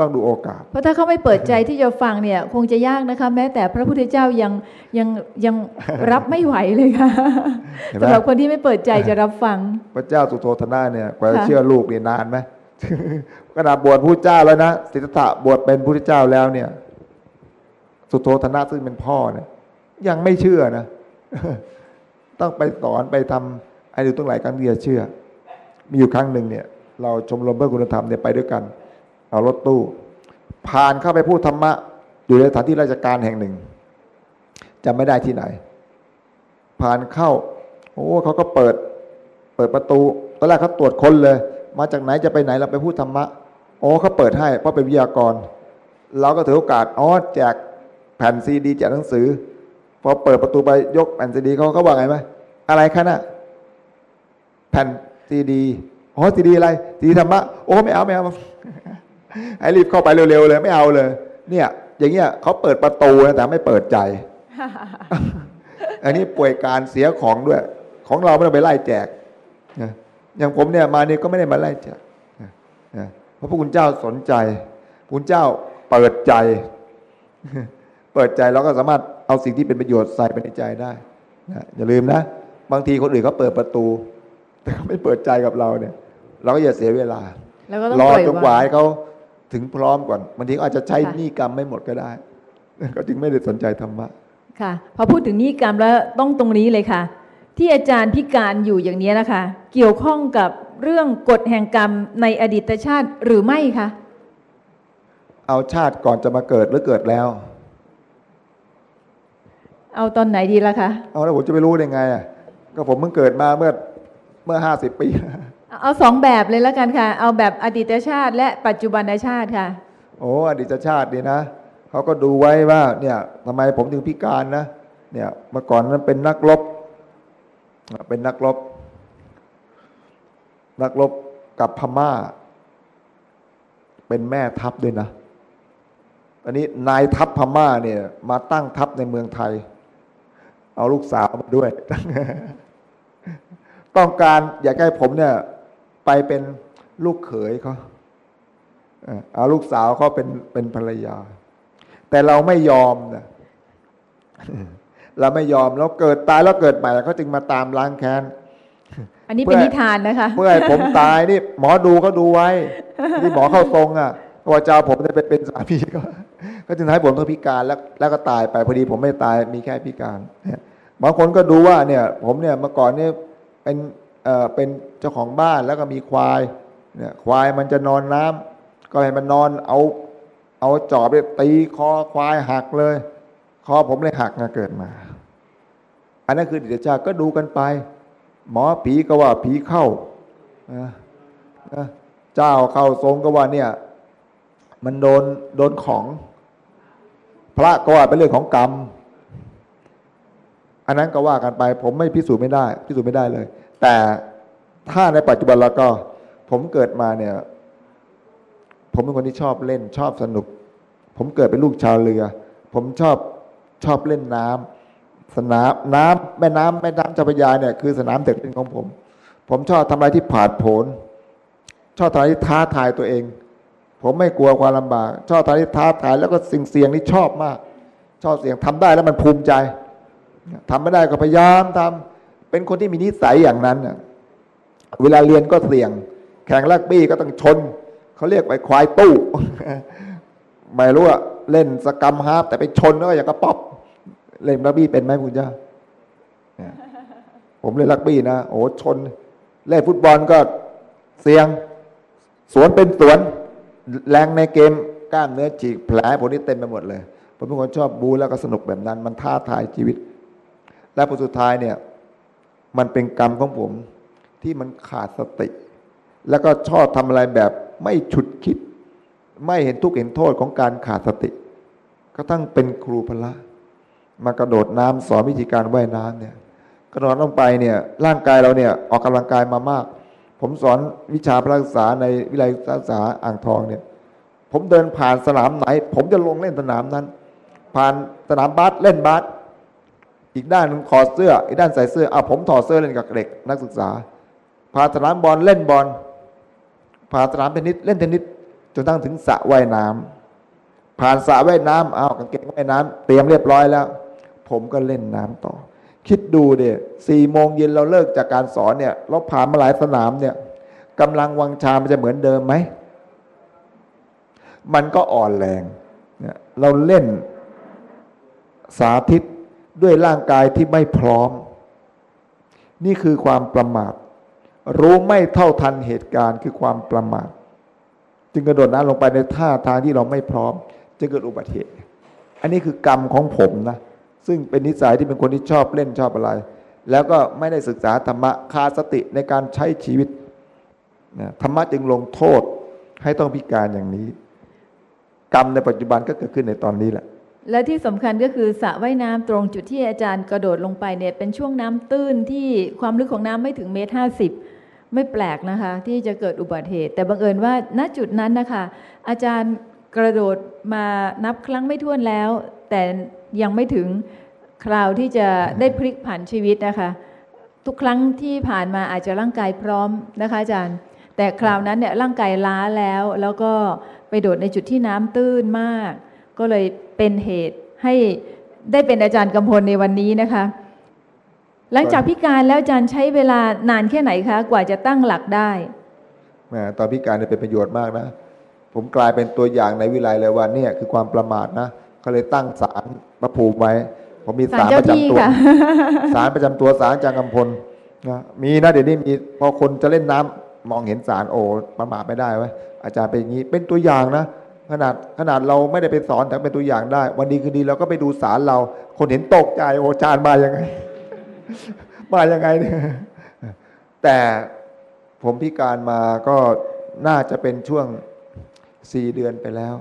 ต้องดูโอกาส เพราะถ้าเขาไม่เปิดใจที่จะฟังเนี่ย คงจะยากนะคะ แม้แต่พระพุทธเจ้ายังยังยังรับไม่ไหวเลยค่ะเห็นไหมสำหรับคนที่ไม่เปิดใจจะรับฟัง พระเจ้าสุโธธนะเนี่ยกว่าจะค่ะเชื่อลูกนี่นานไหมขนาดบวชพระเจ้าแล้วนะสิทธัตถะบวชเป็นพระเจ้าแล้วเนี่ย สุโธธนะซึ่งเป็นพ่อเนี่ยยังไม่เชื่อนะต้องไปสอนไปทำไอ้ดูตั้งหลายครั้งที่จะเชื่อ มีอยู่ครั้งหนึ่งเนี่ย เราชมรมเพื่อคุณธรรมเนี่ยไปด้วยกัน เอารถตู้ ผ่านเข้าไปพูดธรรมะ อยู่ในสถานที่ราชการแห่งหนึ่งจำไม่ได้ที่ไหน ผ่านเข้า โอ้เขาก็เปิด เปิดประตูตอนแรกเขาตรวจค้นเลย มาจากไหนจะไปไหนเราไปพูดธรรมะโอ้เขาเปิดให้เพราะเป็นวิทยากร เราก็ถือโอกาสอ๋อแจก ผ่นซีดีแจกหนังสือ พอเปิดประตูไปยกแผ่นซีดีเขาเขาว่าไงไหมอะไรคะน่ะแผ่นซีดีอ๋อซีดีอะไรซีดีธรรมะโอ้ไม่เอาไม่เอาให้รีบเข้าไปเร็วๆเลย ไม่เอาเลย เนี่ย อย่างเงี้ยเขาเปิดประตูนะแต่ไม่เปิดใจ อันนี้ป่วยการเสียของด้วย ของเราไม่ต้องไปไล่แจกอย่างผมเนี่ยมาเนี่ยก็ไม่ได้มาไล่แจกเพราะพระคุณเจ้าสนใจพระคุณเจ้าเปิดใจ เปิดใจเราก็สามารถเอาสิ่งที่เป็นประโยชน์ใส่ไปในใจได้นะอย่าลืมนะ บางทีคนอื่นเขาเปิดประตู แต่เขาไม่เปิดใจกับเราเนี่ย เราก็อย่าเสียเวลาแล้วก็ต้องรอปล่อยจนกว่าางวให้เขาถึงพร้อมก่อนบางทีเขาอาจจะใช้ค่ะหนี้กรรมไม่หมดก็ได้ก็จึงไม่ได้สนใจธรรมะค่ะพอพูดถึงนิกรรมแล้วต้องตรงนี้เลยค่ะ ที่อาจารย์พิการอยู่อย่างนี้นะคะ เกี่ยวข้องกับเรื่องกฎแห่งกรรมในอดีตชาติหรือไม่คะเอาชาติก่อนจะมาเกิดหรือเกิดแล้ว เอาตอนไหนดีล่ะคะ เอาแล้วผมจะไปรู้ได้ไงอะก็ผมเพิ่งเกิดมาเมื่อเมื่อห้าสิบปี เอาสองแบบเลยแล้วกันค่ะ เอาแบบอดีตชาติ และปัจจุบันชาติค่ะ โอ้อดีตชาติดีนะเขาก็ดูไว้ว่าเนี่ยทำไมผมถึงพิการนะเนี่ยเมื่อก่อนนั้นเป็นนักรบเป็นนักรบ นักรบกับพม่า เป็นแม่ทัพด้วยนะตอนนี้นายทัพพม่าเนี่ยมาตั้งทัพในเมืองไทย เอาลูกสาวมาด้วย ต้องการอยากให้ผมเนี่ย ไปเป็นลูกเขยเขาเอ่อเอาลูกสาวเขาเป็นเป็นภรรยา แต่เราไม่ยอมนะเราไม่ยอมแล้วเกิดตายแล้วเกิดใหม่เขาจึงมาตามล้างแค้นอันนี้เป็นเมื่อนิทานนะคะเมื่อให้ผมตายนี่ หมอดูเขาดูไว้ที่หมอเข้าทรงอะว่าจะเอาผมจะไปเป็นสามีก็ ก็จึงให้ผมต้องพิการแล้วแล้วก็ตายไปพอดีผมไม่ตายมีแค่พิการเนี่ยบางคนก็ดูว่าเนี่ยผมเนี่ยเมื่อก่อนเนี่ยเป็นเอ่อเป็นเจ้าของบ้านแล้วก็มีควายเนี่ยควายมันจะนอนน้ำก็ให้มันนอนเอาเอาจอบไปตีคอควายหักเลย คอผมเลยหักนะเกิดมา อันนั้นคือดิจชาติก็ดูกันไป หมอผีก็ว่าผีเข้านะเจ้าเข้าทรงก็ว่าเนี่ย มันโดนโดนของ พระก็ว่าเป็นเรื่องของกรรม อันนั้นก็ว่ากันไป ผมไม่พิสูจน์ไม่ได้ พิสูจน์ไม่ได้เลย แต่ถ้าในปัจจุบันแล้วก็ ผมเกิดมาเนี่ย ผมเป็นคนที่ชอบเล่นชอบสนุก ผมเกิดเป็นลูกชาวเรือ ผมชอบชอบเล่นน้ำสนามน้ำแม่น้ำแม่น้ำเจ้าพระยาเนี่ยคือสนามเด็กเล่นของผม ผมชอบทำอะไรที่ผาดโผนชอบทำอะไรที่ท้าทายตัวเอง ผมไม่กลัวความลำบาก ชอบทำอะไรที่ท้าทายแล้วก็สิ่งเสี่ยงนี่ชอบมาก ชอบเสี่ยงทำได้แล้วมันภูมิใจทำไม่ได้ก็พยายามทำเป็นคนที่มีนิสัยอย่างนั้นเวลาเรียนก็เสี่ยง แข่งลักบี้ก็ต้องชนเขาเรียกไปควายตู้ไม่รู้อะเล่นสกรรมฮาร์ปแต่ไปชนแล้วก็อย่างกระป๊อปเล่นลักบี้เป็นไหมคุณเจ้าผมเล่นลักบี้นะโอ้ชน เล่นฟุตบอลก็เสี่ยง สวนเป็นสวน แรงในเกมกล้ามเนื้อฉีกแผลผมนี่เต็มไปหมดเลยผมเป็นคนชอบบูแล้วก็สนุกแบบนั้น มันท้าทายชีวิต และผลสุดท้ายเนี่ยมันเป็นกรรมของผมที่มันขาดสติ แล้วก็ชอบทำอะไรแบบไม่ฉุดคิด ไม่เห็นทุกข์เห็นโทษของการขาดสติ ก็ตั้งเป็นครูพละมากระโดดน้ำสอนวิธีการว่ายน้ำเนี่ยกระโดดลงไปเนี่ยร่างกายเราเนี่ยออกกำลังกายมามาก ผมสอนวิชาพระศึกษาในวิทยาลัยศึกษาอ่างทองเนี่ย ผมเดินผ่านสนามไหน ผมจะลงเล่นสนามนั้น ผ่านสนามบาสเล่นบาสอีกด้านหนึงถอดเสื้อ อีกด้านใส่เสื้ออะผมถอดเสื้อเล่นกับเด็กนักศึกษา ผ่านสนามบอลเล่นบอลผ่านสนามเทนนิสเล่นเทนนิสจนตั้งถึงสระว่ายน้ำผ่านสระว่ายน้ำเอากางเกงว่ายน้ำเตรียมเรียบร้อยแล้ว ผมก็เล่นน้ำต่อ คิดดูเดียสี่โมงเย็นเราเลิกจากการสอนเนี่ยเราผ่านมาหลายสนามเนี่ยกำลังวังชามันจะเหมือนเดิมไหม มันก็อ่อนแรงเนี่ยเราเล่นสาธิตด้วยร่างกายที่ไม่พร้อม นี่คือความประมาท รู้ไม่เท่าทันเหตุการณ์คือความประมาท จึงกระโดดน้ำลงไปในท่าทางที่เราไม่พร้อมจึงเกิดอุบัติเหตุ อันนี้คือกรรมของผมนะ ซึ่งเป็นนิสัยที่เป็นคนที่ชอบเล่นชอบอะไร แล้วก็ไม่ได้ศึกษาธรรมะขาดสติในการใช้ชีวิตนะธรรมะจึงลงโทษให้ต้องพิการอย่างนี้ กรรมในปัจจุบันก็เกิดขึ้นในตอนนี้แหละ และที่สำคัญก็คือสระว่ายน้ำตรงจุดที่อาจารย์กระโดดลงไปเนี่ยเป็นช่วงน้ำตื้นที่ความลึกของน้ำไม่ถึงเมตรห้าสิบไม่แปลกนะคะ ที่จะเกิดอุบัติเหตุ แต่บังเอิญว่าณจุดนั้นนะคะ อาจารย์กระโดดมานับครั้งไม่ถ้วนแล้ว แต่ยังไม่ถึงคราวที่จะได้พลิกผันชีวิตนะคะ ทุกครั้งที่ผ่านมาอาจจะร่างกายพร้อมนะคะอาจารย์ แต่คราวนั้นเนี่ยร่างกายล้าแล้ว แล้วก็ไปโดดในจุดที่น้ำตื้นมาก ก็เลยเป็นเหตุให้ได้เป็นอาจารย์กำพลในวันนี้นะคะ หลังจากพิการแล้วอาจารย์ใช้เวลานานแค่ไหนคะ กว่าจะตั้งหลักได้แหมตอนพิการเนี่ยเป็นประโยชน์มากนะ ผมกลายเป็นตัวอย่างในวิไลเลยว่าเนี่ยคือความประมาทนะ ก็เลยตั้งศาลพระภูมิไว้ ผมมีศาลสารเจ้าประจำที่ตัวค่ะสารประจำตัวสารจางกำพลนะมีนะเดี๋ยวนี้มีพอคนจะเล่นน้ำมองเห็นสารโอ้ประมาทไม่ได้เว้ยอาจารย์เป็นอย่างนี้เป็นตัวอย่างนะขนาดขนาดเราไม่ได้ไปสอนแต่เป็นตัวอย่างได้ วันดีคืนดีเราก็ไปดูสารเรา คนเห็นตกใจโอ้อาจารย์มายังไง มายังไงเนี่ยแต่ผมพิการมาก็น่าจะเป็นช่วงสี่เดือนไปแล้ว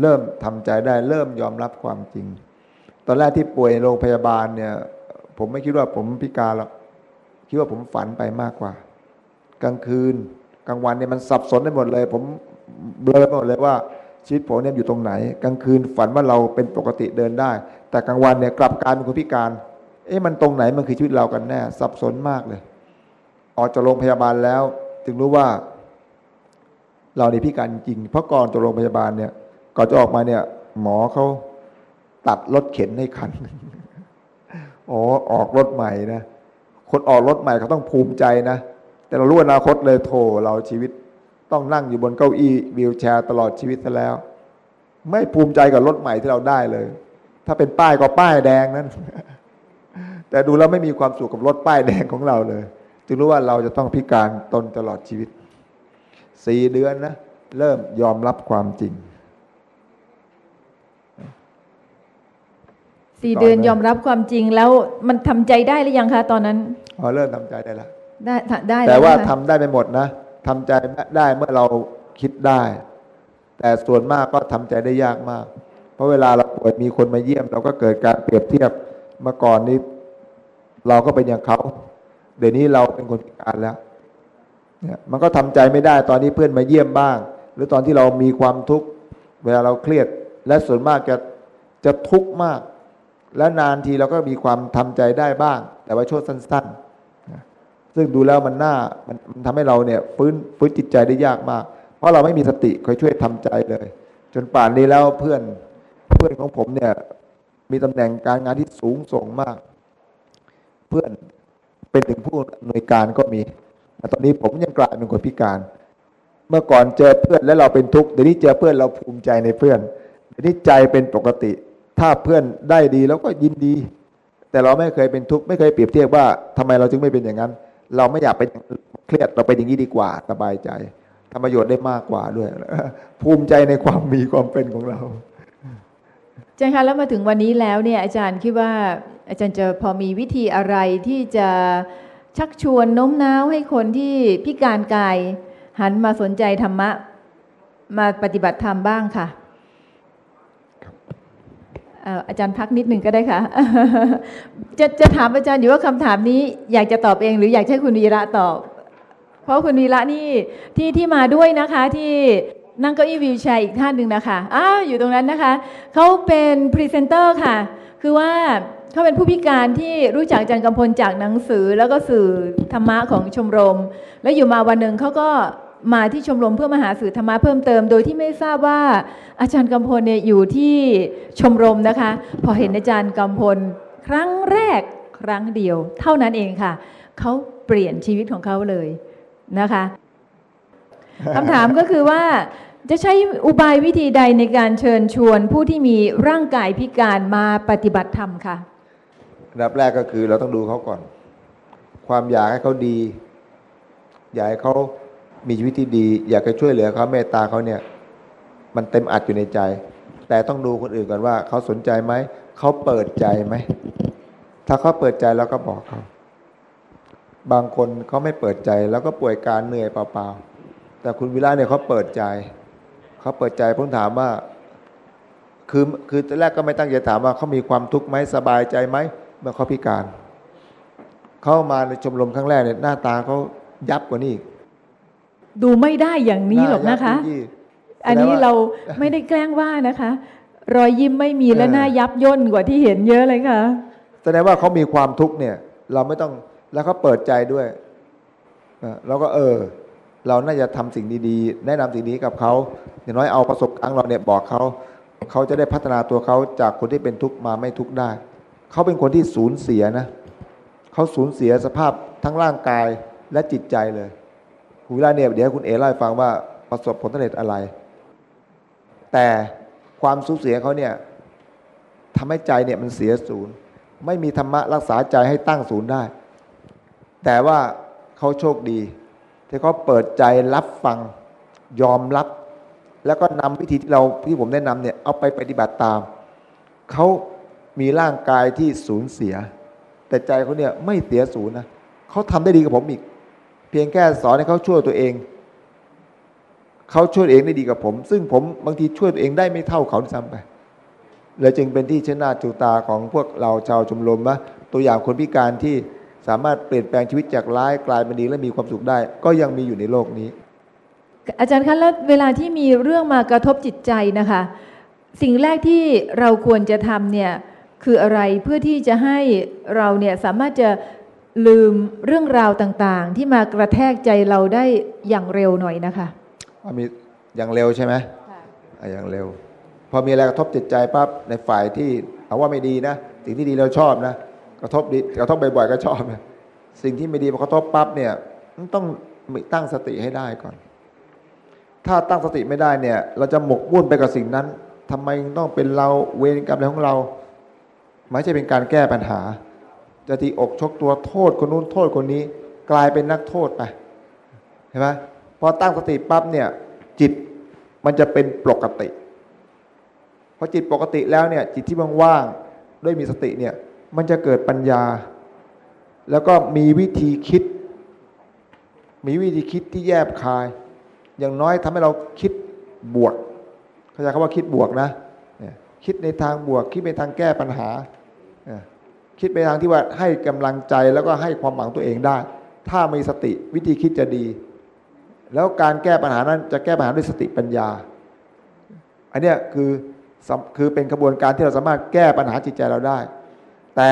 เริ่มทำใจได้เริ่มยอมรับความจริง ตอนแรกที่ป่วยโรงพยาบาลเนี่ย ผมไม่คิดว่าผมพิการหรอกคิดว่าผมฝันไปมากกว่า กลางคืน กลางวันเนี่ยมันสับสนไปหมดเลย ผมเบลอไปหมดเลยว่าชีวิตผมเนี่ยอยู่ตรงไหน กลางคืนฝันว่าเราเป็นปกติเดินได้ แต่กลางวันเนี่ยกลับกลายเป็นคนพิการ เอ๊ะมันตรงไหนมันคือชีวิตเรากันแน่ สับสนมากเลย ออกจากโรงพยาบาลแล้ว จึงรู้ว่า เราในพิการจริง เพราะก่อนจากโรงพยาบาลเนี่ย ก่อนจะออกมาเนี่ย หมอเขาตัดรถเข็นให้คันอ๋อออกรถใหม่นะคนออกรถใหม่เขาต้องภูมิใจนะแต่เรารู้อนาคตเลยโถเราชีวิตต้องนั่งอยู่บนเก้าอี้วีลแชร์ ตลอดชีวิตซะแล้ว ไม่ภูมิใจกับรถใหม่ที่เราได้เลย ถ้าเป็นป้ายก็ป้ายแดงนั้น แต่ดูแล้วไม่มีความสุขกับรถป้ายแดงของเราเลย จึงรู้ว่าเราจะต้องพิการตนตลอดชีวิตสี่เดือนนะ เริ่มยอมรับความจริง สี่เดือนยอมรับความจริงแล้วมันทำใจได้หรือยังคะตอนนั้นพอเริ่มทำใจได้แล้วได้ทำได้แต่ล้ว่านะคะทำได้ไม่หมดนะทำใจได้เมื่อเราคิดได้ แต่ส่วนมากก็ทำใจได้ยากมาก เพราะเวลาเราป่วยมีคนมาเยี่ยม เราก็เกิดการเปรียบเทียบเมื่อก่อนนี้ เราก็เป็นอย่างเขาเดี๋ยวนี้เราเป็นคนพิการแล้วเนี่ยมันก็ทำใจไม่ได้ตอนนี้เพื่อนมาเยี่ยมบ้าง หรือตอนที่เรามีความทุกข์เวลาเราเครียด และส่วนมากจะจะทุกข์มาก และนานทีเราก็มีความทำใจได้บ้าง แต่ว่าช่วงสั้นๆ ซึ่งดูแล้วมันน่ามันมันทำให้เราเนี่ยฟื้นฟื้นจิตใจได้ยากมาก เพราะเราไม่มีสติคอยช่วยทำใจเลย จนป่านนี้แล้วเพื่อนเพื่อนของผมเนี่ยมีตำแหน่งการงานที่สูงส่งมาก เพื่อนเป็นถึงผู้อำนวยการก็มีแต่ตอนนี้ผมยังกลายเป็นคนพิการ เมื่อก่อนเจอเพื่อนแล้วเราเป็นทุกข์เดี๋ยวนี้เจอเพื่อนเราภูมิใจในเพื่อนเดี๋ยวนี้ใจเป็นปกติ ถ้าเพื่อนได้ดีเราก็ยินดี แต่เราไม่เคยเป็นทุกข์ไม่เคยเปรียบเทียบว่าทำไมเราจึงไม่เป็นอย่างนั้น เราไม่อยากเป็นเครียดเราเป็นอย่างนี้ดีกว่าสบายใจทำประโยชน์ได้มากกว่าด้วย ภูมิใจในความมีความเป็นของเราอาจารย์คะแล้วมาถึงวันนี้แล้วเนี่ยอาจารย์คิดว่าอาจารย์จะพอมีวิธีอะไรที่จะชักชวนโน้มน้าวให้คนที่พิการกาย หันมาสนใจธรรมะ มาปฏิบัติธรรมบ้างค่ะ อาจารย์พักนิดหนึ่งก็ได้ค่ะ จะจะถามอาจารย์อยู่ว่าคำถามนี้อยากจะตอบเอง หรืออยากให้คุณวีระตอบ เพราะคุณวีระนี่ที่ที่มาด้วยนะคะที่นั่งเก้าอี้ wheelchair อีกท่านหนึ่งนะคะอ้าอยู่ตรงนั้นนะคะเขาเป็นพรีเซนเตอร์ค่ะ คือว่าเขาเป็นผู้พิการที่รู้จักอาจารย์กำพลจากหนังสือแล้วก็สื่อธรรมะของชมรม แล้วอยู่มาวันหนึ่งเขาก็ มาที่ชมรมเพื่อมหาสื่อธรรมะเพิ่มเติม โดยที่ไม่ทราบว่าอาจารย์กำพลเนี่ยอยู่ที่ชมรมนะคะ พอเห็นอาจารย์กำพลครั้งแรกครั้งเดียว เท่านั้นเองค่ะเขาเปลี่ยนชีวิตของเขาเลยนะคะคำถามก็คือว่าจะใช้อุบายวิธีใดในการเชิญชวนผู้ที่มีร่างกายพิการมาปฏิบัติธรรมค่ะอันดับแรกก็คือเราต้องดูเขาก่อน ความอยากให้เขาดี อยากให้เขา มีชีวิตที่ดี อยากจะช่วยเหลือเขาเมตตาเขาเนี่ย มันเต็มอัดอยู่ในใจ แต่ต้องดูคนอื่นก่อนว่า เขาสนใจไหมเขาเปิดใจไหมถ้าเขาเปิดใจแล้วก็บอกเขาบางคนเขาไม่เปิดใจแล้วก็ป่วยการเหนื่อยเปล่าๆแต่คุณวิระเนี่ยเขาเปิดใจเขาเปิดใจผมถามว่า คือคือตอนแรกก็ไม่ตั้งใจถามว่าเขามีความทุกข์ไหมสบายใจไหมเมื่อเขาพิการ เข้ามาในชมรมครั้งแรกเนี่ยหน้าตาเขายับกว่านี้อีก ดูไม่ได้อย่างนี้หรอกนะคะายับยี่อันนี้แสดงว่เราไม่ได้แกล้งว่านะคะ รอยยิ้มไม่มีและเออหน้ายับย่นกว่าที่เห็นเยอะเลยค่ะ แสดงว่าเขามีความทุกข์เนี่ย เราไม่ต้องแล้วเขาเปิดใจด้วยเออเราก็เออ เราน่าจะทำสิ่งดีๆ แนะนำสิ่งนี้กับเขาอย่างน้อยเอาประสบการณ์เราเนี่ยบอกเขาเขาจะได้พัฒนาตัวเขาจากคนที่เป็นทุกข์มาไม่ทุกข์ได้ เขาเป็นคนที่สูญเสียนะ เขาสูญเสียสภาพทั้งร่างกายและจิตใจเลย คุณวิลาเนี่ยเดี๋ยวให้คุณเอเล่าให้ฟังว่าประสบผลสำเร็จอะไร แต่ความสูญเสียเขาเนี่ยทำให้ใจเนี่ยมันเสียศูนย์ ไม่มีธรรมะรักษาใจให้ตั้งศูนย์ได้ แต่ว่าเขาโชคดี ที่เขาเปิดใจรับฟังยอมรับ แล้วก็นำวิธีที่เราที่ผมแนะนำเนี่ยเอาไปปฏิบัติตาม เขามีร่างกายที่สูญเสีย แต่ใจเขาเนี่ยไม่เสียศูนย์นะเขาทำได้ดีกับผมอีก เพียงแค่สอนให้เขาช่วยตัวเอง เขาช่วยเองได้ดีกับผม ซึ่งผมบางทีช่วยตัวเองได้ไม่เท่าเขาซ้ำไปเลยจึงเป็นที่ชนาจูตาของพวกเราชาวชมรมว่าตัวอย่างคนพิการที่สามารถเปลี่ยนแปลงชีวิตจากร้ายกลายเป็นดีและมีความสุขได้ ก็ยังมีอยู่ในโลกนี้ อาจารย์คะแล้วเวลาที่มีเรื่องมากระทบจิตใจนะคะ สิ่งแรกที่เราควรจะทำเนี่ยคืออะไรเพื่อที่จะให้เราเนี่ยสามารถจะ ลืมเรื่องราวต่างๆ ที่มากระแทกใจเราได้อย่างเร็วหน่อยนะคะว่ามีอย่างเร็วใช่ไหมอะอย่างเร็ว พอมีอะไรกระทบจิตใจปั๊บในฝ่ายที่เอาว่าไม่ดีนะสิ่งที่ดีเราชอบนะกระทบดีกระทบบ่อยๆก็ชอบนะสิ่งที่ไม่ดีพอกระทบปั๊บเนี่ยมันต้องมีตั้งสติให้ได้ก่อน ถ้าตั้งสติไม่ได้เนี่ย เราจะหมกมุ่นไปกับสิ่งนั้นทำไมต้องเป็นเราเวรกรรมอะไรของเรา ไม่ใช่เป็นการแก้ปัญหา จะตีอกชกตัวโทษคนนู้นโทษคนนี้ กลายเป็นนักโทษไปเห็นไหมพอตั้งสติปั๊บเนี่ย จิตมันจะเป็นปกติพอจิตปกติแล้วเนี่ย จิตที่ว่างๆด้วยมีสติเนี่ย มันจะเกิดปัญญา แล้วก็มีวิธีคิด มีวิธีคิดที่แยบคาย อย่างน้อยทำให้เราคิดบวกเข้าใจคำว่าคิดบวกนะคิดในทางบวก คิดในทางแก้ปัญหา คิดไปทางที่ว่าให้กำลังใจแล้วก็ให้ความหวังตัวเองได้ ถ้ามีสติวิธีคิดจะดี แล้วการแก้ปัญหานั้นจะแก้ปัญหาด้วยสติปัญญา อันเนี้ยคือคือเป็นกระบวนการที่เราสามารถแก้ปัญหาจิตใจเราได้ แต่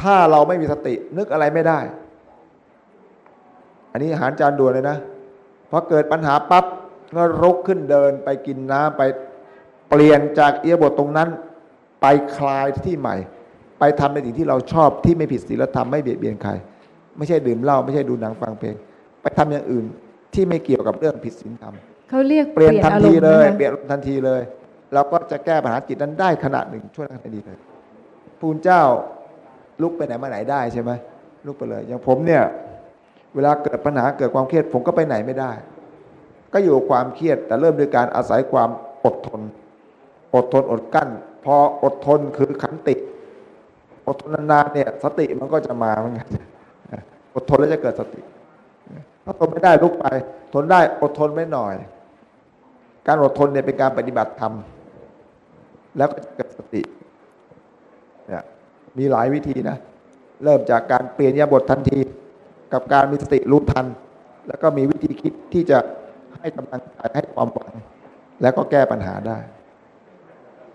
ถ้าเราไม่มีสตินึกอะไรไม่ได้ อันนี้อาหารจานด่วนเลยนะพอเกิดปัญหาปั๊บก็รุกขึ้นเดินไปกินน้ำไปเปลี่ยนจากเอียบทตรงนั้น ไปคลายที่ใหม่ ไปทำในสิ่งที่เราชอบที่ไม่ผิดศีลธรรมไม่เบียดเบียนใคร ไม่ใช่ดื่มเหล้าไม่ใช่ดูหนังฟังเพลง ไปทำอย่างอื่นที่ไม่เกี่ยวกับเรื่องผิดศีลธรรมเขาเรียกเปลี่ยนทันอารทีมณ์เลยนะคะเปลี่ยนอารมณ์ทันทีเลยเราก็จะแก้ปัญหาจิตนั้นได้ขณะหนึ่งช่วยทันทีเลยพูนเจ้าลุกไปไหนมาไหนได้ใช่ไหมลุกไปเลย อย่างผมเนี่ย เวลาเกิดปัญหาเกิดความเครียดผมก็ไปไหนไม่ได้ ก็อยู่กับความเครียด แต่เริ่มด้วยการอาศัยความอดทน อดทนอดกั้น พออดทนคือขันติ อดทนนานๆเนี่ย สติมันก็จะมาเหมือนกันอดทนแล้วจะเกิดสติ ถ้าทนไม่ได้ลุกไป ทนได้อดทนไม่หน่อย การอดทนเนี่ยเป็นการปฏิบัติธรรม แล้วก็เกิดสติเนี่ยมีหลายวิธีนะ เริ่มจากการเปลี่ยนยาบททันที กับการมีสติรู้ทัน แล้วก็มีวิธีคิดที่จะให้กำลังใจให้ความหวัง แล้วก็แก้ปัญหาได้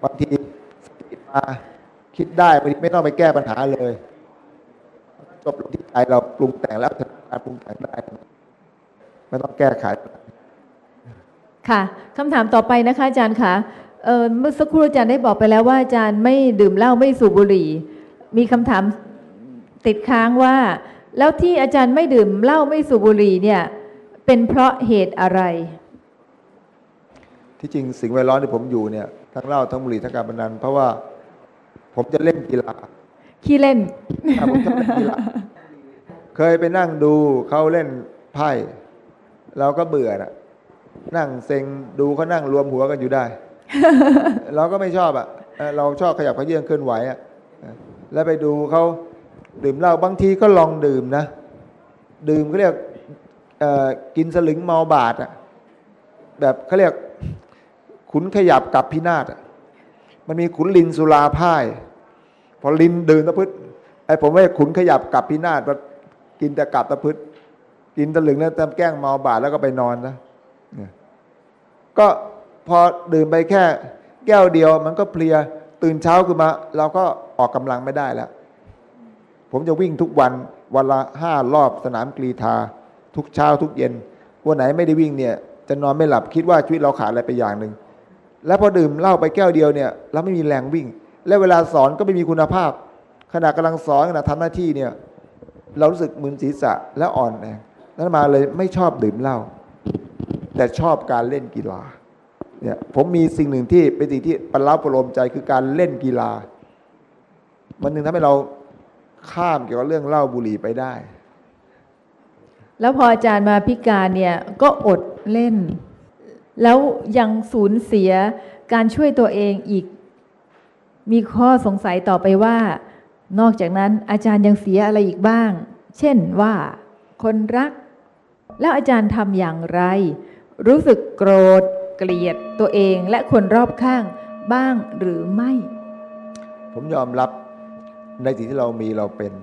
บางทีสติมา คิดได้บางทีไม่ต้องไปแก้ปัญหาเลยจบลงที่ใจเราปรุงแต่งแล้วทำการปรุงแต่งได้ไม่ต้องแก้ไข ค่ะคำถามต่อไปนะคะ อาจารย์คะเอ่อเมื่อสักครู่อาจารย์ได้บอกไปแล้วว่าอาจารย์ไม่ดื่มเหล้าไม่สูบบุหรี่ มีคำถามติดค้างว่า แล้วที่อาจารย์ไม่ดื่มเหล้าไม่สูบบุหรี่เนี่ยเป็นเพราะเหตุอะไร ที่จริงสิ่งแวดล้อมที่ผมอยู่เนี่ยทั้งเหล้าทั้งบุหรี่ทั้งการพนันเพราะว่า ผมจะเล่นกีฬาขี้เล่นอะผมชอบเล่นกีฬาเคยไปนั่งดูเขาเล่นไพ่เราก็เบื่อนะนั่งเซ็งดูเขานั่งรวมหัวกันอยู่ได้ เราก็ไม่ชอบอะเออเราชอบขยับขยื่นเคลื่อนไหวอะเออแล้วไปดูเขาดื่มเหล้าบางทีก็ลองดื่มนะ ดื่มเขาเรียกเอ่อกินสลึงเมาบาทอะแบบเขาเรียกขุนขยับกับพินาศอะมันมีขุนลินสุราพ่าย พอลินดื่มตะพืชไอ้ผมว่ขุนขยับกับพินาศกินแต่กับตะพืชกินตะลึงแล้วติมแกล้งเมาบาทแล้วก็ไปนอนนะเนี่ยก็พอดื่มไปแค่ แก้วเดียวมันก็เพลียตื่นเช้าขึ้นมา เราก็ออกกำลังไม่ได้แล้ว ผมจะวิ่งทุกวันวันละห้ารอบสนามกรีธา ทุกเช้าทุกเย็นวันไหนไม่ได้วิ่งเนี่ย จะนอนไม่หลับคิดว่าชีวิตเราขาดอะไรไปอย่างหนึ่งแล้วพอดื่มเหล้าไปแก้วเดียวเนี่ย เราไม่มีแรงวิ่ง และเวลาสอนก็ไม่มีคุณภาพ ขณะกำลังสอนขณะทำหน้าที่เนี่ย เรารู้สึกมึนศีรษะและอ่อนแรงนั้นมาเลยไม่ชอบดื่มเหล้าแต่ชอบการเล่นกีฬาเนี่ยผมมีสิ่งหนึ่งที่เป็นสิ่งที่ประลับประโลมใจคือการเล่นกีฬา มันถึงทำให้เราข้ามเกี่ยวกับเรื่องเหล้าบุหรี่ไปได้ แล้วพออาจารย์มาพิการเนี่ยก็อดเล่น แล้วยังสูญเสียการช่วยตัวเองอีก มีข้อสงสัยต่อไปว่า นอกจากนั้นอาจารย์ยังเสียอะไรอีกบ้าง เช่นว่า คนรัก แล้วอาจารย์ทำอย่างไร รู้สึกโกรธ เกลียดตัวเองและคนรอบข้างบ้างหรือไม่ ผมยอมรับในสิ่งที่เรามีเราเป็น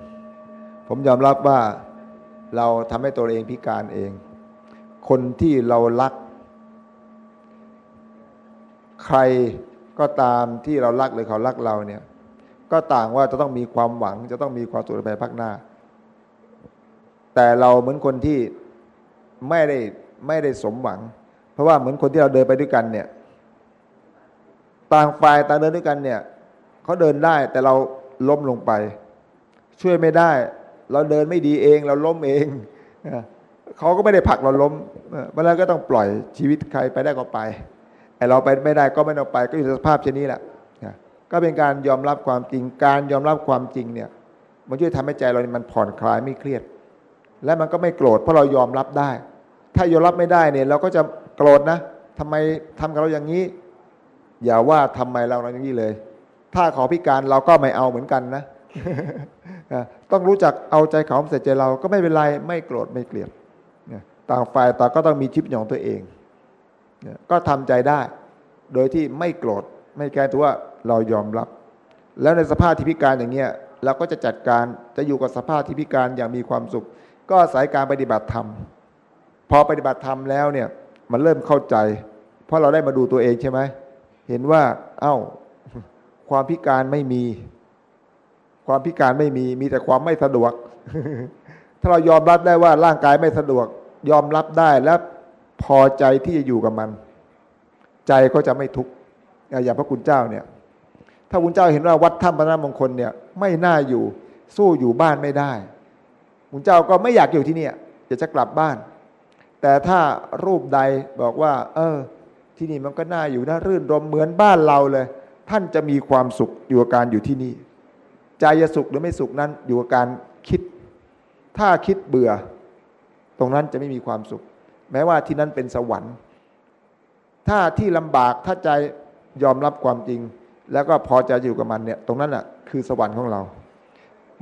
ผมยอมรับว่าเราทำให้ตัวเองพิการเอง คนที่เรารัก ใคร ก็ตามที่เรารักหรือเขารักเราเนี่ย ก็ต่างว่าจะต้องมีความหวัง จะต้องมีความสุขในภาคหน้า แต่เราเหมือนคนที่ไม่ได้ไม่ได้สมหวัง เพราะว่าเหมือนคนที่เราเดินไปด้วยกันเนี่ย ต่างฝ่ายต่างเดินด้วยกันเนี่ยเขาเดินได้แต่เราล้มลงไป ช่วยไม่ได้ เราเดินไม่ดีเอง เราล้มเองเขาก็ไม่ได้ผลักเราล้มเออเวลาก็ต้องปล่อยชีวิตใครไปได้ก็ไป ไอเราไปไม่ได้ก็ไม่ต้องไปก็อยู่ในสภาพเช่นนี้แหละก็เป็นการยอมรับความจริง การยอมรับความจริงเนี่ยมันช่วยทำให้ใจเรานี่มันผ่อนคลายไม่เครียด และมันก็ไม่โกรธเพราะเรายอมรับได้ ถ้ายอมรับไม่ได้เนี่ยเราก็จะโกรธนะทำไมทำกับเราอย่างนี้ อย่าว่าทำไมเราเราอย่างนี้เลย ถ้าขอพิการเราก็ไม่เอาเหมือนกันนะ ต้องรู้จักเอาใจเขาใส่ใจเราก็ไม่เป็นไรไม่โกรธไม่เกลียดต่างฝ่ายต่างก็ต้องมีชิปของตัวเอง ก็ทำใจได้ โดยที่ไม่โกรธไม่แก้ตัวว่าเรายอมรับ แล้วในสภาพที่พิการอย่างเงี้ยเราก็จะจัดการจะอยู่กับสภาพที่พิการอย่างมีความสุข ก็อาศัยการปฏิบัติธรรม พอปฏิบัติธรรมแล้วเนี่ยมันเริ่มเข้าใจ เพราะเราได้มาดูตัวเองใช่ไหมเห็นว่า เอ้า ความพิการไม่มี ความพิการไม่มีมีแต่ความไม่สะดวก ถ้าเรายอมรับได้ว่าร่างกายไม่สะดวก ยอมรับได้และ พอใจที่จะอยู่กับมัน ใจก็จะไม่ทุกข์อย่างพระคุณเจ้าเนี่ย ถ้าคุณเจ้าเห็นว่าวัดถ้ำพระนามงคลเนี่ย ไม่น่าอยู่สู้อยู่บ้านไม่ได้คุณเจ้าก็ไม่อยากอยู่ที่เนี่ยอยากจะกลับบ้าน แต่ถ้ารูปใดบอกว่า เออ ที่นี่มันก็น่าอยู่นะรื่นรมเหมือนบ้านเราเลย ท่านจะมีความสุขอยู่กับการอยู่ที่นี่ใจจะสุขหรือไม่สุขนั้นอยู่กับการคิด ถ้าคิดเบื่อ ตรงนั้นจะไม่มีความสุข แม้ว่าที่นั้นเป็นสวรรค์ ถ้าที่ลำบากถ้าใจยอมรับความจริง แล้วก็พอใจอยู่กับมันเนี่ย ตรงนั้นอะคือสวรรค์ของเรา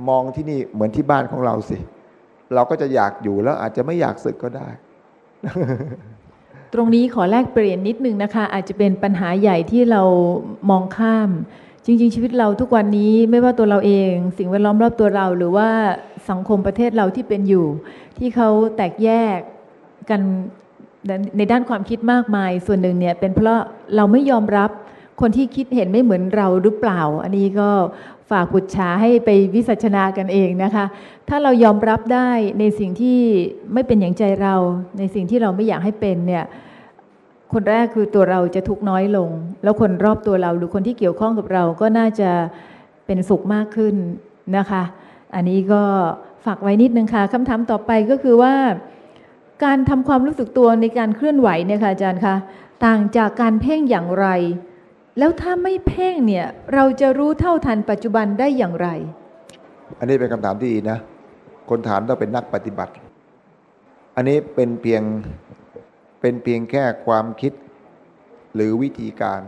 มองที่นี่เหมือนที่บ้านของเราสิ เราก็จะอยากอยู่แล้วอาจจะไม่อยากสึกก็ได้ ตรงนี้ขอแลกเปลี่ยนนิดนึงนะคะ อาจจะเป็นปัญหาใหญ่ที่เรามองข้ามจริง ๆ ชีวิตเราทุกวันนี้ไม่ว่าตัวเราเอง สิ่งแวดล้อมรอบตัวเรา หรือว่าสังคมประเทศเราที่เป็นอยู่ ที่เขาแตกแยก กันในด้านความคิดมากมาย ส่วนหนึ่งเนี่ยเป็นเพราะเราไม่ยอมรับคนที่คิดเห็นไม่เหมือนเราหรือเปล่า อันนี้ก็ฝากปุจฉาให้ไปวิสัชนากันเองนะคะ ถ้าเรายอมรับได้ในสิ่งที่ไม่เป็นอย่างใจเรา ในสิ่งที่เราไม่อยากให้เป็นเนี่ยคนแรกคือตัวเราจะทุกน้อยลง แล้วคนรอบตัวเราหรือคนที่เกี่ยวข้องกับเราก็น่าจะเป็นสุขมากขึ้นนะคะ อันนี้ก็ฝากไว้นิดนึงค่ะคำถามต่อไปก็คือว่า การทำความรู้สึกตัวในการเคลื่อนไหวเนี่ยค่ะอาจารย์คะต่างจากการเพ่งอย่างไร แล้วถ้าไม่เพ่งเนี่ยเราจะรู้เท่าทันปัจจุบันได้อย่างไร อันนี้เป็นคำถามที่ดีนะ คนถามต้องเป็นนักปฏิบัติ อันนี้เป็นเพียงเป็นเพียงแค่ความคิดหรือวิธีการ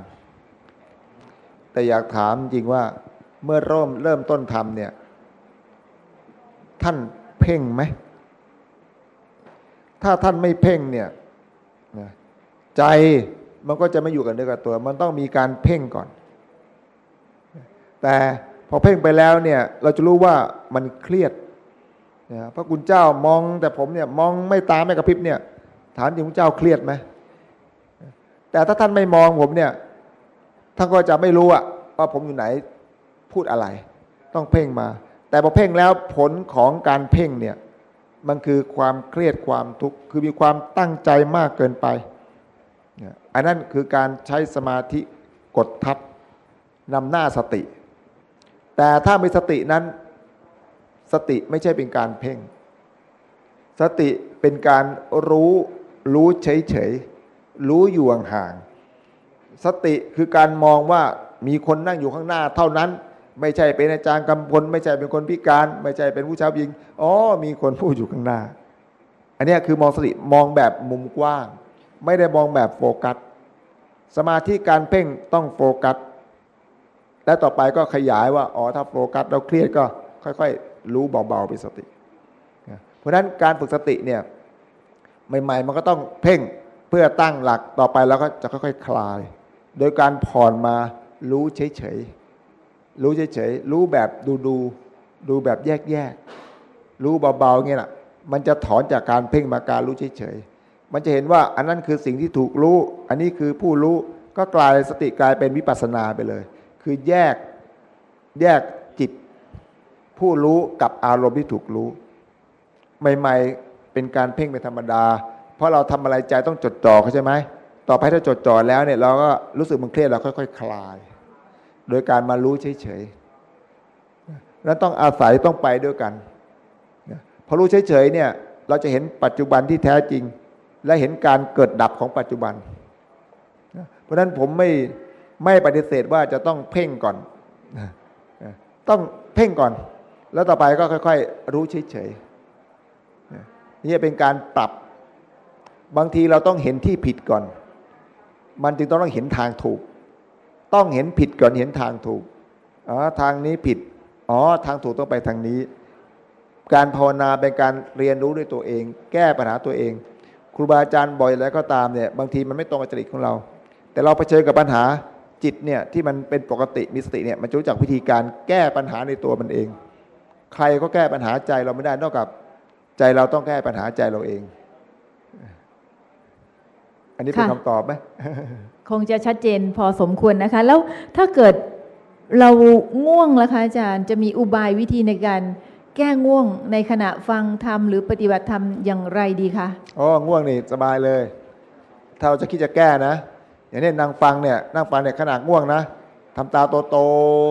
แต่อยากถามจริงว่าเมื่อเริ่มเริ่มต้นทำเนี่ย ท่านเพ่งไหม ถ้าท่านไม่เพ่งเนี่ยใจมันก็จะไม่อยู่กับเนื้อกับตัว มันต้องมีการเพ่งก่อน แต่พอเพ่งไปแล้วเนี่ยเราจะรู้ว่ามันเครียดนะพระคุณเจ้ามองแต่ผมเนี่ยมองไม่ตาไม่กระพริบเนี่ย ถามจริงคุณเจ้าเครียดไหมแต่ถ้าท่านไม่มองผมเนี่ยท่านก็จะไม่รู้อะว่าผมอยู่ไหนพูดอะไร ต้องเพ่งมา แต่พอเพ่งแล้วผลของการเพ่งเนี่ย มันคือความเครียดความทุกข์คือมีความตั้งใจมากเกินไปนี่อันนั้นคือการใช้สมาธิกดทับนำหน้าสติ แต่ถ้ามีสตินั้น สติไม่ใช่เป็นการเพ่ง สติเป็นการรู้รู้เฉยเฉยๆรู้อยู่ห่างสติคือการมองว่ามีคนนั่งอยู่ข้างหน้าเท่านั้น ไม่ใช่เป็นอาจารย์กำพลไม่ใช่เป็นคนพิการ ไม่ใช่เป็นผู้ชายิงอ๋อมีคนพูดอยู่ข้างหน้า อันนี้คือมองสติมองแบบมุมกว้าง ไม่ได้มองแบบโฟกัส สมาธิการเพ่งต้องโฟกัส และต่อไปก็ขยายว่าอ๋อถ้าโฟกัสเราเครียดก็ค่อยๆ รู้เบาๆเป็นสติ เพราะฉะนั้นการฝึกสติเนี่ยใหม่ๆ มันก็ต้องเพ่งเพื่อตั้งหลักต่อไปแล้วก็จะค่อยๆคลาย โดยการผ่อนมารู้เฉยๆ รู้เฉยๆรู้แบบดูดูๆดูแบบแยกๆรู้เบาๆเงี้ยแหละมันจะถอนจากการเพ่งมาการรู้เฉยๆมันจะเห็นว่าอันนั้นคือสิ่งที่ถูกรู้ อันนี้คือผู้รู้ก็กลายสติกลายเป็นวิปัสสนาไปเลย คือแยกแยกจิต ผู้รู้กับอารมณ์ที่ถูกรู้ ใหม่ๆเป็นการเพ่งเป็นธรรมดา เพราะเราทำอะไรใจต้องจดจ่อเขาใช่ไหมต่อไปถ้าจดจ่อแล้วเนี่ยเราก็รู้สึกมันเครียดเราค่อยๆคลาย โดยการมารู้เฉยๆแล้วต้องอาศัยต้องไปด้วยกันพอรู้เฉยๆเนี่ยเราจะเห็นปัจจุบันที่แท้จริง และเห็นการเกิดดับของปัจจุบัน เพราะฉะนั้นผมไม่ไม่ปฏิเสธว่าจะต้องเพ่งก่อน ต้องเพ่งก่อน แล้วต่อไปก็ค่อยๆ รู้เฉยๆนี่เป็นการปรับบางทีเราต้องเห็นที่ผิดก่อน มันจึงต้องเห็นทางถูก ต้องเห็นผิดก่อนเห็นทางถูกอ๋อทางนี้ผิดอ๋อทางถูกต้องไปทางนี้ การภาวนาเป็นการเรียนรู้ด้วยตัวเอง แก้ปัญหาตัวเอง ครูบาอาจารย์บ่อยแล้วก็ตามเนี่ยบางทีมันไม่ตรงกับจริตของเรา แต่เราเผชิญกับปัญหาจิตเนี่ยที่มันเป็นปกติมีสติเนี่ยมันจะรู้จักวิธีการแก้ปัญหาในตัวมันเอง ใครก็แก้ปัญหาใจเราไม่ได้นอกจากใจเราต้องแก้ปัญหาใจเราเอง อันนี้เป็นค่ะคำตอบไหม คงจะชัดเจนพอสมควรนะคะ แล้วถ้าเกิดเราง่วงล่ะคะอาจารย์จะมีอุบายวิธีในการแก้ง่วงในขณะฟังธรรมหรือปฏิบัติธรรมอย่างไรดีคะอ๋อง่วงนี่สบายเลย ถ้าเราจะคิดจะแก้นะ อย่างนี้นั่งฟังเนี่ยนั่งฟังเนี่ยขนาดง่วงนะทำตาโต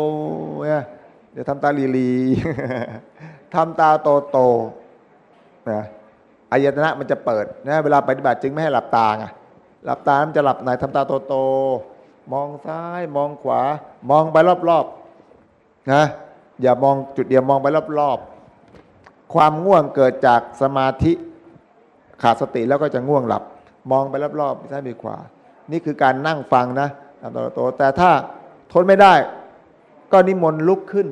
ๆเนี่ยเดี๋ยวทำตาลีลีทำตาโตๆนะอายตนะมันจะเปิดนะเวลาปฏิบัติจึงไม่ให้หลับตาไง หลับตามจะหลับไหนทำตาโตๆมองซ้ายมองขวา มองไปรอบๆนะอย่ามองจุดเดียวมองไปรอบๆความง่วงเกิดจากสมาธิขาดสติแล้วก็จะง่วงหลับ มองไปรอบๆซ้ายมีขวา นี่คือการนั่งฟังนะตามตัวโตแต่ถ้าทนไม่ได้ ก็นิมนต์ลุกขึ้น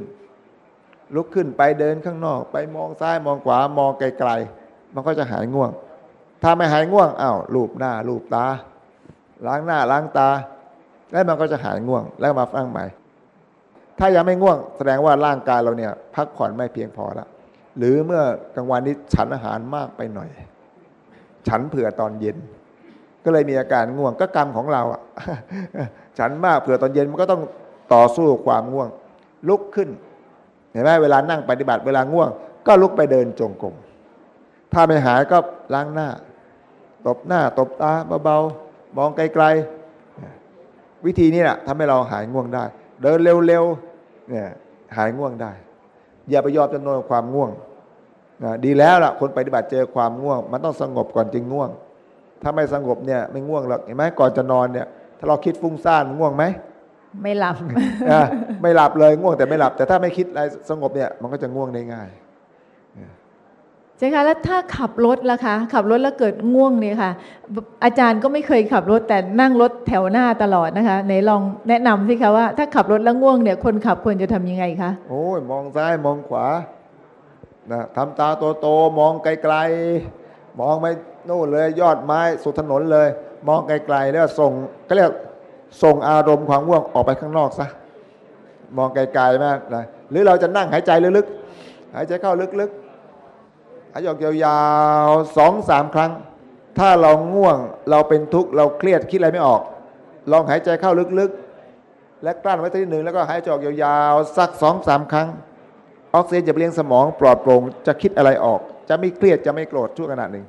ลุกขึ้นไปเดินข้างนอก ไปมองซ้ายมองขวามองไกลๆมันก็จะหายง่วง ถ้าไม่หายง่วงอ้าวลูบหน้าลูบตา ล้างหน้าล้างตา แล้วมันก็จะหายง่วง แล้วมาฟังใหม่ ถ้ายังไม่ง่วง แสดงว่าร่างกายเราเนี่ย พักผ่อนไม่เพียงพอล้วหรือเมื่อกลางวันนี้ฉันอาหารมากไปหน่อย ฉันเผื่อตอนเย็น ก็เลยมีอาการง่วงก็กรรมของเราอะฉันมากเผื่อตอนเย็นมันก็ต้องต่อสู้ความง่วง ลุกขึ้นเห็นไหมเวลานั่งปฏิบัติเวลาง่วง ก็ลุกไปเดินจงกรมถ้าไม่หายก็ล้างหน้า ตบหน้าตบตาเบาๆมองไกลๆวิธีนี้แหละทำให้เราหายง่วงได้ เดินเร็วๆเนี่ยหายง่วงได้ อย่าไปยอมจำนวนกับความง่วงนะดีแล้วล่ะคนปฏิบัติเจอความง่วง มันต้องสงบก่อนจึงง่วง ถ้าไม่สงบเนี่ยไม่ง่วงหรอกเห็นไหมก่อนจะนอนเนี่ย ถ้าเราคิดฟุ้งซ่านง่วงไหมไม่หลับอะไม่หลับเลยง่วงแต่ไม่หลับ แต่ถ้าไม่คิดอะไรสงบเนี่ยมันก็จะง่วงได้ง่ายใช่คะแล้วถ้าขับรถล่ะคะขับรถแล้วเกิดง่วงเนี่ยค่ะ อาจารย์ก็ไม่เคยขับรถแต่นั่งรถแถวหน้าตลอดนะคะไหนลองแนะนำสิคะว่า ถ้าขับรถแล้วง่วงเนี่ยคนขับควรจะทำยังไงคะโอ้ยมองซ้ายมองขวานะทำตาโตๆมองไกลๆมองไปนู่นเลยยอดไม้สุดถนนเลย มองไกลๆแล้วส่งก็เรียกส่งอารมณ์ความง่วงออกไปข้างนอกซะมองไกลๆมากนะหรือเราจะนั่งหายใจลึกๆหายใจเข้าลึกๆ หายใจอกยาวๆสองสามครั้ง ถ้าเราง่วงเราเป็นทุกข์เราเครียดคิดอะไรไม่ออก ลองหายใจเข้าลึกๆ และกลั้นไว้สักนิดหนึ่งแล้วก็หายใจออกยาวๆสักสองสามครั้ง ออกซิเจนจะเลี้ยงสมองปลอดโปร่งจะคิดอะไรออก จะไม่เครียดจะไม่โกรธชั่วขณะหนึ่ง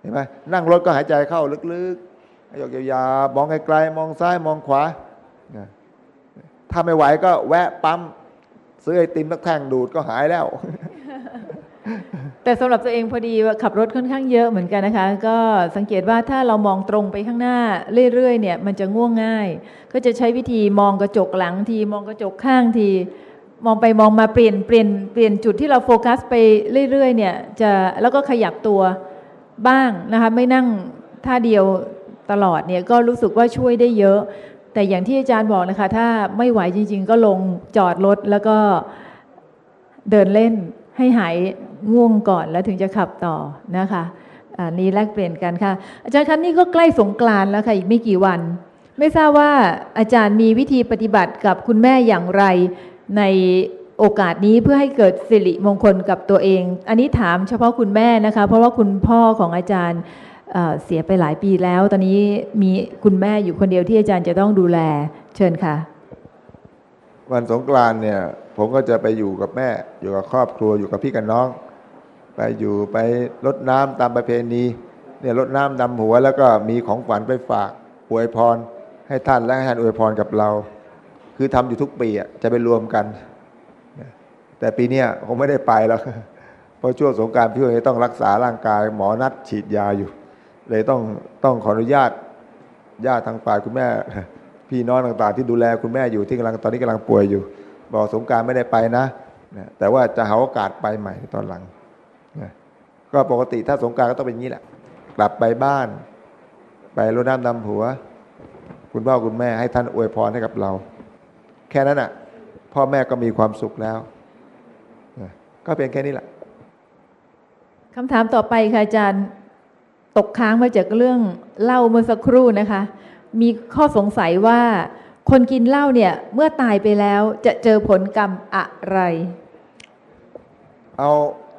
เห็นไหมนั่งรถก็หายใจเข้าลึกๆหายใจยาวๆมองไกลๆมองซ้ายมองขวาถ้าไม่ไหวก็แวะปั๊มซื้อไอติมสักแท่งดูดก็หายแล้ว แต่สำหรับตัวเองพอดีว่าขับรถค่อนข้างเยอะเหมือนกันนะคะ ก็สังเกตว่าถ้าเรามองตรงไปข้างหน้าเรื่อยๆเนี่ยมันจะง่วงง่าย ก็จะใช้วิธีมองกระจกหลังที มองกระจกข้างที มองไปมองมาเปลี่ยนเปลี่ยนเปลี่ยนจุดที่เราโฟกัสไปเรื่อยๆเนี่ยจะแล้วก็ขยับตัวบ้างนะคะไม่นั่งท่าเดียวตลอดเนี่ยก็รู้สึกว่าช่วยได้เยอะ แต่อย่างที่อาจารย์บอกนะคะ ถ้าไม่ไหวจริง ๆ ก็ลงจอดรถแล้วก็เดินเล่น ให้หายง่วงก่อนแล้วถึงจะขับต่อนะคะอันนี้แลกเปลี่ยนกันค่ะ อาจารย์คะนี่ก็ใกล้สงกรานแล้วค่ะอีกไม่กี่วัน ไม่ทราบว่าอาจารย์มีวิธีปฏิบัติกับคุณแม่อย่างไรในโอกาสนี้เพื่อให้เกิดสิริมงคลกับตัวเอง อันนี้ถามเฉพาะคุณแม่นะคะ เพราะว่าคุณพ่อของอาจารย์เเสียไปหลายปีแล้ว ตอนนี้มีคุณแม่อยู่คนเดียวที่อาจารย์จะต้องดูแล เชิญค่ะ วันสงกรานเนี่ย ผมก็จะไปอยู่กับแม่ อยู่กับครอบครัวอยู่กับพี่กับน้อง ไปอยู่ไปรดน้ำตามประเพณีเนี่ยรดน้ำดำหัว แล้วก็มีของขวัญไปฝากอวยพร ให้ท่านและให้ท่านอวยพรกับเรา คือทำอยู่ทุกปีอะจะไปรวมกัน แต่ปีเนี้ยคงไม่ได้ไปแล้วเพราะช่วงสงการพี่โอต้องรักษาร่างกาย หมอนัดฉีดยาอยู่ เลยต้องต้องขออนุญาตญาติทางฝ่ายคุณแม่ พี่น้องต่างๆ ที่ดูแลคุณแม่อยู่ที่กำลังตอนนี้กำลังป่วยอยู่ บอกสงการไม่ได้ไปนะนะแต่ว่าจะหาโอกาสไปใหม่ตอนหลังนะก็ปกติถ้าสงการก็ต้องเป็นอย่างนี้แหละ กลับไปบ้าน ไปรดน้ำดำหัว คุณพ่อคุณแม่ให้ท่านอวยพรให้กับเรา แค่นั้นอะ พ่อแม่ก็มีความสุขแล้วนะก็เป็นแค่นี้แหละคำถามต่อไปค่ะอาจารย์ตกค้างมาจากเรื่องเล้าเมื่อสักครู่นะคะ มีข้อสงสัยว่า คนกินเหล้าเนี่ย เมื่อตายไปแล้วจะเจอผลกรรมอะไร เอา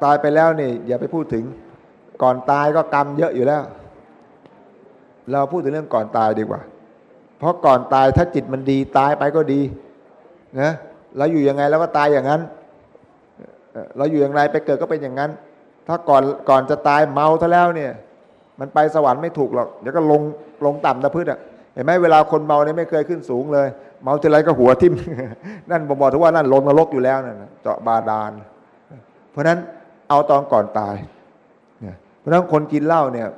ตายไปแล้วนี่ อย่าไปพูดถึง ก่อนตายก็กรรมเยอะอยู่แล้ว เราพูดถึงเรื่องก่อนตายดีกว่า เพราะก่อนตายถ้าจิตมันดีตายไปก็ดีนะเราอยู่ยังไงเราก็ตายอย่างนั้น เราอยู่อย่างไรไปเกิดก็เป็นอย่างนั้น ถ้าก่อนก่อนจะตายเมาซะแล้วเนี่ย มันไปสวรรค์ไม่ถูกหรอกเดี๋ยวก็ลงลงต่ำตะพืชอะ เห็นไหมเวลาคนเมาเนี่ยไม่เคยขึ้นสูงเลย เมาทีไรก็หัวทิ่มนั่นบอกบอกถึงว่านั่นลงนรกอยู่แล้วนั่นน่ะเจาะบาดาล เพราะฉะนั้นเอาตอนก่อนตายเนี่ยเพราะฉะนั้นคนกินเหล้าเนี่ย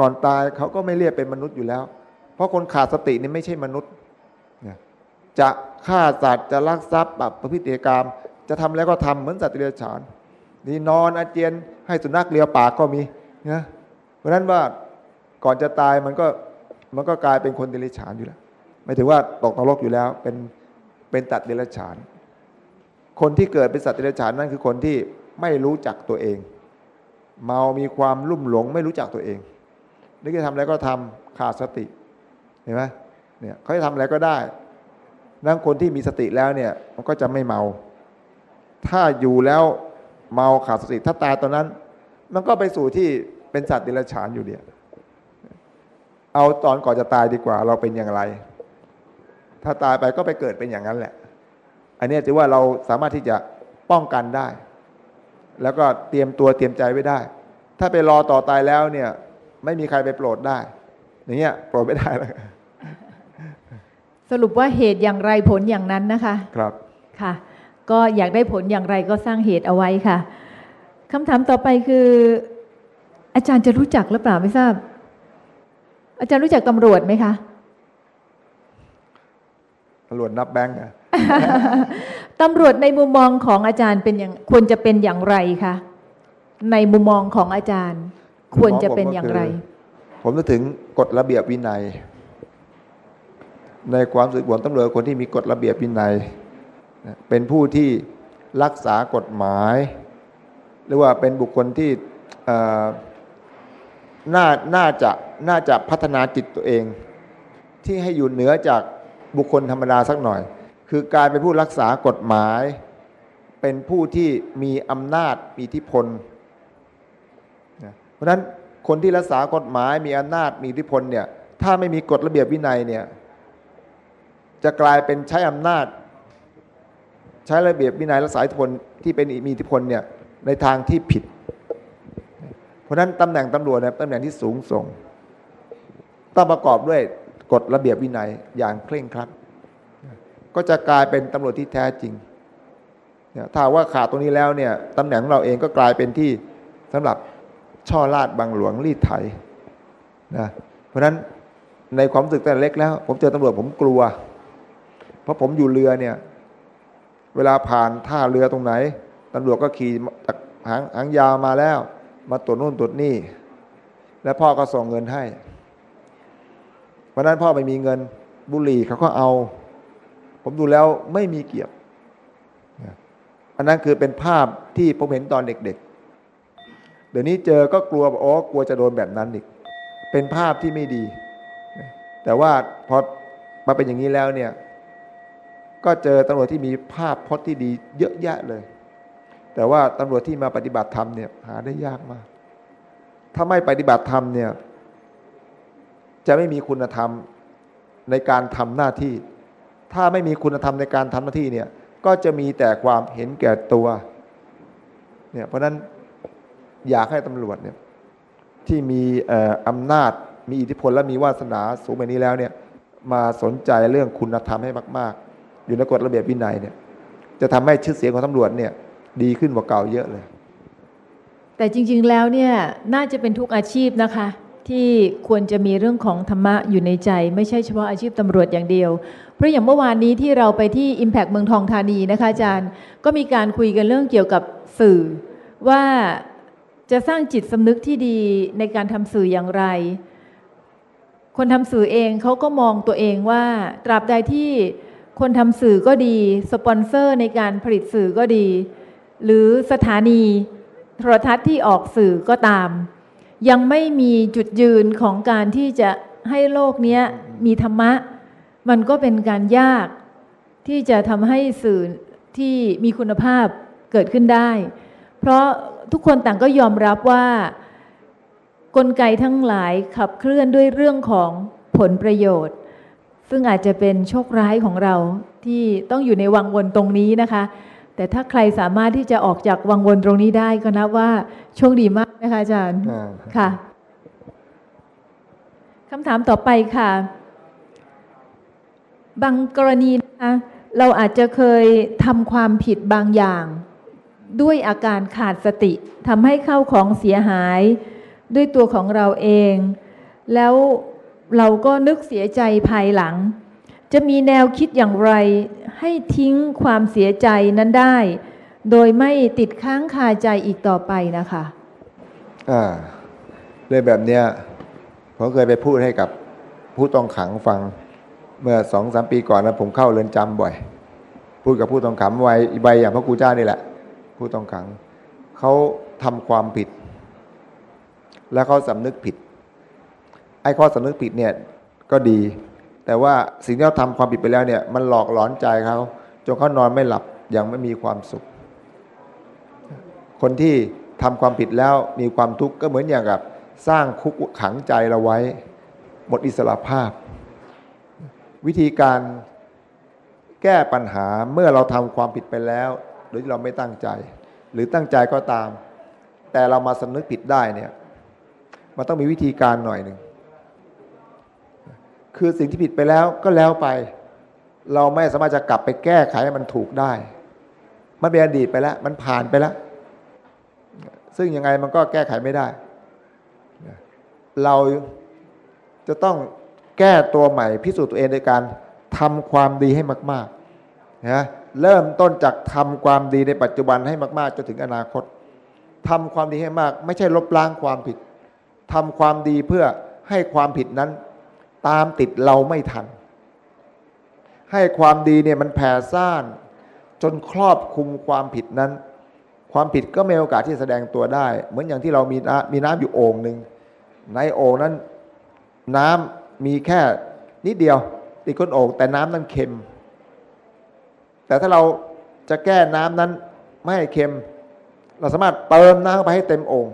ก่อนตายเขาก็ไม่เรียกเป็นมนุษย์อยู่แล้ว เพราะคนขาดสตินี่ไม่ใช่มนุษย์เนี่ยจะฆ่าสัตว์จะลักทรัพย์แบบประพฤติกรรม จะทำแล้วก็ทำเหมือนสัตว์เดรัจฉานนี่นอนอาเจียนให้สุนัขเลียปากก็มีนะเพราะฉะนั้นว่าก่อนจะตายมันก็ มันก็กลายเป็นคนเดรัจฉานอยู่แล้วไม่ถือว่าตกนรกอยู่แล้ว เป็นเป็นตัดเดรัจฉาน คนที่เกิดเป็นสัตว์เดรัจฉานนั่นคือคนที่ไม่รู้จักตัวเอง เมามีความลุ่มหลง ไม่รู้จักตัวเองนึกจะทำอะไรก็ทำขาดสติเห็นไหมเนี่ยเขาจะทำอะไรก็ได้นั่นคนที่มีสติแล้วเนี่ยมันก็จะไม่เมา ถ้าอยู่แล้วเมาขาดสติถ้าตายตอนนั้น มันก็ไปสู่ที่เป็นสัตว์เดรัจฉานอยู่เดียว เอาตอนก่อนจะตายดีกว่า เราเป็นอย่างไร ถ้าตายไปก็ไปเกิดเป็นอย่างนั้นแหละ อันเนี้ยถือว่าเราสามารถที่จะป้องกันได้ แล้วก็เตรียมตัวเตรียมใจไว้ได้ ถ้าไปรอต่อตายแล้วเนี่ย ไม่มีใครไปโปรดได้ อย่างเงี้ยโปรดไม่ได้แล้วสรุปว่าเหตุอย่างไรผลอย่างนั้นนะคะ ครับค่ะ ก็อยากได้ผลอย่างไรก็สร้างเหตุเอาไว้ค่ะคำถามต่อไปคือ อาจารย์จะรู้จักหรือเปล่าไม่ทราบ อาจารย์รู้จักตำรวจไหมคะตำรวจนับแบงค์อะตำรวจในมุมมองของอาจารย์เป็นอย่างควรจะเป็นอย่างไรคะในมุมมองของอาจารย์ ควรจะเป็นอย่างไร ผมนึกถึงกฎระเบียบวินัย ในความสึกของตำรวจคนที่มีกฎระเบียบวินัยนะเป็นผู้ที่รักษากฎหมาย หรือว่าเป็นบุคคลที่เอ่อน่าน่าจะ น่าจะพัฒนาจิตตัวเอง ที่ให้อยู่เหนือจากบุคคลธรรมดาสักหน่อย คือการเป็นผู้รักษากฎหมาย เป็นผู้ที่มีอำนาจมีอิทธิพล เพราะนั้นคนที่รักษากฎหมายมีอำนาจมีอิทธิพลเนี่ยถ้าไม่มีกฎระเบียบวินัยเนี่ยจะกลายเป็นใช้อำนาจ ใช้ระเบียบวินัยรักษาอิทธิพลที่เป็นมีอิทธิพลเนี่ยในทางที่ผิด เพราะฉะนั้นตำแหน่งตำรวจเนี่ยตำแหน่งที่สูงส่ง ต้องประกอบด้วยกฎระเบียบวินัยอย่างเคร่งครัด ก็จะกลายเป็นตำรวจที่แท้จริงถ้าว่าขาดตรงนี้แล้วเนี่ยตำแหน่งของเราเองก็กลายเป็นที่สำหรับช่อลาดบังหลวงรีดไถนะเพราะฉะนั้นในความรู้สึกแต่เล็กแล้ว ผมเจอตำรวจผมกลัว เพราะผมอยู่เรือเนี่ย เวลาผ่านท่าเรือตรงไหนตำรวจก็ขี่หางหางยาวมาแล้ว มาตรวจนู่นตรวจนี่ แล้วพ่อก็ส่งเงินให้ วันนั้นพ่อไม่มีเงินบุหรี่เขาก็เอา ผมดูแล้วไม่มีเกียรติอันนั้นคือเป็นภาพที่ผมเห็นตอนเด็กๆ เดี๋ยวนี้เจอก็กลัวโอ้กลัวจะโดนแบบนั้นอีก เป็นภาพที่ไม่ดี แต่ว่าพอมาเป็นอย่างนี้แล้วเนี่ย ก็เจอตำรวจที่มีภาพพจน์ที่ดีเยอะแยะเลย แต่ว่าตำรวจที่มาปฏิบัติธรรมเนี่ยหาได้ยากมาก ถ้าไม่ปฏิบัติธรรมเนี่ย จะไม่มีคุณธรรมในการทำหน้าที่ ถ้าไม่มีคุณธรรมในการทำหน้าที่เนี่ยก็จะมีแต่ความเห็นแก่ตัวเนี่ยเพราะฉะนั้นอยากให้ตำรวจเนี่ยที่มีเอ่ออำนาจมีอิทธิพลและมีวาสนาสูงแบบนี้แล้วเนี่ยมาสนใจเรื่องคุณธรรมให้มาก ๆ อยู่ในกฎระเบียบวินัยเนี่ยจะทำให้ชื่อเสียงของตำรวจเนี่ยดีขึ้นกว่าเก่าเยอะเลย แต่จริง ๆแล้วเนี่ยน่าจะเป็นทุกอาชีพนะคะ ที่ควรจะมีเรื่องของธรรมะอยู่ในใจ ไม่ใช่เฉพาะอาชีพตำรวจอย่างเดียว เพราะอย่างเมื่อวานนี้ที่เราไปที่ Impact เมืองทองธานีนะคะอาจารย์ ก็มีการคุยกันเรื่องเกี่ยวกับสื่อ ว่าจะสร้างจิตสำนึกที่ดีในการทำสื่ออย่างไร คนทำสื่อเองเขาก็มองตัวเองว่า ตราบใดที่คนทำสื่อก็ดี สปอนเซอร์ในการผลิตสื่อก็ดี หรือสถานีโทรทัศน์ที่ออกสื่อก็ตาม ยังไม่มีจุดยืนของการที่จะให้โลกนี้มีธรรมะ มันก็เป็นการยากที่จะทำให้สื่อที่มีคุณภาพเกิดขึ้นได้ เพราะทุกคนต่างก็ยอมรับว่ากลไกทั้งหลายขับเคลื่อนด้วยเรื่องของผลประโยชน์ ซึ่งอาจจะเป็นโชคร้ายของเราที่ต้องอยู่ในวังวนตรงนี้นะคะ แต่ถ้าใครสามารถที่จะออกจากวังวนตรงนี้ได้ก็นับว่าโชคดีมากนะคะอาจารย์อ่าค่ะคำถามต่อไปค่ะ บางกรณีนะคะเราอาจจะเคยทำความผิดบางอย่าง ด้วยอาการขาดสติทำให้เข้าของเสียหาย ด้วยตัวของเราเอง แล้วเราก็นึกเสียใจภายหลัง จะมีแนวคิดอย่างไร ให้ทิ้งความเสียใจนั้นได้ โดยไม่ติดค้างคาใจอีกต่อไปนะคะอ่าเรื่องแบบเนี้ยผมเคยไปพูดให้กับผู้ต้องขังฟังเมื่อสองสามปีก่อนนะผมเข้าเรือนจำบ่อย พูดกับผู้ต้องขังวัยใบอย่างพระครูเจ้านี่แหละ ผู้ต้องขังเขาทำความผิด แล้วเขาสำนึกผิดไอ้ข้อสำนึกผิดเนี่ยก็ดี แต่ว่าสิ่งที่เขาทำความผิดไปแล้วเนี่ย มันหลอกหลอนใจเขาจนเขานอนไม่หลับอย่างไม่มีความสุข คนที่ทำความผิดแล้วมีความทุกข์ก็เหมือนอย่างกับ สร้างคุกขังใจเราไว้ หมดอิสระภาพ วิธีการแก้ปัญหาเมื่อเราทำความผิดไปแล้ว โดยที่เราไม่ตั้งใจ หรือตั้งใจก็ตาม แต่เรามาสำนึกผิดได้เนี่ยมันต้องมีวิธีการหน่อยหนึ่ง คือสิ่งที่ผิดไปแล้วก็แล้วไป เราไม่สามารถจะกลับไปแก้ไขให้มันถูกได้ มันเป็นอดีตไปแล้ว มันผ่านไปแล้ว ซึ่งยังไงมันก็แก้ไขไม่ได้ เราจะต้องแก้ตัวใหม่พิสูจน์ตัวเองโดยการทำความดีให้มากๆนะเริ่มต้นจากทำความดีในปัจจุบันให้มากๆจนถึงอนาคตทำความดีให้มาก ไม่ใช่ลบล้างความผิดทำความดีเพื่อให้ความผิดนั้น ตามติดเราไม่ทัน ให้ความดีเนี่ยมันแผ่ซ่าน จนครอบคุมความผิดนั้น ความผิดก็ไมีโอกาสที่แสดงตัวได้ เหมือนอย่างที่เรามีน้ำมีน้ำอยู่โอ่งหนึ่งในโอ่งนั้นน้ำมีแค่นิดเดียวติดก้นโอ่งแต่น้ำนั้นเค็ม แต่ถ้าเราจะแก้น้ำนั้นไม่ให้เค็ม เราสามารถเติมน้ำเข้าไปให้เต็มโอ่ง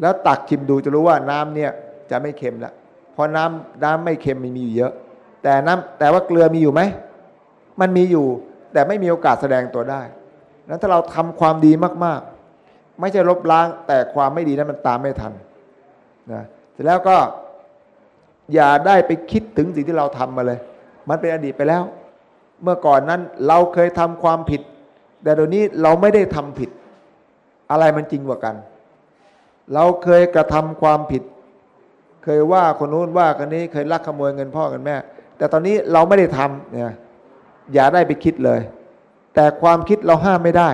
แล้วตักชิมดูจะรู้ว่าน้ำเนี่ยจะไม่เค็มแล้ว ราะน้ำน้ำไม่เค็มมันมีอยู่เยอะ แต่น้ำแต่ว่าเกลือมีอยู่ไหม มันมีอยู่ แต่ไม่มีโอกาสแสดงตัวได้นั้นถ้าเราทำความดีมาก ๆ ไม่ใช่ลบล้างแต่ความไม่ดีนั้นมันตามไม่ทันนะเสร็จแล้วก็อย่าได้ไปคิดถึงสิ่งที่เราทำมาเลย มันเป็นอดีตไปแล้ว เมื่อก่อนนั้นเราเคยทำความผิด แต่เดี๋ยวนี้เราไม่ได้ทำผิด อะไรมันจริงกว่ากัน เราเคยกระทำความผิด เคยว่าคนนู้นว่าคนนี้เคยลักขโมยเงินพ่อกันแม่ แต่ตอนนี้เราไม่ได้ทำเนี่ยอย่าได้ไปคิดเลย แต่ความคิดเราห้ามไม่ได้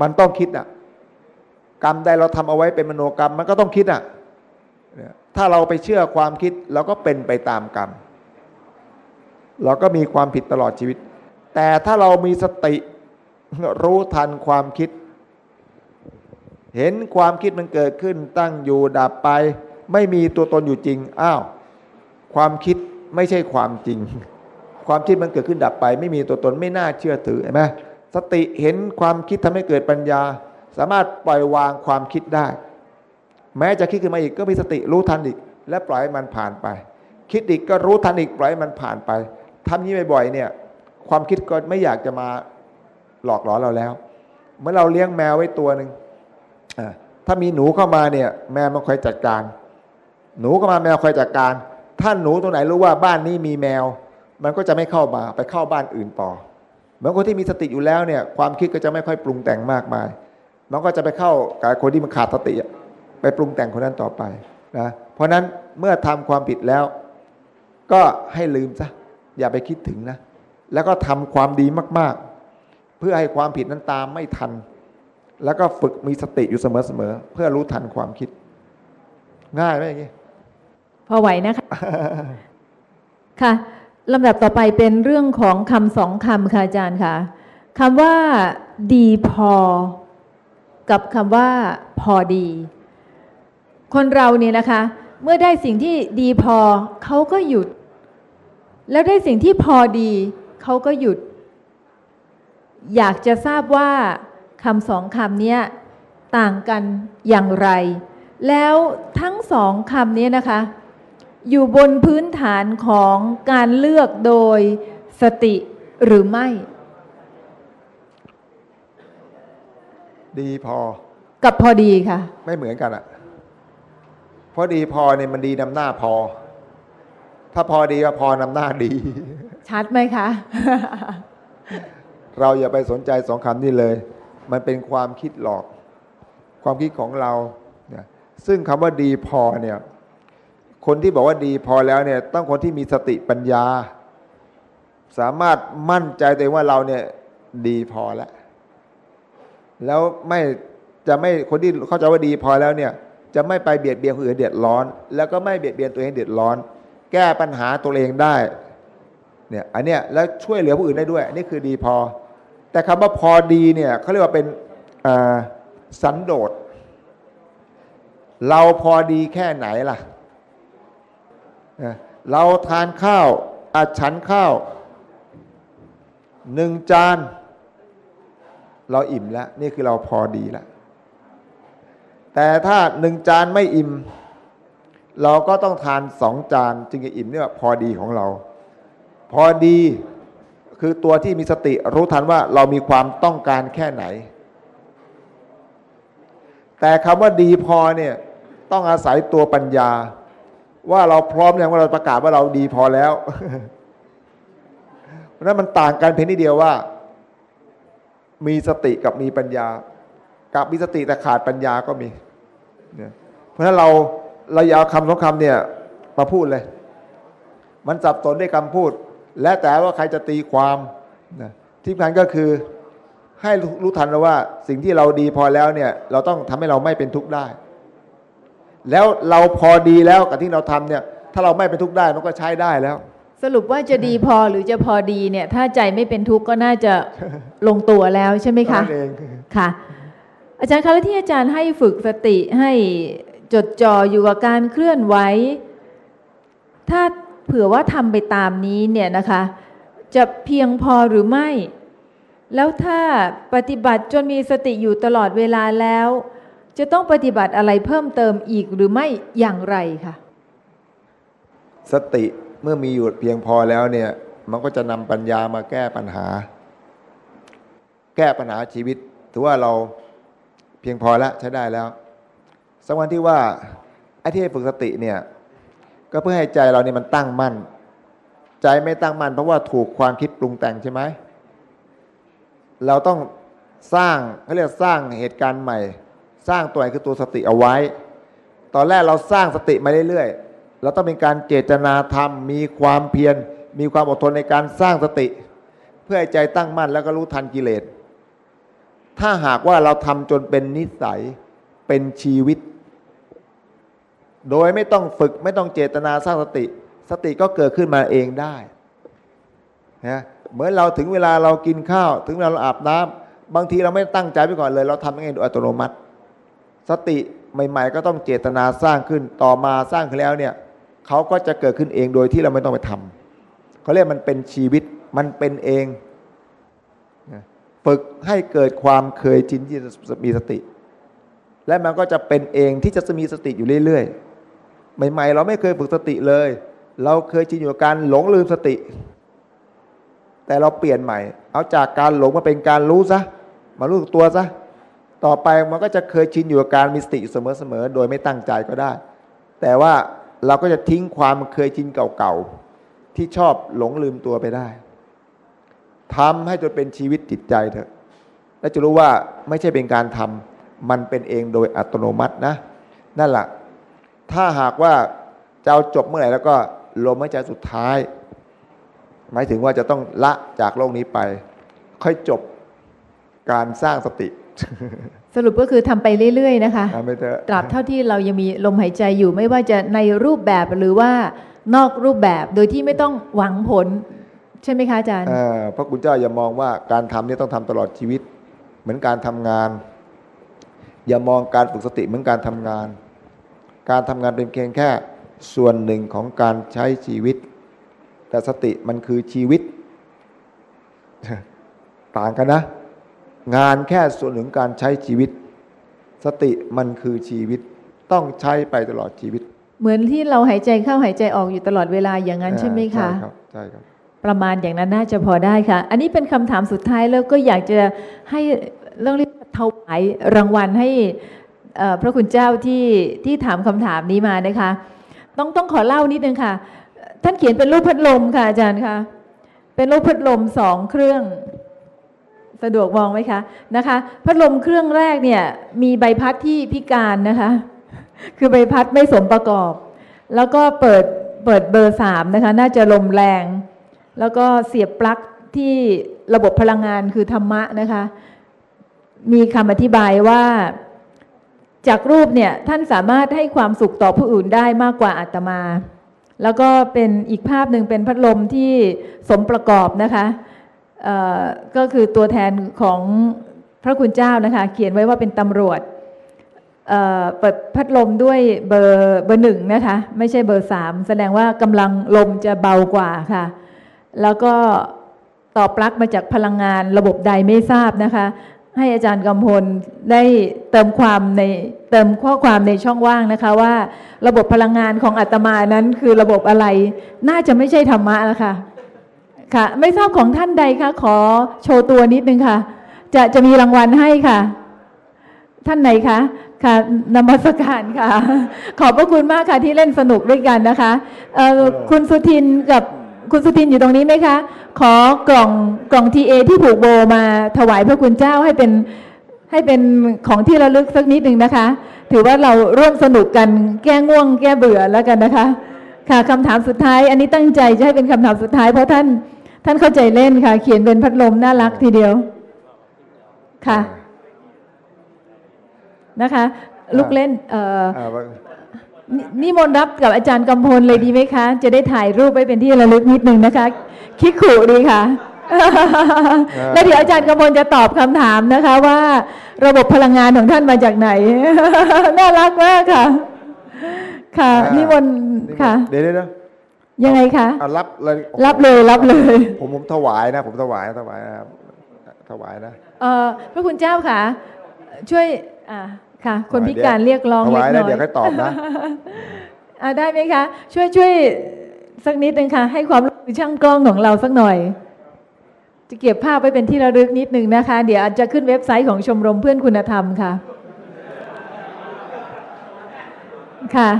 มันต้องคิดอะ กรรมใดเราทำเอาไว้เป็นมโนกรรม มันก็ต้องคิดอะเนี่ยถ้าเราไปเชื่อความคิดเราก็เป็นไปตามกรรม เราก็มีความผิดตลอดชีวิต แต่ถ้าเรามีสติรู้ทันความคิด เห็นความคิดมันเกิดขึ้นตั้งอยู่ดับไป ไม่มีตัวตนอยู่จริงอ้าวความคิดไม่ใช่ความจริง ความคิดมันเกิดขึ้นดับไป ไม่มีตัวตนไม่น่าเชื่อถือเห็นไหมสติเห็นความคิดทำให้เกิดปัญญา สามารถปล่อยวางความคิดได้ แม้จะคิดขึ้นมาอีกก็มีสติรู้ทันอีก และปล่อยมันผ่านไป คิดอีกก็รู้ทันอีกปล่อยมันผ่านไปทำนี้บ่อยๆเนี่ยความคิดก็ไม่อยากจะมาหลอกหลอนเราแล้ว เมื่อเราเลี้ยงแมวไว้ตัวหนึ่ง ถ้ามีหนูเข้ามาเนี่ย แมวมันคอยจัดการ หนูเข้ามาแมวคอยจัดการ ถ้าหนูตัวไหนรู้ว่าบ้านนี้มีแมว มันก็จะไม่เข้ามาไปเข้าบ้านอื่นต่อเหมือนคนที่มีสติอยู่แล้วเนี่ย ความคิดก็จะไม่ค่อยปรุงแต่งมากมาย มันก็จะไปเข้ากับคนที่มันขาดสติไปปรุงแต่งคนนั้นต่อไปนะเพราะฉะนั้นเมื่อทำความผิดแล้ว ก็ให้ลืมซะอย่าไปคิดถึงนะ แล้วก็ทำความดีมากๆ เพื่อให้ความผิดนั้นตามไม่ทัน แล้วก็ฝึกมีสติอยู่เสมอๆเพื่อรู้ทันความคิด ง่ายไหมอย่างนี้พอไหวนะคะ ค่ะลำดับต่อไปเป็นเรื่องของคำสองคำค่ะอาจารย์ค่ะคำว่าดีพอ กับคำว่าพอดี คนเราเนี่ยนะคะ เมื่อได้สิ่งที่ดีพอเขาก็หยุด แล้วได้สิ่งที่พอดีเขาก็หยุด อยากจะทราบว่า คำสองคำเนี้ยต่างกันอย่างไร แล้วทั้งสองคำนี้นะคะ อยู่บนพื้นฐานของการเลือกโดยสติหรือไม่ ดีพอ กับพอดีค่ะ ไม่เหมือนกันอะเพราะดีพอเนี่ยมันดีนำหน้าพอ ถ้าพอดีก็พอนำหน้าดี ชัดไหมคะ เราอย่าไปสนใจสองคำนี้เลย มันเป็นความคิดหลอก ความคิดของเราเนี่ยซึ่งคำว่าดีพอเนี่ยคนที่บอกว่าดีพอแล้วเนี่ยต้องคนที่มีสติปัญญา สามารถมั่นใจตัวเองว่าเราเนี่ยดีพอแล้ว แล้วไม่จะไม่คนที่เข้าใจว่าดีพอแล้วเนี่ยจะไม่ไปเบียดเบียนคนอื่นเดือดร้อน แล้วก็ไม่เบียดเบียนตัวเองเดือดร้อน แก้ปัญหาตัวเองได้เนี่ยอันเนี้ยแล้วช่วยเหลือผู้อื่นได้ด้วย อันนี้คือดีพอ แต่คำว่าพอดีเนี่ยเขาเรียกว่าเป็นสันโดษเราพอดีแค่ไหนล่ะนะเราทานข้าวอาฉันข้าวหนึ่งจาน เราอิ่มแล้ว นี่คือเราพอดีแล้ว แต่ถ้าหนึ่งจานไม่อิ่ม เราก็ต้องทานสองจาน จึงจะอิ่มเนี่ยพอดีของเรา พอดี คือตัวที่มีสติรู้ทันว่าเรามีความต้องการแค่ไหน แต่คำว่าดีพอเนี่ยต้องอาศัยตัวปัญญา ว่าเราพร้อมอย่างว่าเราประกาศว่าเราดีพอแล้วเพราะนั้นมันต่างกันเพียงนิดเดียวว่า มีสติกับมีปัญญา กับมีสติแต่ขาดปัญญาก็มีเนี่ยเพราะฉะนั้นเราเราอย่าเอาคำสองคำเนี่ยมาพูดเลย มันสับสนด้วยคำพูด และแต่ว่าใครจะตีความนะที่สำคัญก็คือให้รู้ทันว่าสิ่งที่เราดีพอแล้วเนี่ยเราต้องทำให้เราไม่เป็นทุกข์ได้ แล้วเราพอดีแล้วกับที่เราทำเนี่ยถ้าเราไม่เป็นทุกข์ได้มันก็ใช้ได้แล้ว สรุปว่าจะดีพอหรือจะพอดีเนี่ยถ้าใจไม่เป็นทุกข์ก็น่าจะลงตัวแล้วใช่ไหมคะเท่านั้นเองค่ะ อาจารย์คะแล้วที่อาจารย์ให้ฝึกสติให้จดจ่ออยู่กับการเคลื่อนไหวถ้า เผื่อว่าทำไปตามนี้เนี่ยนะคะ จะเพียงพอหรือไม่ แล้วถ้าปฏิบัติจนมีสติอยู่ตลอดเวลาแล้ว จะต้องปฏิบัติอะไรเพิ่มเติมอีกหรือไม่อย่างไรคะสติเมื่อมีอยู่เพียงพอแล้วเนี่ยมันก็จะนำปัญญามาแก้ปัญหา แก้ปัญหาชีวิตถือว่าเราเพียงพอแล้วใช้ได้แล้วสักวันที่ว่าไอ้ที่ฝึกสติเนี่ย ก็เพื่อให้ใจเราเนี่ยมันตั้งมั่น ใจไม่ตั้งมั่นเพราะว่าถูกความคิดปรุงแต่งใช่ไหมเราต้องสร้างเขาเรียกสร้างเหตุการณ์ใหม่ สร้างตัวไหนคือตัวสติเอาไว้ ตอนแรกเราสร้างสติมาเรื่อยๆเราต้องเป็นการเจตนาทำมีความเพียรมีความอดทนในการสร้างสติ เพื่อให้ใจตั้งมั่นแล้วก็รู้ทันกิเลสถ้าหากว่าเราทำจนเป็นนิสัยเป็นชีวิต โดยไม่ต้องฝึกไม่ต้องเจตนาสร้างสติ สติก็เกิดขึ้นมาเองได้นะเหมือนเราถึงเวลาเรากินข้าว ถึงเวลาเราอาบน้ำบางทีเราไม่ตั้งใจไปก่อนเลย เราทำเองโดยอัตโนมัติ สติใหม่ ๆ ก็ต้องเจตนาสร้างขึ้นต่อมาสร้างขึ้นแล้วเนี่ยเขาก็จะเกิดขึ้นเองโดยที่เราไม่ต้องไปทำเขาเรียกมันเป็นชีวิตมันเป็นเองฝึกให้เกิดความเคยชินที่จะมีสติ และมันก็จะเป็นเองที่จะมีสติอยู่เรื่อยๆ ใหม่ๆ เราไม่เคยฝึกสติเลย เราเคยชินอยู่กับการหลงลืมสติ แต่เราเปลี่ยนใหม่ เอาจากการหลงมาเป็นการรู้ซะมารู้ตัวซะต่อไปมันก็จะเคยชินอยู่กับการมีสติเสมอๆโดยไม่ตั้งใจก็ได้ แต่ว่าเราก็จะทิ้งความเคยชินเก่าๆที่ชอบหลงลืมตัวไปได้ทำให้จนเป็นชีวิตจิตใจเถอะและจะรู้ว่าไม่ใช่เป็นการทำมันเป็นเองโดยอัตโนมัตินะ นั่นแหละ ถ้าหากว่าจะเอาจบเมื่อไหร่แล้วก็ลมหายใจสุดท้าย หมายถึงว่าจะต้องละจากโลกนี้ไป ค่อยจบการสร้างสติ สรุปก็คือทำไปเรื่อย ๆ นะคะ ทำไปเถอะตราบเท่าที่เรายังมีลมหายใจอยู่ไม่ว่าจะในรูปแบบหรือว่านอกรูปแบบโดยที่ไม่ต้องหวังผล ใช่ไหมคะอาจารย์ เอ่อพระคุณเจ้าอย่ามองว่าการทำเนี่ยต้องทำตลอดชีวิต เหมือนการทำงาน อย่ามองการฝึกสติเหมือนการทำงาน การทำงานเป็นเพียงแค่ส่วนหนึ่งของการใช้ชีวิต แต่สติมันคือชีวิต ต่างกันนะ งานแค่ส่วนหนึ่งของการใช้ชีวิต สติมันคือชีวิต ต้องใช้ไปตลอดชีวิต เหมือนที่เราหายใจเข้าหายใจออกอยู่ตลอดเวลาอย่างนั้นใช่ไหมคะใช่ครับใช่ครับประมาณอย่างนั้นน่าจะพอได้ค่ะ อันนี้เป็นคำถามสุดท้ายแล้วก็อยากจะให้เรื่องเรียกว่าถวายรางวัลให้เอ่อ พระคุณเจ้าที่ที่ถามคำถามนี้มานะคะ ต้องต้องขอเล่านิดนึงค่ะ ท่านเขียนเป็นรูปพัดลมค่ะอาจารย์คะเป็นรูปพัดลมสองเครื่อง สะดวกมองไหมคะนะคะ พัดลมเครื่องแรกเนี่ยมีใบพัดที่พิการนะคะ คือใบพัดไม่สมประกอบ แล้วก็เปิดเปิดเบอร์สามนะคะ น่าจะลมแรง แล้วก็เสียบปลั๊กที่ระบบพลังงานคือธรรมะนะคะ มีคำอธิบายว่า จากรูปเนี่ยท่านสามารถให้ความสุขต่อผู้อื่นได้มากกว่าอาตมา แล้วก็เป็นอีกภาพหนึ่งเป็นพัดลมที่สมประกอบนะคะก็คือตัวแทนของพระคุณเจ้านะคะ เขียนไว้ว่าเป็นตำรวจเอ่อเปิดพัดลมด้วยเบอร์เบอร์หนึ่งนะคะ ไม่ใช่เบอร์สามแสดงว่ากำลังลมจะเบากว่าค่ะ แล้วก็ต่อปลั๊กมาจากพลังงานระบบใดไม่ทราบนะคะ ให้อาจารย์กำพลได้เติมความในเติมข้อความในช่องว่างนะคะว่า ระบบพลังงานของอาตมานั้นคือระบบอะไร น่าจะไม่ใช่ธรรมะแล้วค่ะค่ะ ไม่ทราบของท่านใดคะขอโชว์ตัวนิดนึงค่ะ จะจะมีรางวัลให้ค่ะ ท่านไหนคะค่ะนมัสการค่ะ ขอบพระคุณมากค่ะที่เล่นสนุกด้วยกันนะคะเอ่อคุณสุทินกับ คุณสุทินอยู่ตรงนี้ไหมคะ ขอกล่องกล่องทีเอที่ผูกโบมาถวายพระคุณเจ้าให้เป็นให้เป็นของที่ระลึกสักนิดหนึ่งนะคะ ถือว่าเราร่วมสนุกกันแก้ง่วงแก้เบื่อแล้วกันนะคะ ค่ะคำถามสุดท้าย อันนี้ตั้งใจจะให้เป็นคำถามสุดท้ายเพราะท่านท่านเข้าใจเล่นค่ะ เขียนเป็นพัดลมน่ารักทีเดียวค่ะนะคะ ลูกเล่นเอ่อ นนิมนต์รับกับอาจารย์กำพลเลยดีไหมคะ จะได้ถ่ายรูปไว้เป็นที่ระลึกนิดนึงนะคะ คิดขู่ดีค่ะ แล้วเดี๋ยวอาจารย์กำพลจะตอบคำถามนะคะว่าระบบพลังงานของท่านมาจากไหน น่ารักมากค่ะ ค่ะอ่านินิมนต์ค่ะ เดี๋ยวเดี๋ยวเดี๋ยวยังไงคะอะรับเลยรับเลยรับเลย ผมผมถวายนะ ผมถวายถวายนะครับถวายนะ เอ่อพระคุณเจ้าค่ะ ช่วยอ่า ค่ะ คนถวายพิการเรียกร้องถเล็วากยน้แล้วอยเดี๋ยวค่อยตอบนะอ่าได้ไหมคะ ช่วยช่วยสักนิดนึงค่ะ ให้ความร่วมมือช่างกล้องของเราสักหน่อย จะเก็บภาพไว้เป็นที่ระลึกนิดนึงนะคะ เดี๋ยวอาจจะขึ้นเว็บไซต์ของชมรมเพื่อนคุณธรรมค่ะ ค่ะ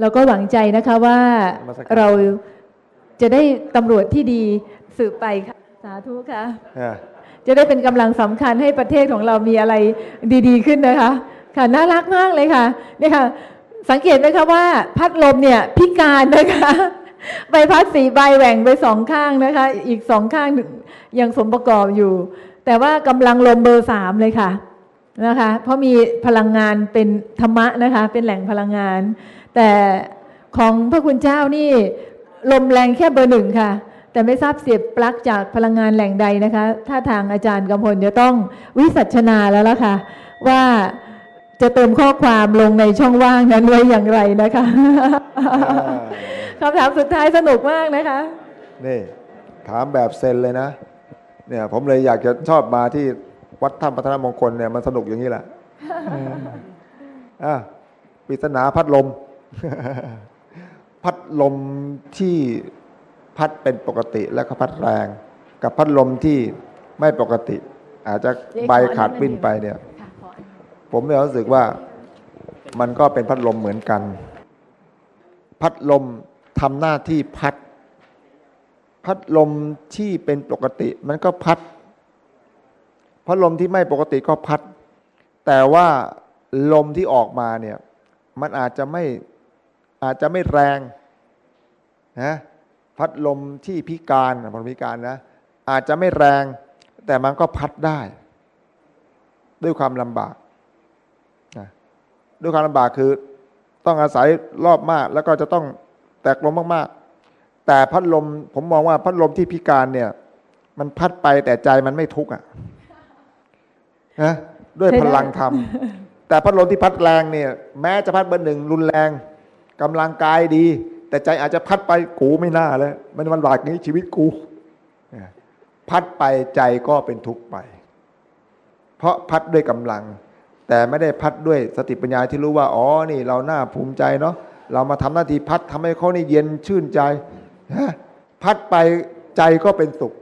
เราก็หวังใจนะคะว่านมัสการเราจะได้ตำรวจที่ดีสืบไปค่ะ สาธุค่ะอะ จะได้เป็นกำลังสำคัญให้ประเทศของเรามีอะไรดีๆขึ้นนะคะค่ะน่ารักมากเลยค่ะนี่ค่ะ สังเกตไหมคะว่าพัดลมเนี่ยพิการนะคะใบพัดสีใบแหว่งไปสองข้างนะคะ อีกสองข้างยังสมประกอบอยู่ แต่ว่ากำลังลมเบอร์สามเลยค่ะนะคะ เพราะมีพลังงานเป็นธรรมะนะคะ เป็นแหล่งพลังงาน แต่ของพระคุณเจ้านี่ลมแรงแค่เบอร์หนึ่งค่ะ แต่ไม่ทราบเสียบปลั๊กจากพลังงานแหล่งใดนะคะ ถ้าทางอาจารย์กำพลจะต้องวิสัชนาแล้วล่ะค่ะ ว่าจะเติมข้อความลงในช่องว่างนั้นไว้อย่างไรนะคะคำถามสุดท้ายสนุกมากนะคะ นี่ ถามแบบเซนเลยนะ เนี่ยผมเลยอยากจะชอบมาที่วัดถ้ำพัฒนามงคลเนี่ยมันสนุกอย่างนี้แหละอะปริศนาพัดลม พัดลมที่ พัดเป็นปกติแล้วก็พัดแรง กับพัดลมที่ไม่ปกติ อาจจะใบขาดปิ้นไปเนี่ย ผมเนี่ยรู้สึกว่ามันก็เป็นพัดลมเหมือนกัน พัดลมทำหน้าที่พัด พัดลมที่เป็นปกติ มันก็พัด พัดลมที่ไม่ปกติก็พัด แต่ว่าลมที่ออกมาเนี่ย มันอาจจะไม่อาจจะไม่แรงนะ พัดลมที่พิการพัดลมพิการนะอาจจะไม่แรงแต่มันก็พัดได้ ด้วยความลำบากนะด้วยความลำบากคือต้องอาศัยรอบมาก แล้วก็จะต้องแตกลมมากๆ แต่พัดลมผมมองว่าพัดลมที่พิการเนี่ย มันพัดไปแต่ใจมันไม่ทุกข์อะนะด้วยพลังธรรมแต่พัดลมที่พัดแรงเนี่ย แม้จะพัดเบอร์หนึ่งรุนแรงกำลังกายดี แต่ใจอาจจะพัดไปกูไม่น่าเลยมันมันหลากนี้ชีวิตกู พัดไปใจก็เป็นทุกข์ไป เพราะพัดด้วยกำลัง แต่ไม่ได้พัดด้วยสติปัญญาที่รู้ว่า อ๋อ นี่เราหน่าภูมิใจเนาะเรามาทำหน้าที่พัดทำให้เขานี่เย็นชื่นใจพัดไปใจก็เป็นสุข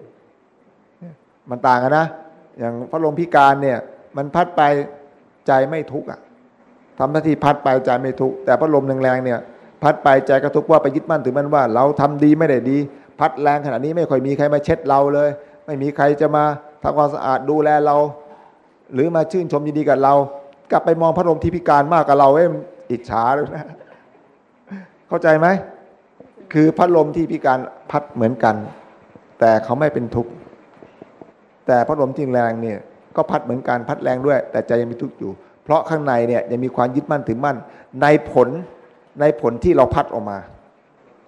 มันต่างกันนะ อย่างพัดลมพิการเนี่ย มันพัดไปใจไม่ทุกข์อะทำหน้าที่พัดไปใจไม่ทุกข์แต่พัดลมแรงๆเนี่ย พัดไปใจก็ทุกข์ว่าไปยึดมั่นถือมั่นว่า เราทำดีไม่ได้ดี พัดแรงขนาดนี้ไม่ค่อยมีใครมาเช็ดเราเลย ไม่มีใครจะมาทำความสะอาดดูแลเรา หรือมาชื่นชมยินดีกับเรา กลับไปมองพัดลมที่พิการมากกับเราเอ้อิจฉาเลยนะเข้าใจไหมคือพัดลมที่พิการพัดเหมือนกัน แต่เขาไม่เป็นทุกข์แต่พัดลมที่แรงเนี่ยก็พัดเหมือนกันพัดแรงด้วย แต่ใจยังมีทุกข์อยู่ เพราะข้างในเนี่ยยังมีความยึดมั่นถือมั่นในผล ในผลที่เราพัดออกมา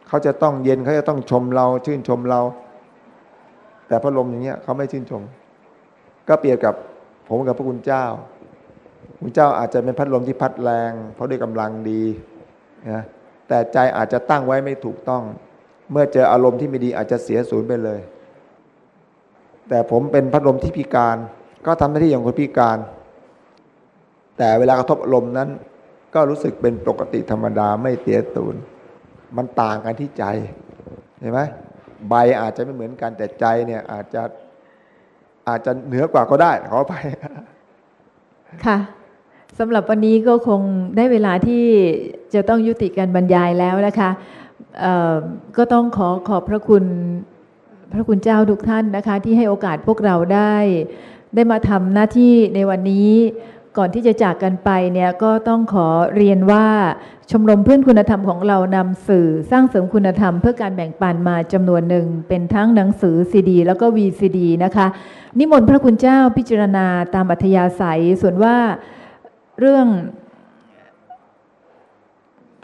เขาจะต้องเย็นเขาจะต้องชมเราชื่นชมเรา แต่พัดลมอย่างเงี้ยเขาไม่ชื่นชม ก็เปรียบกับผมกับพระคุณเจ้าคุณเจ้าอาจจะเป็นพัดลมที่พัดแรง เพราะด้วยกำลังดีนะแต่ใจอาจจะตั้งไว้ไม่ถูกต้อง เมื่อเจออารมณ์ที่ไม่ดีอาจจะเสียศูนย์ไปเลย แต่ผมเป็นพัดลมที่พิการ ก็ทำหน้าที่อย่างคนพิการ แต่เวลากระทบอารมณ์นั้น ก็รู้สึกเป็นปกติธรรมดาไม่เสียศูน มันต่างกันที่ใจเห็นไหมใบอาจจะไม่เหมือนกันแต่ใจเนี่ยอาจจะอาจจะเหนือกว่าก็ได้ขอไปค่ะสำหรับวันนี้ก็คงได้เวลาที่จะต้องยุติการบรรยายแล้วนะคะก็ต้องขอขอบพระคุณพระคุณเจ้าทุกท่านนะคะ ที่ให้โอกาสพวกเราได้ ได้มาทำหน้าที่ในวันนี้ ก่อนที่จะจากกันไปเนี่ยก็ต้องขอเรียนว่าชมรมเพื่อนคุณธรรมของเรานำสื่อสร้างเสริมคุณธรรมเพื่อการแบ่งปันมาจำนวนหนึ่ง เป็นทั้งหนังสือซีดี แล้วก็ VCD นะคะ นิมนต์พระคุณเจ้าพิจารณาตามอัธยาศัย ส่วนว่าเรื่อง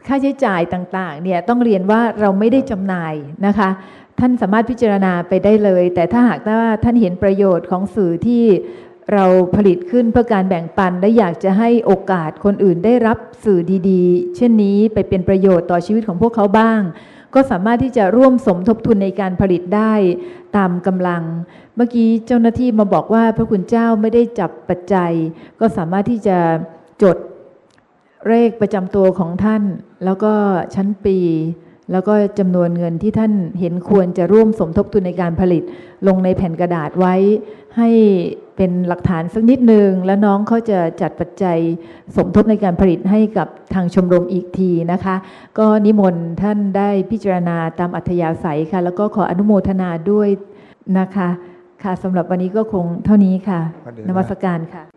ค่าใช้จ่ายต่างๆเนี่ยต้องเรียนว่าเราไม่ได้จำหน่ายนะคะ ท่านสามารถพิจารณาไปได้เลย แต่ถ้าหากว่าท่านเห็นประโยชน์ของสื่อที่ เราผลิตขึ้นเพื่อการแบ่งปัน และอยากจะให้โอกาสคนอื่นได้รับสื่อดีๆ เช่นนี้ไปเป็นประโยชน์ต่อชีวิตของพวกเขาบ้าง ก็สามารถที่จะร่วมสมทบทุนในการผลิตได้ตามกำลัง เมื่อกี้เจ้าหน้าที่มาบอกว่าพระคุณเจ้าไม่ได้จับปัจจัย ก็สามารถที่จะจดเลขประจำตัวของท่าน แล้วก็ชั้นปี แล้วก็จำนวนเงินที่ท่านเห็นควรจะร่วมสมทบทุนในการผลิต ลงในแผ่นกระดาษไว้ให้ เป็นหลักฐานสักนิดหนึ่งแล้วน้องเขาจะจัดปัจจัยสมทบในการผลิตให้กับทางชมรมอีกทีนะคะ ก็นิมนต์ท่านได้พิจารณาตามอัธยาศัยค่ะ แล้วก็ขออนุโมทนาด้วยนะคะ ค่ะสำหรับวันนี้ก็คงเท่านี้ค่ะประเด็นนะนมัสการค่ะ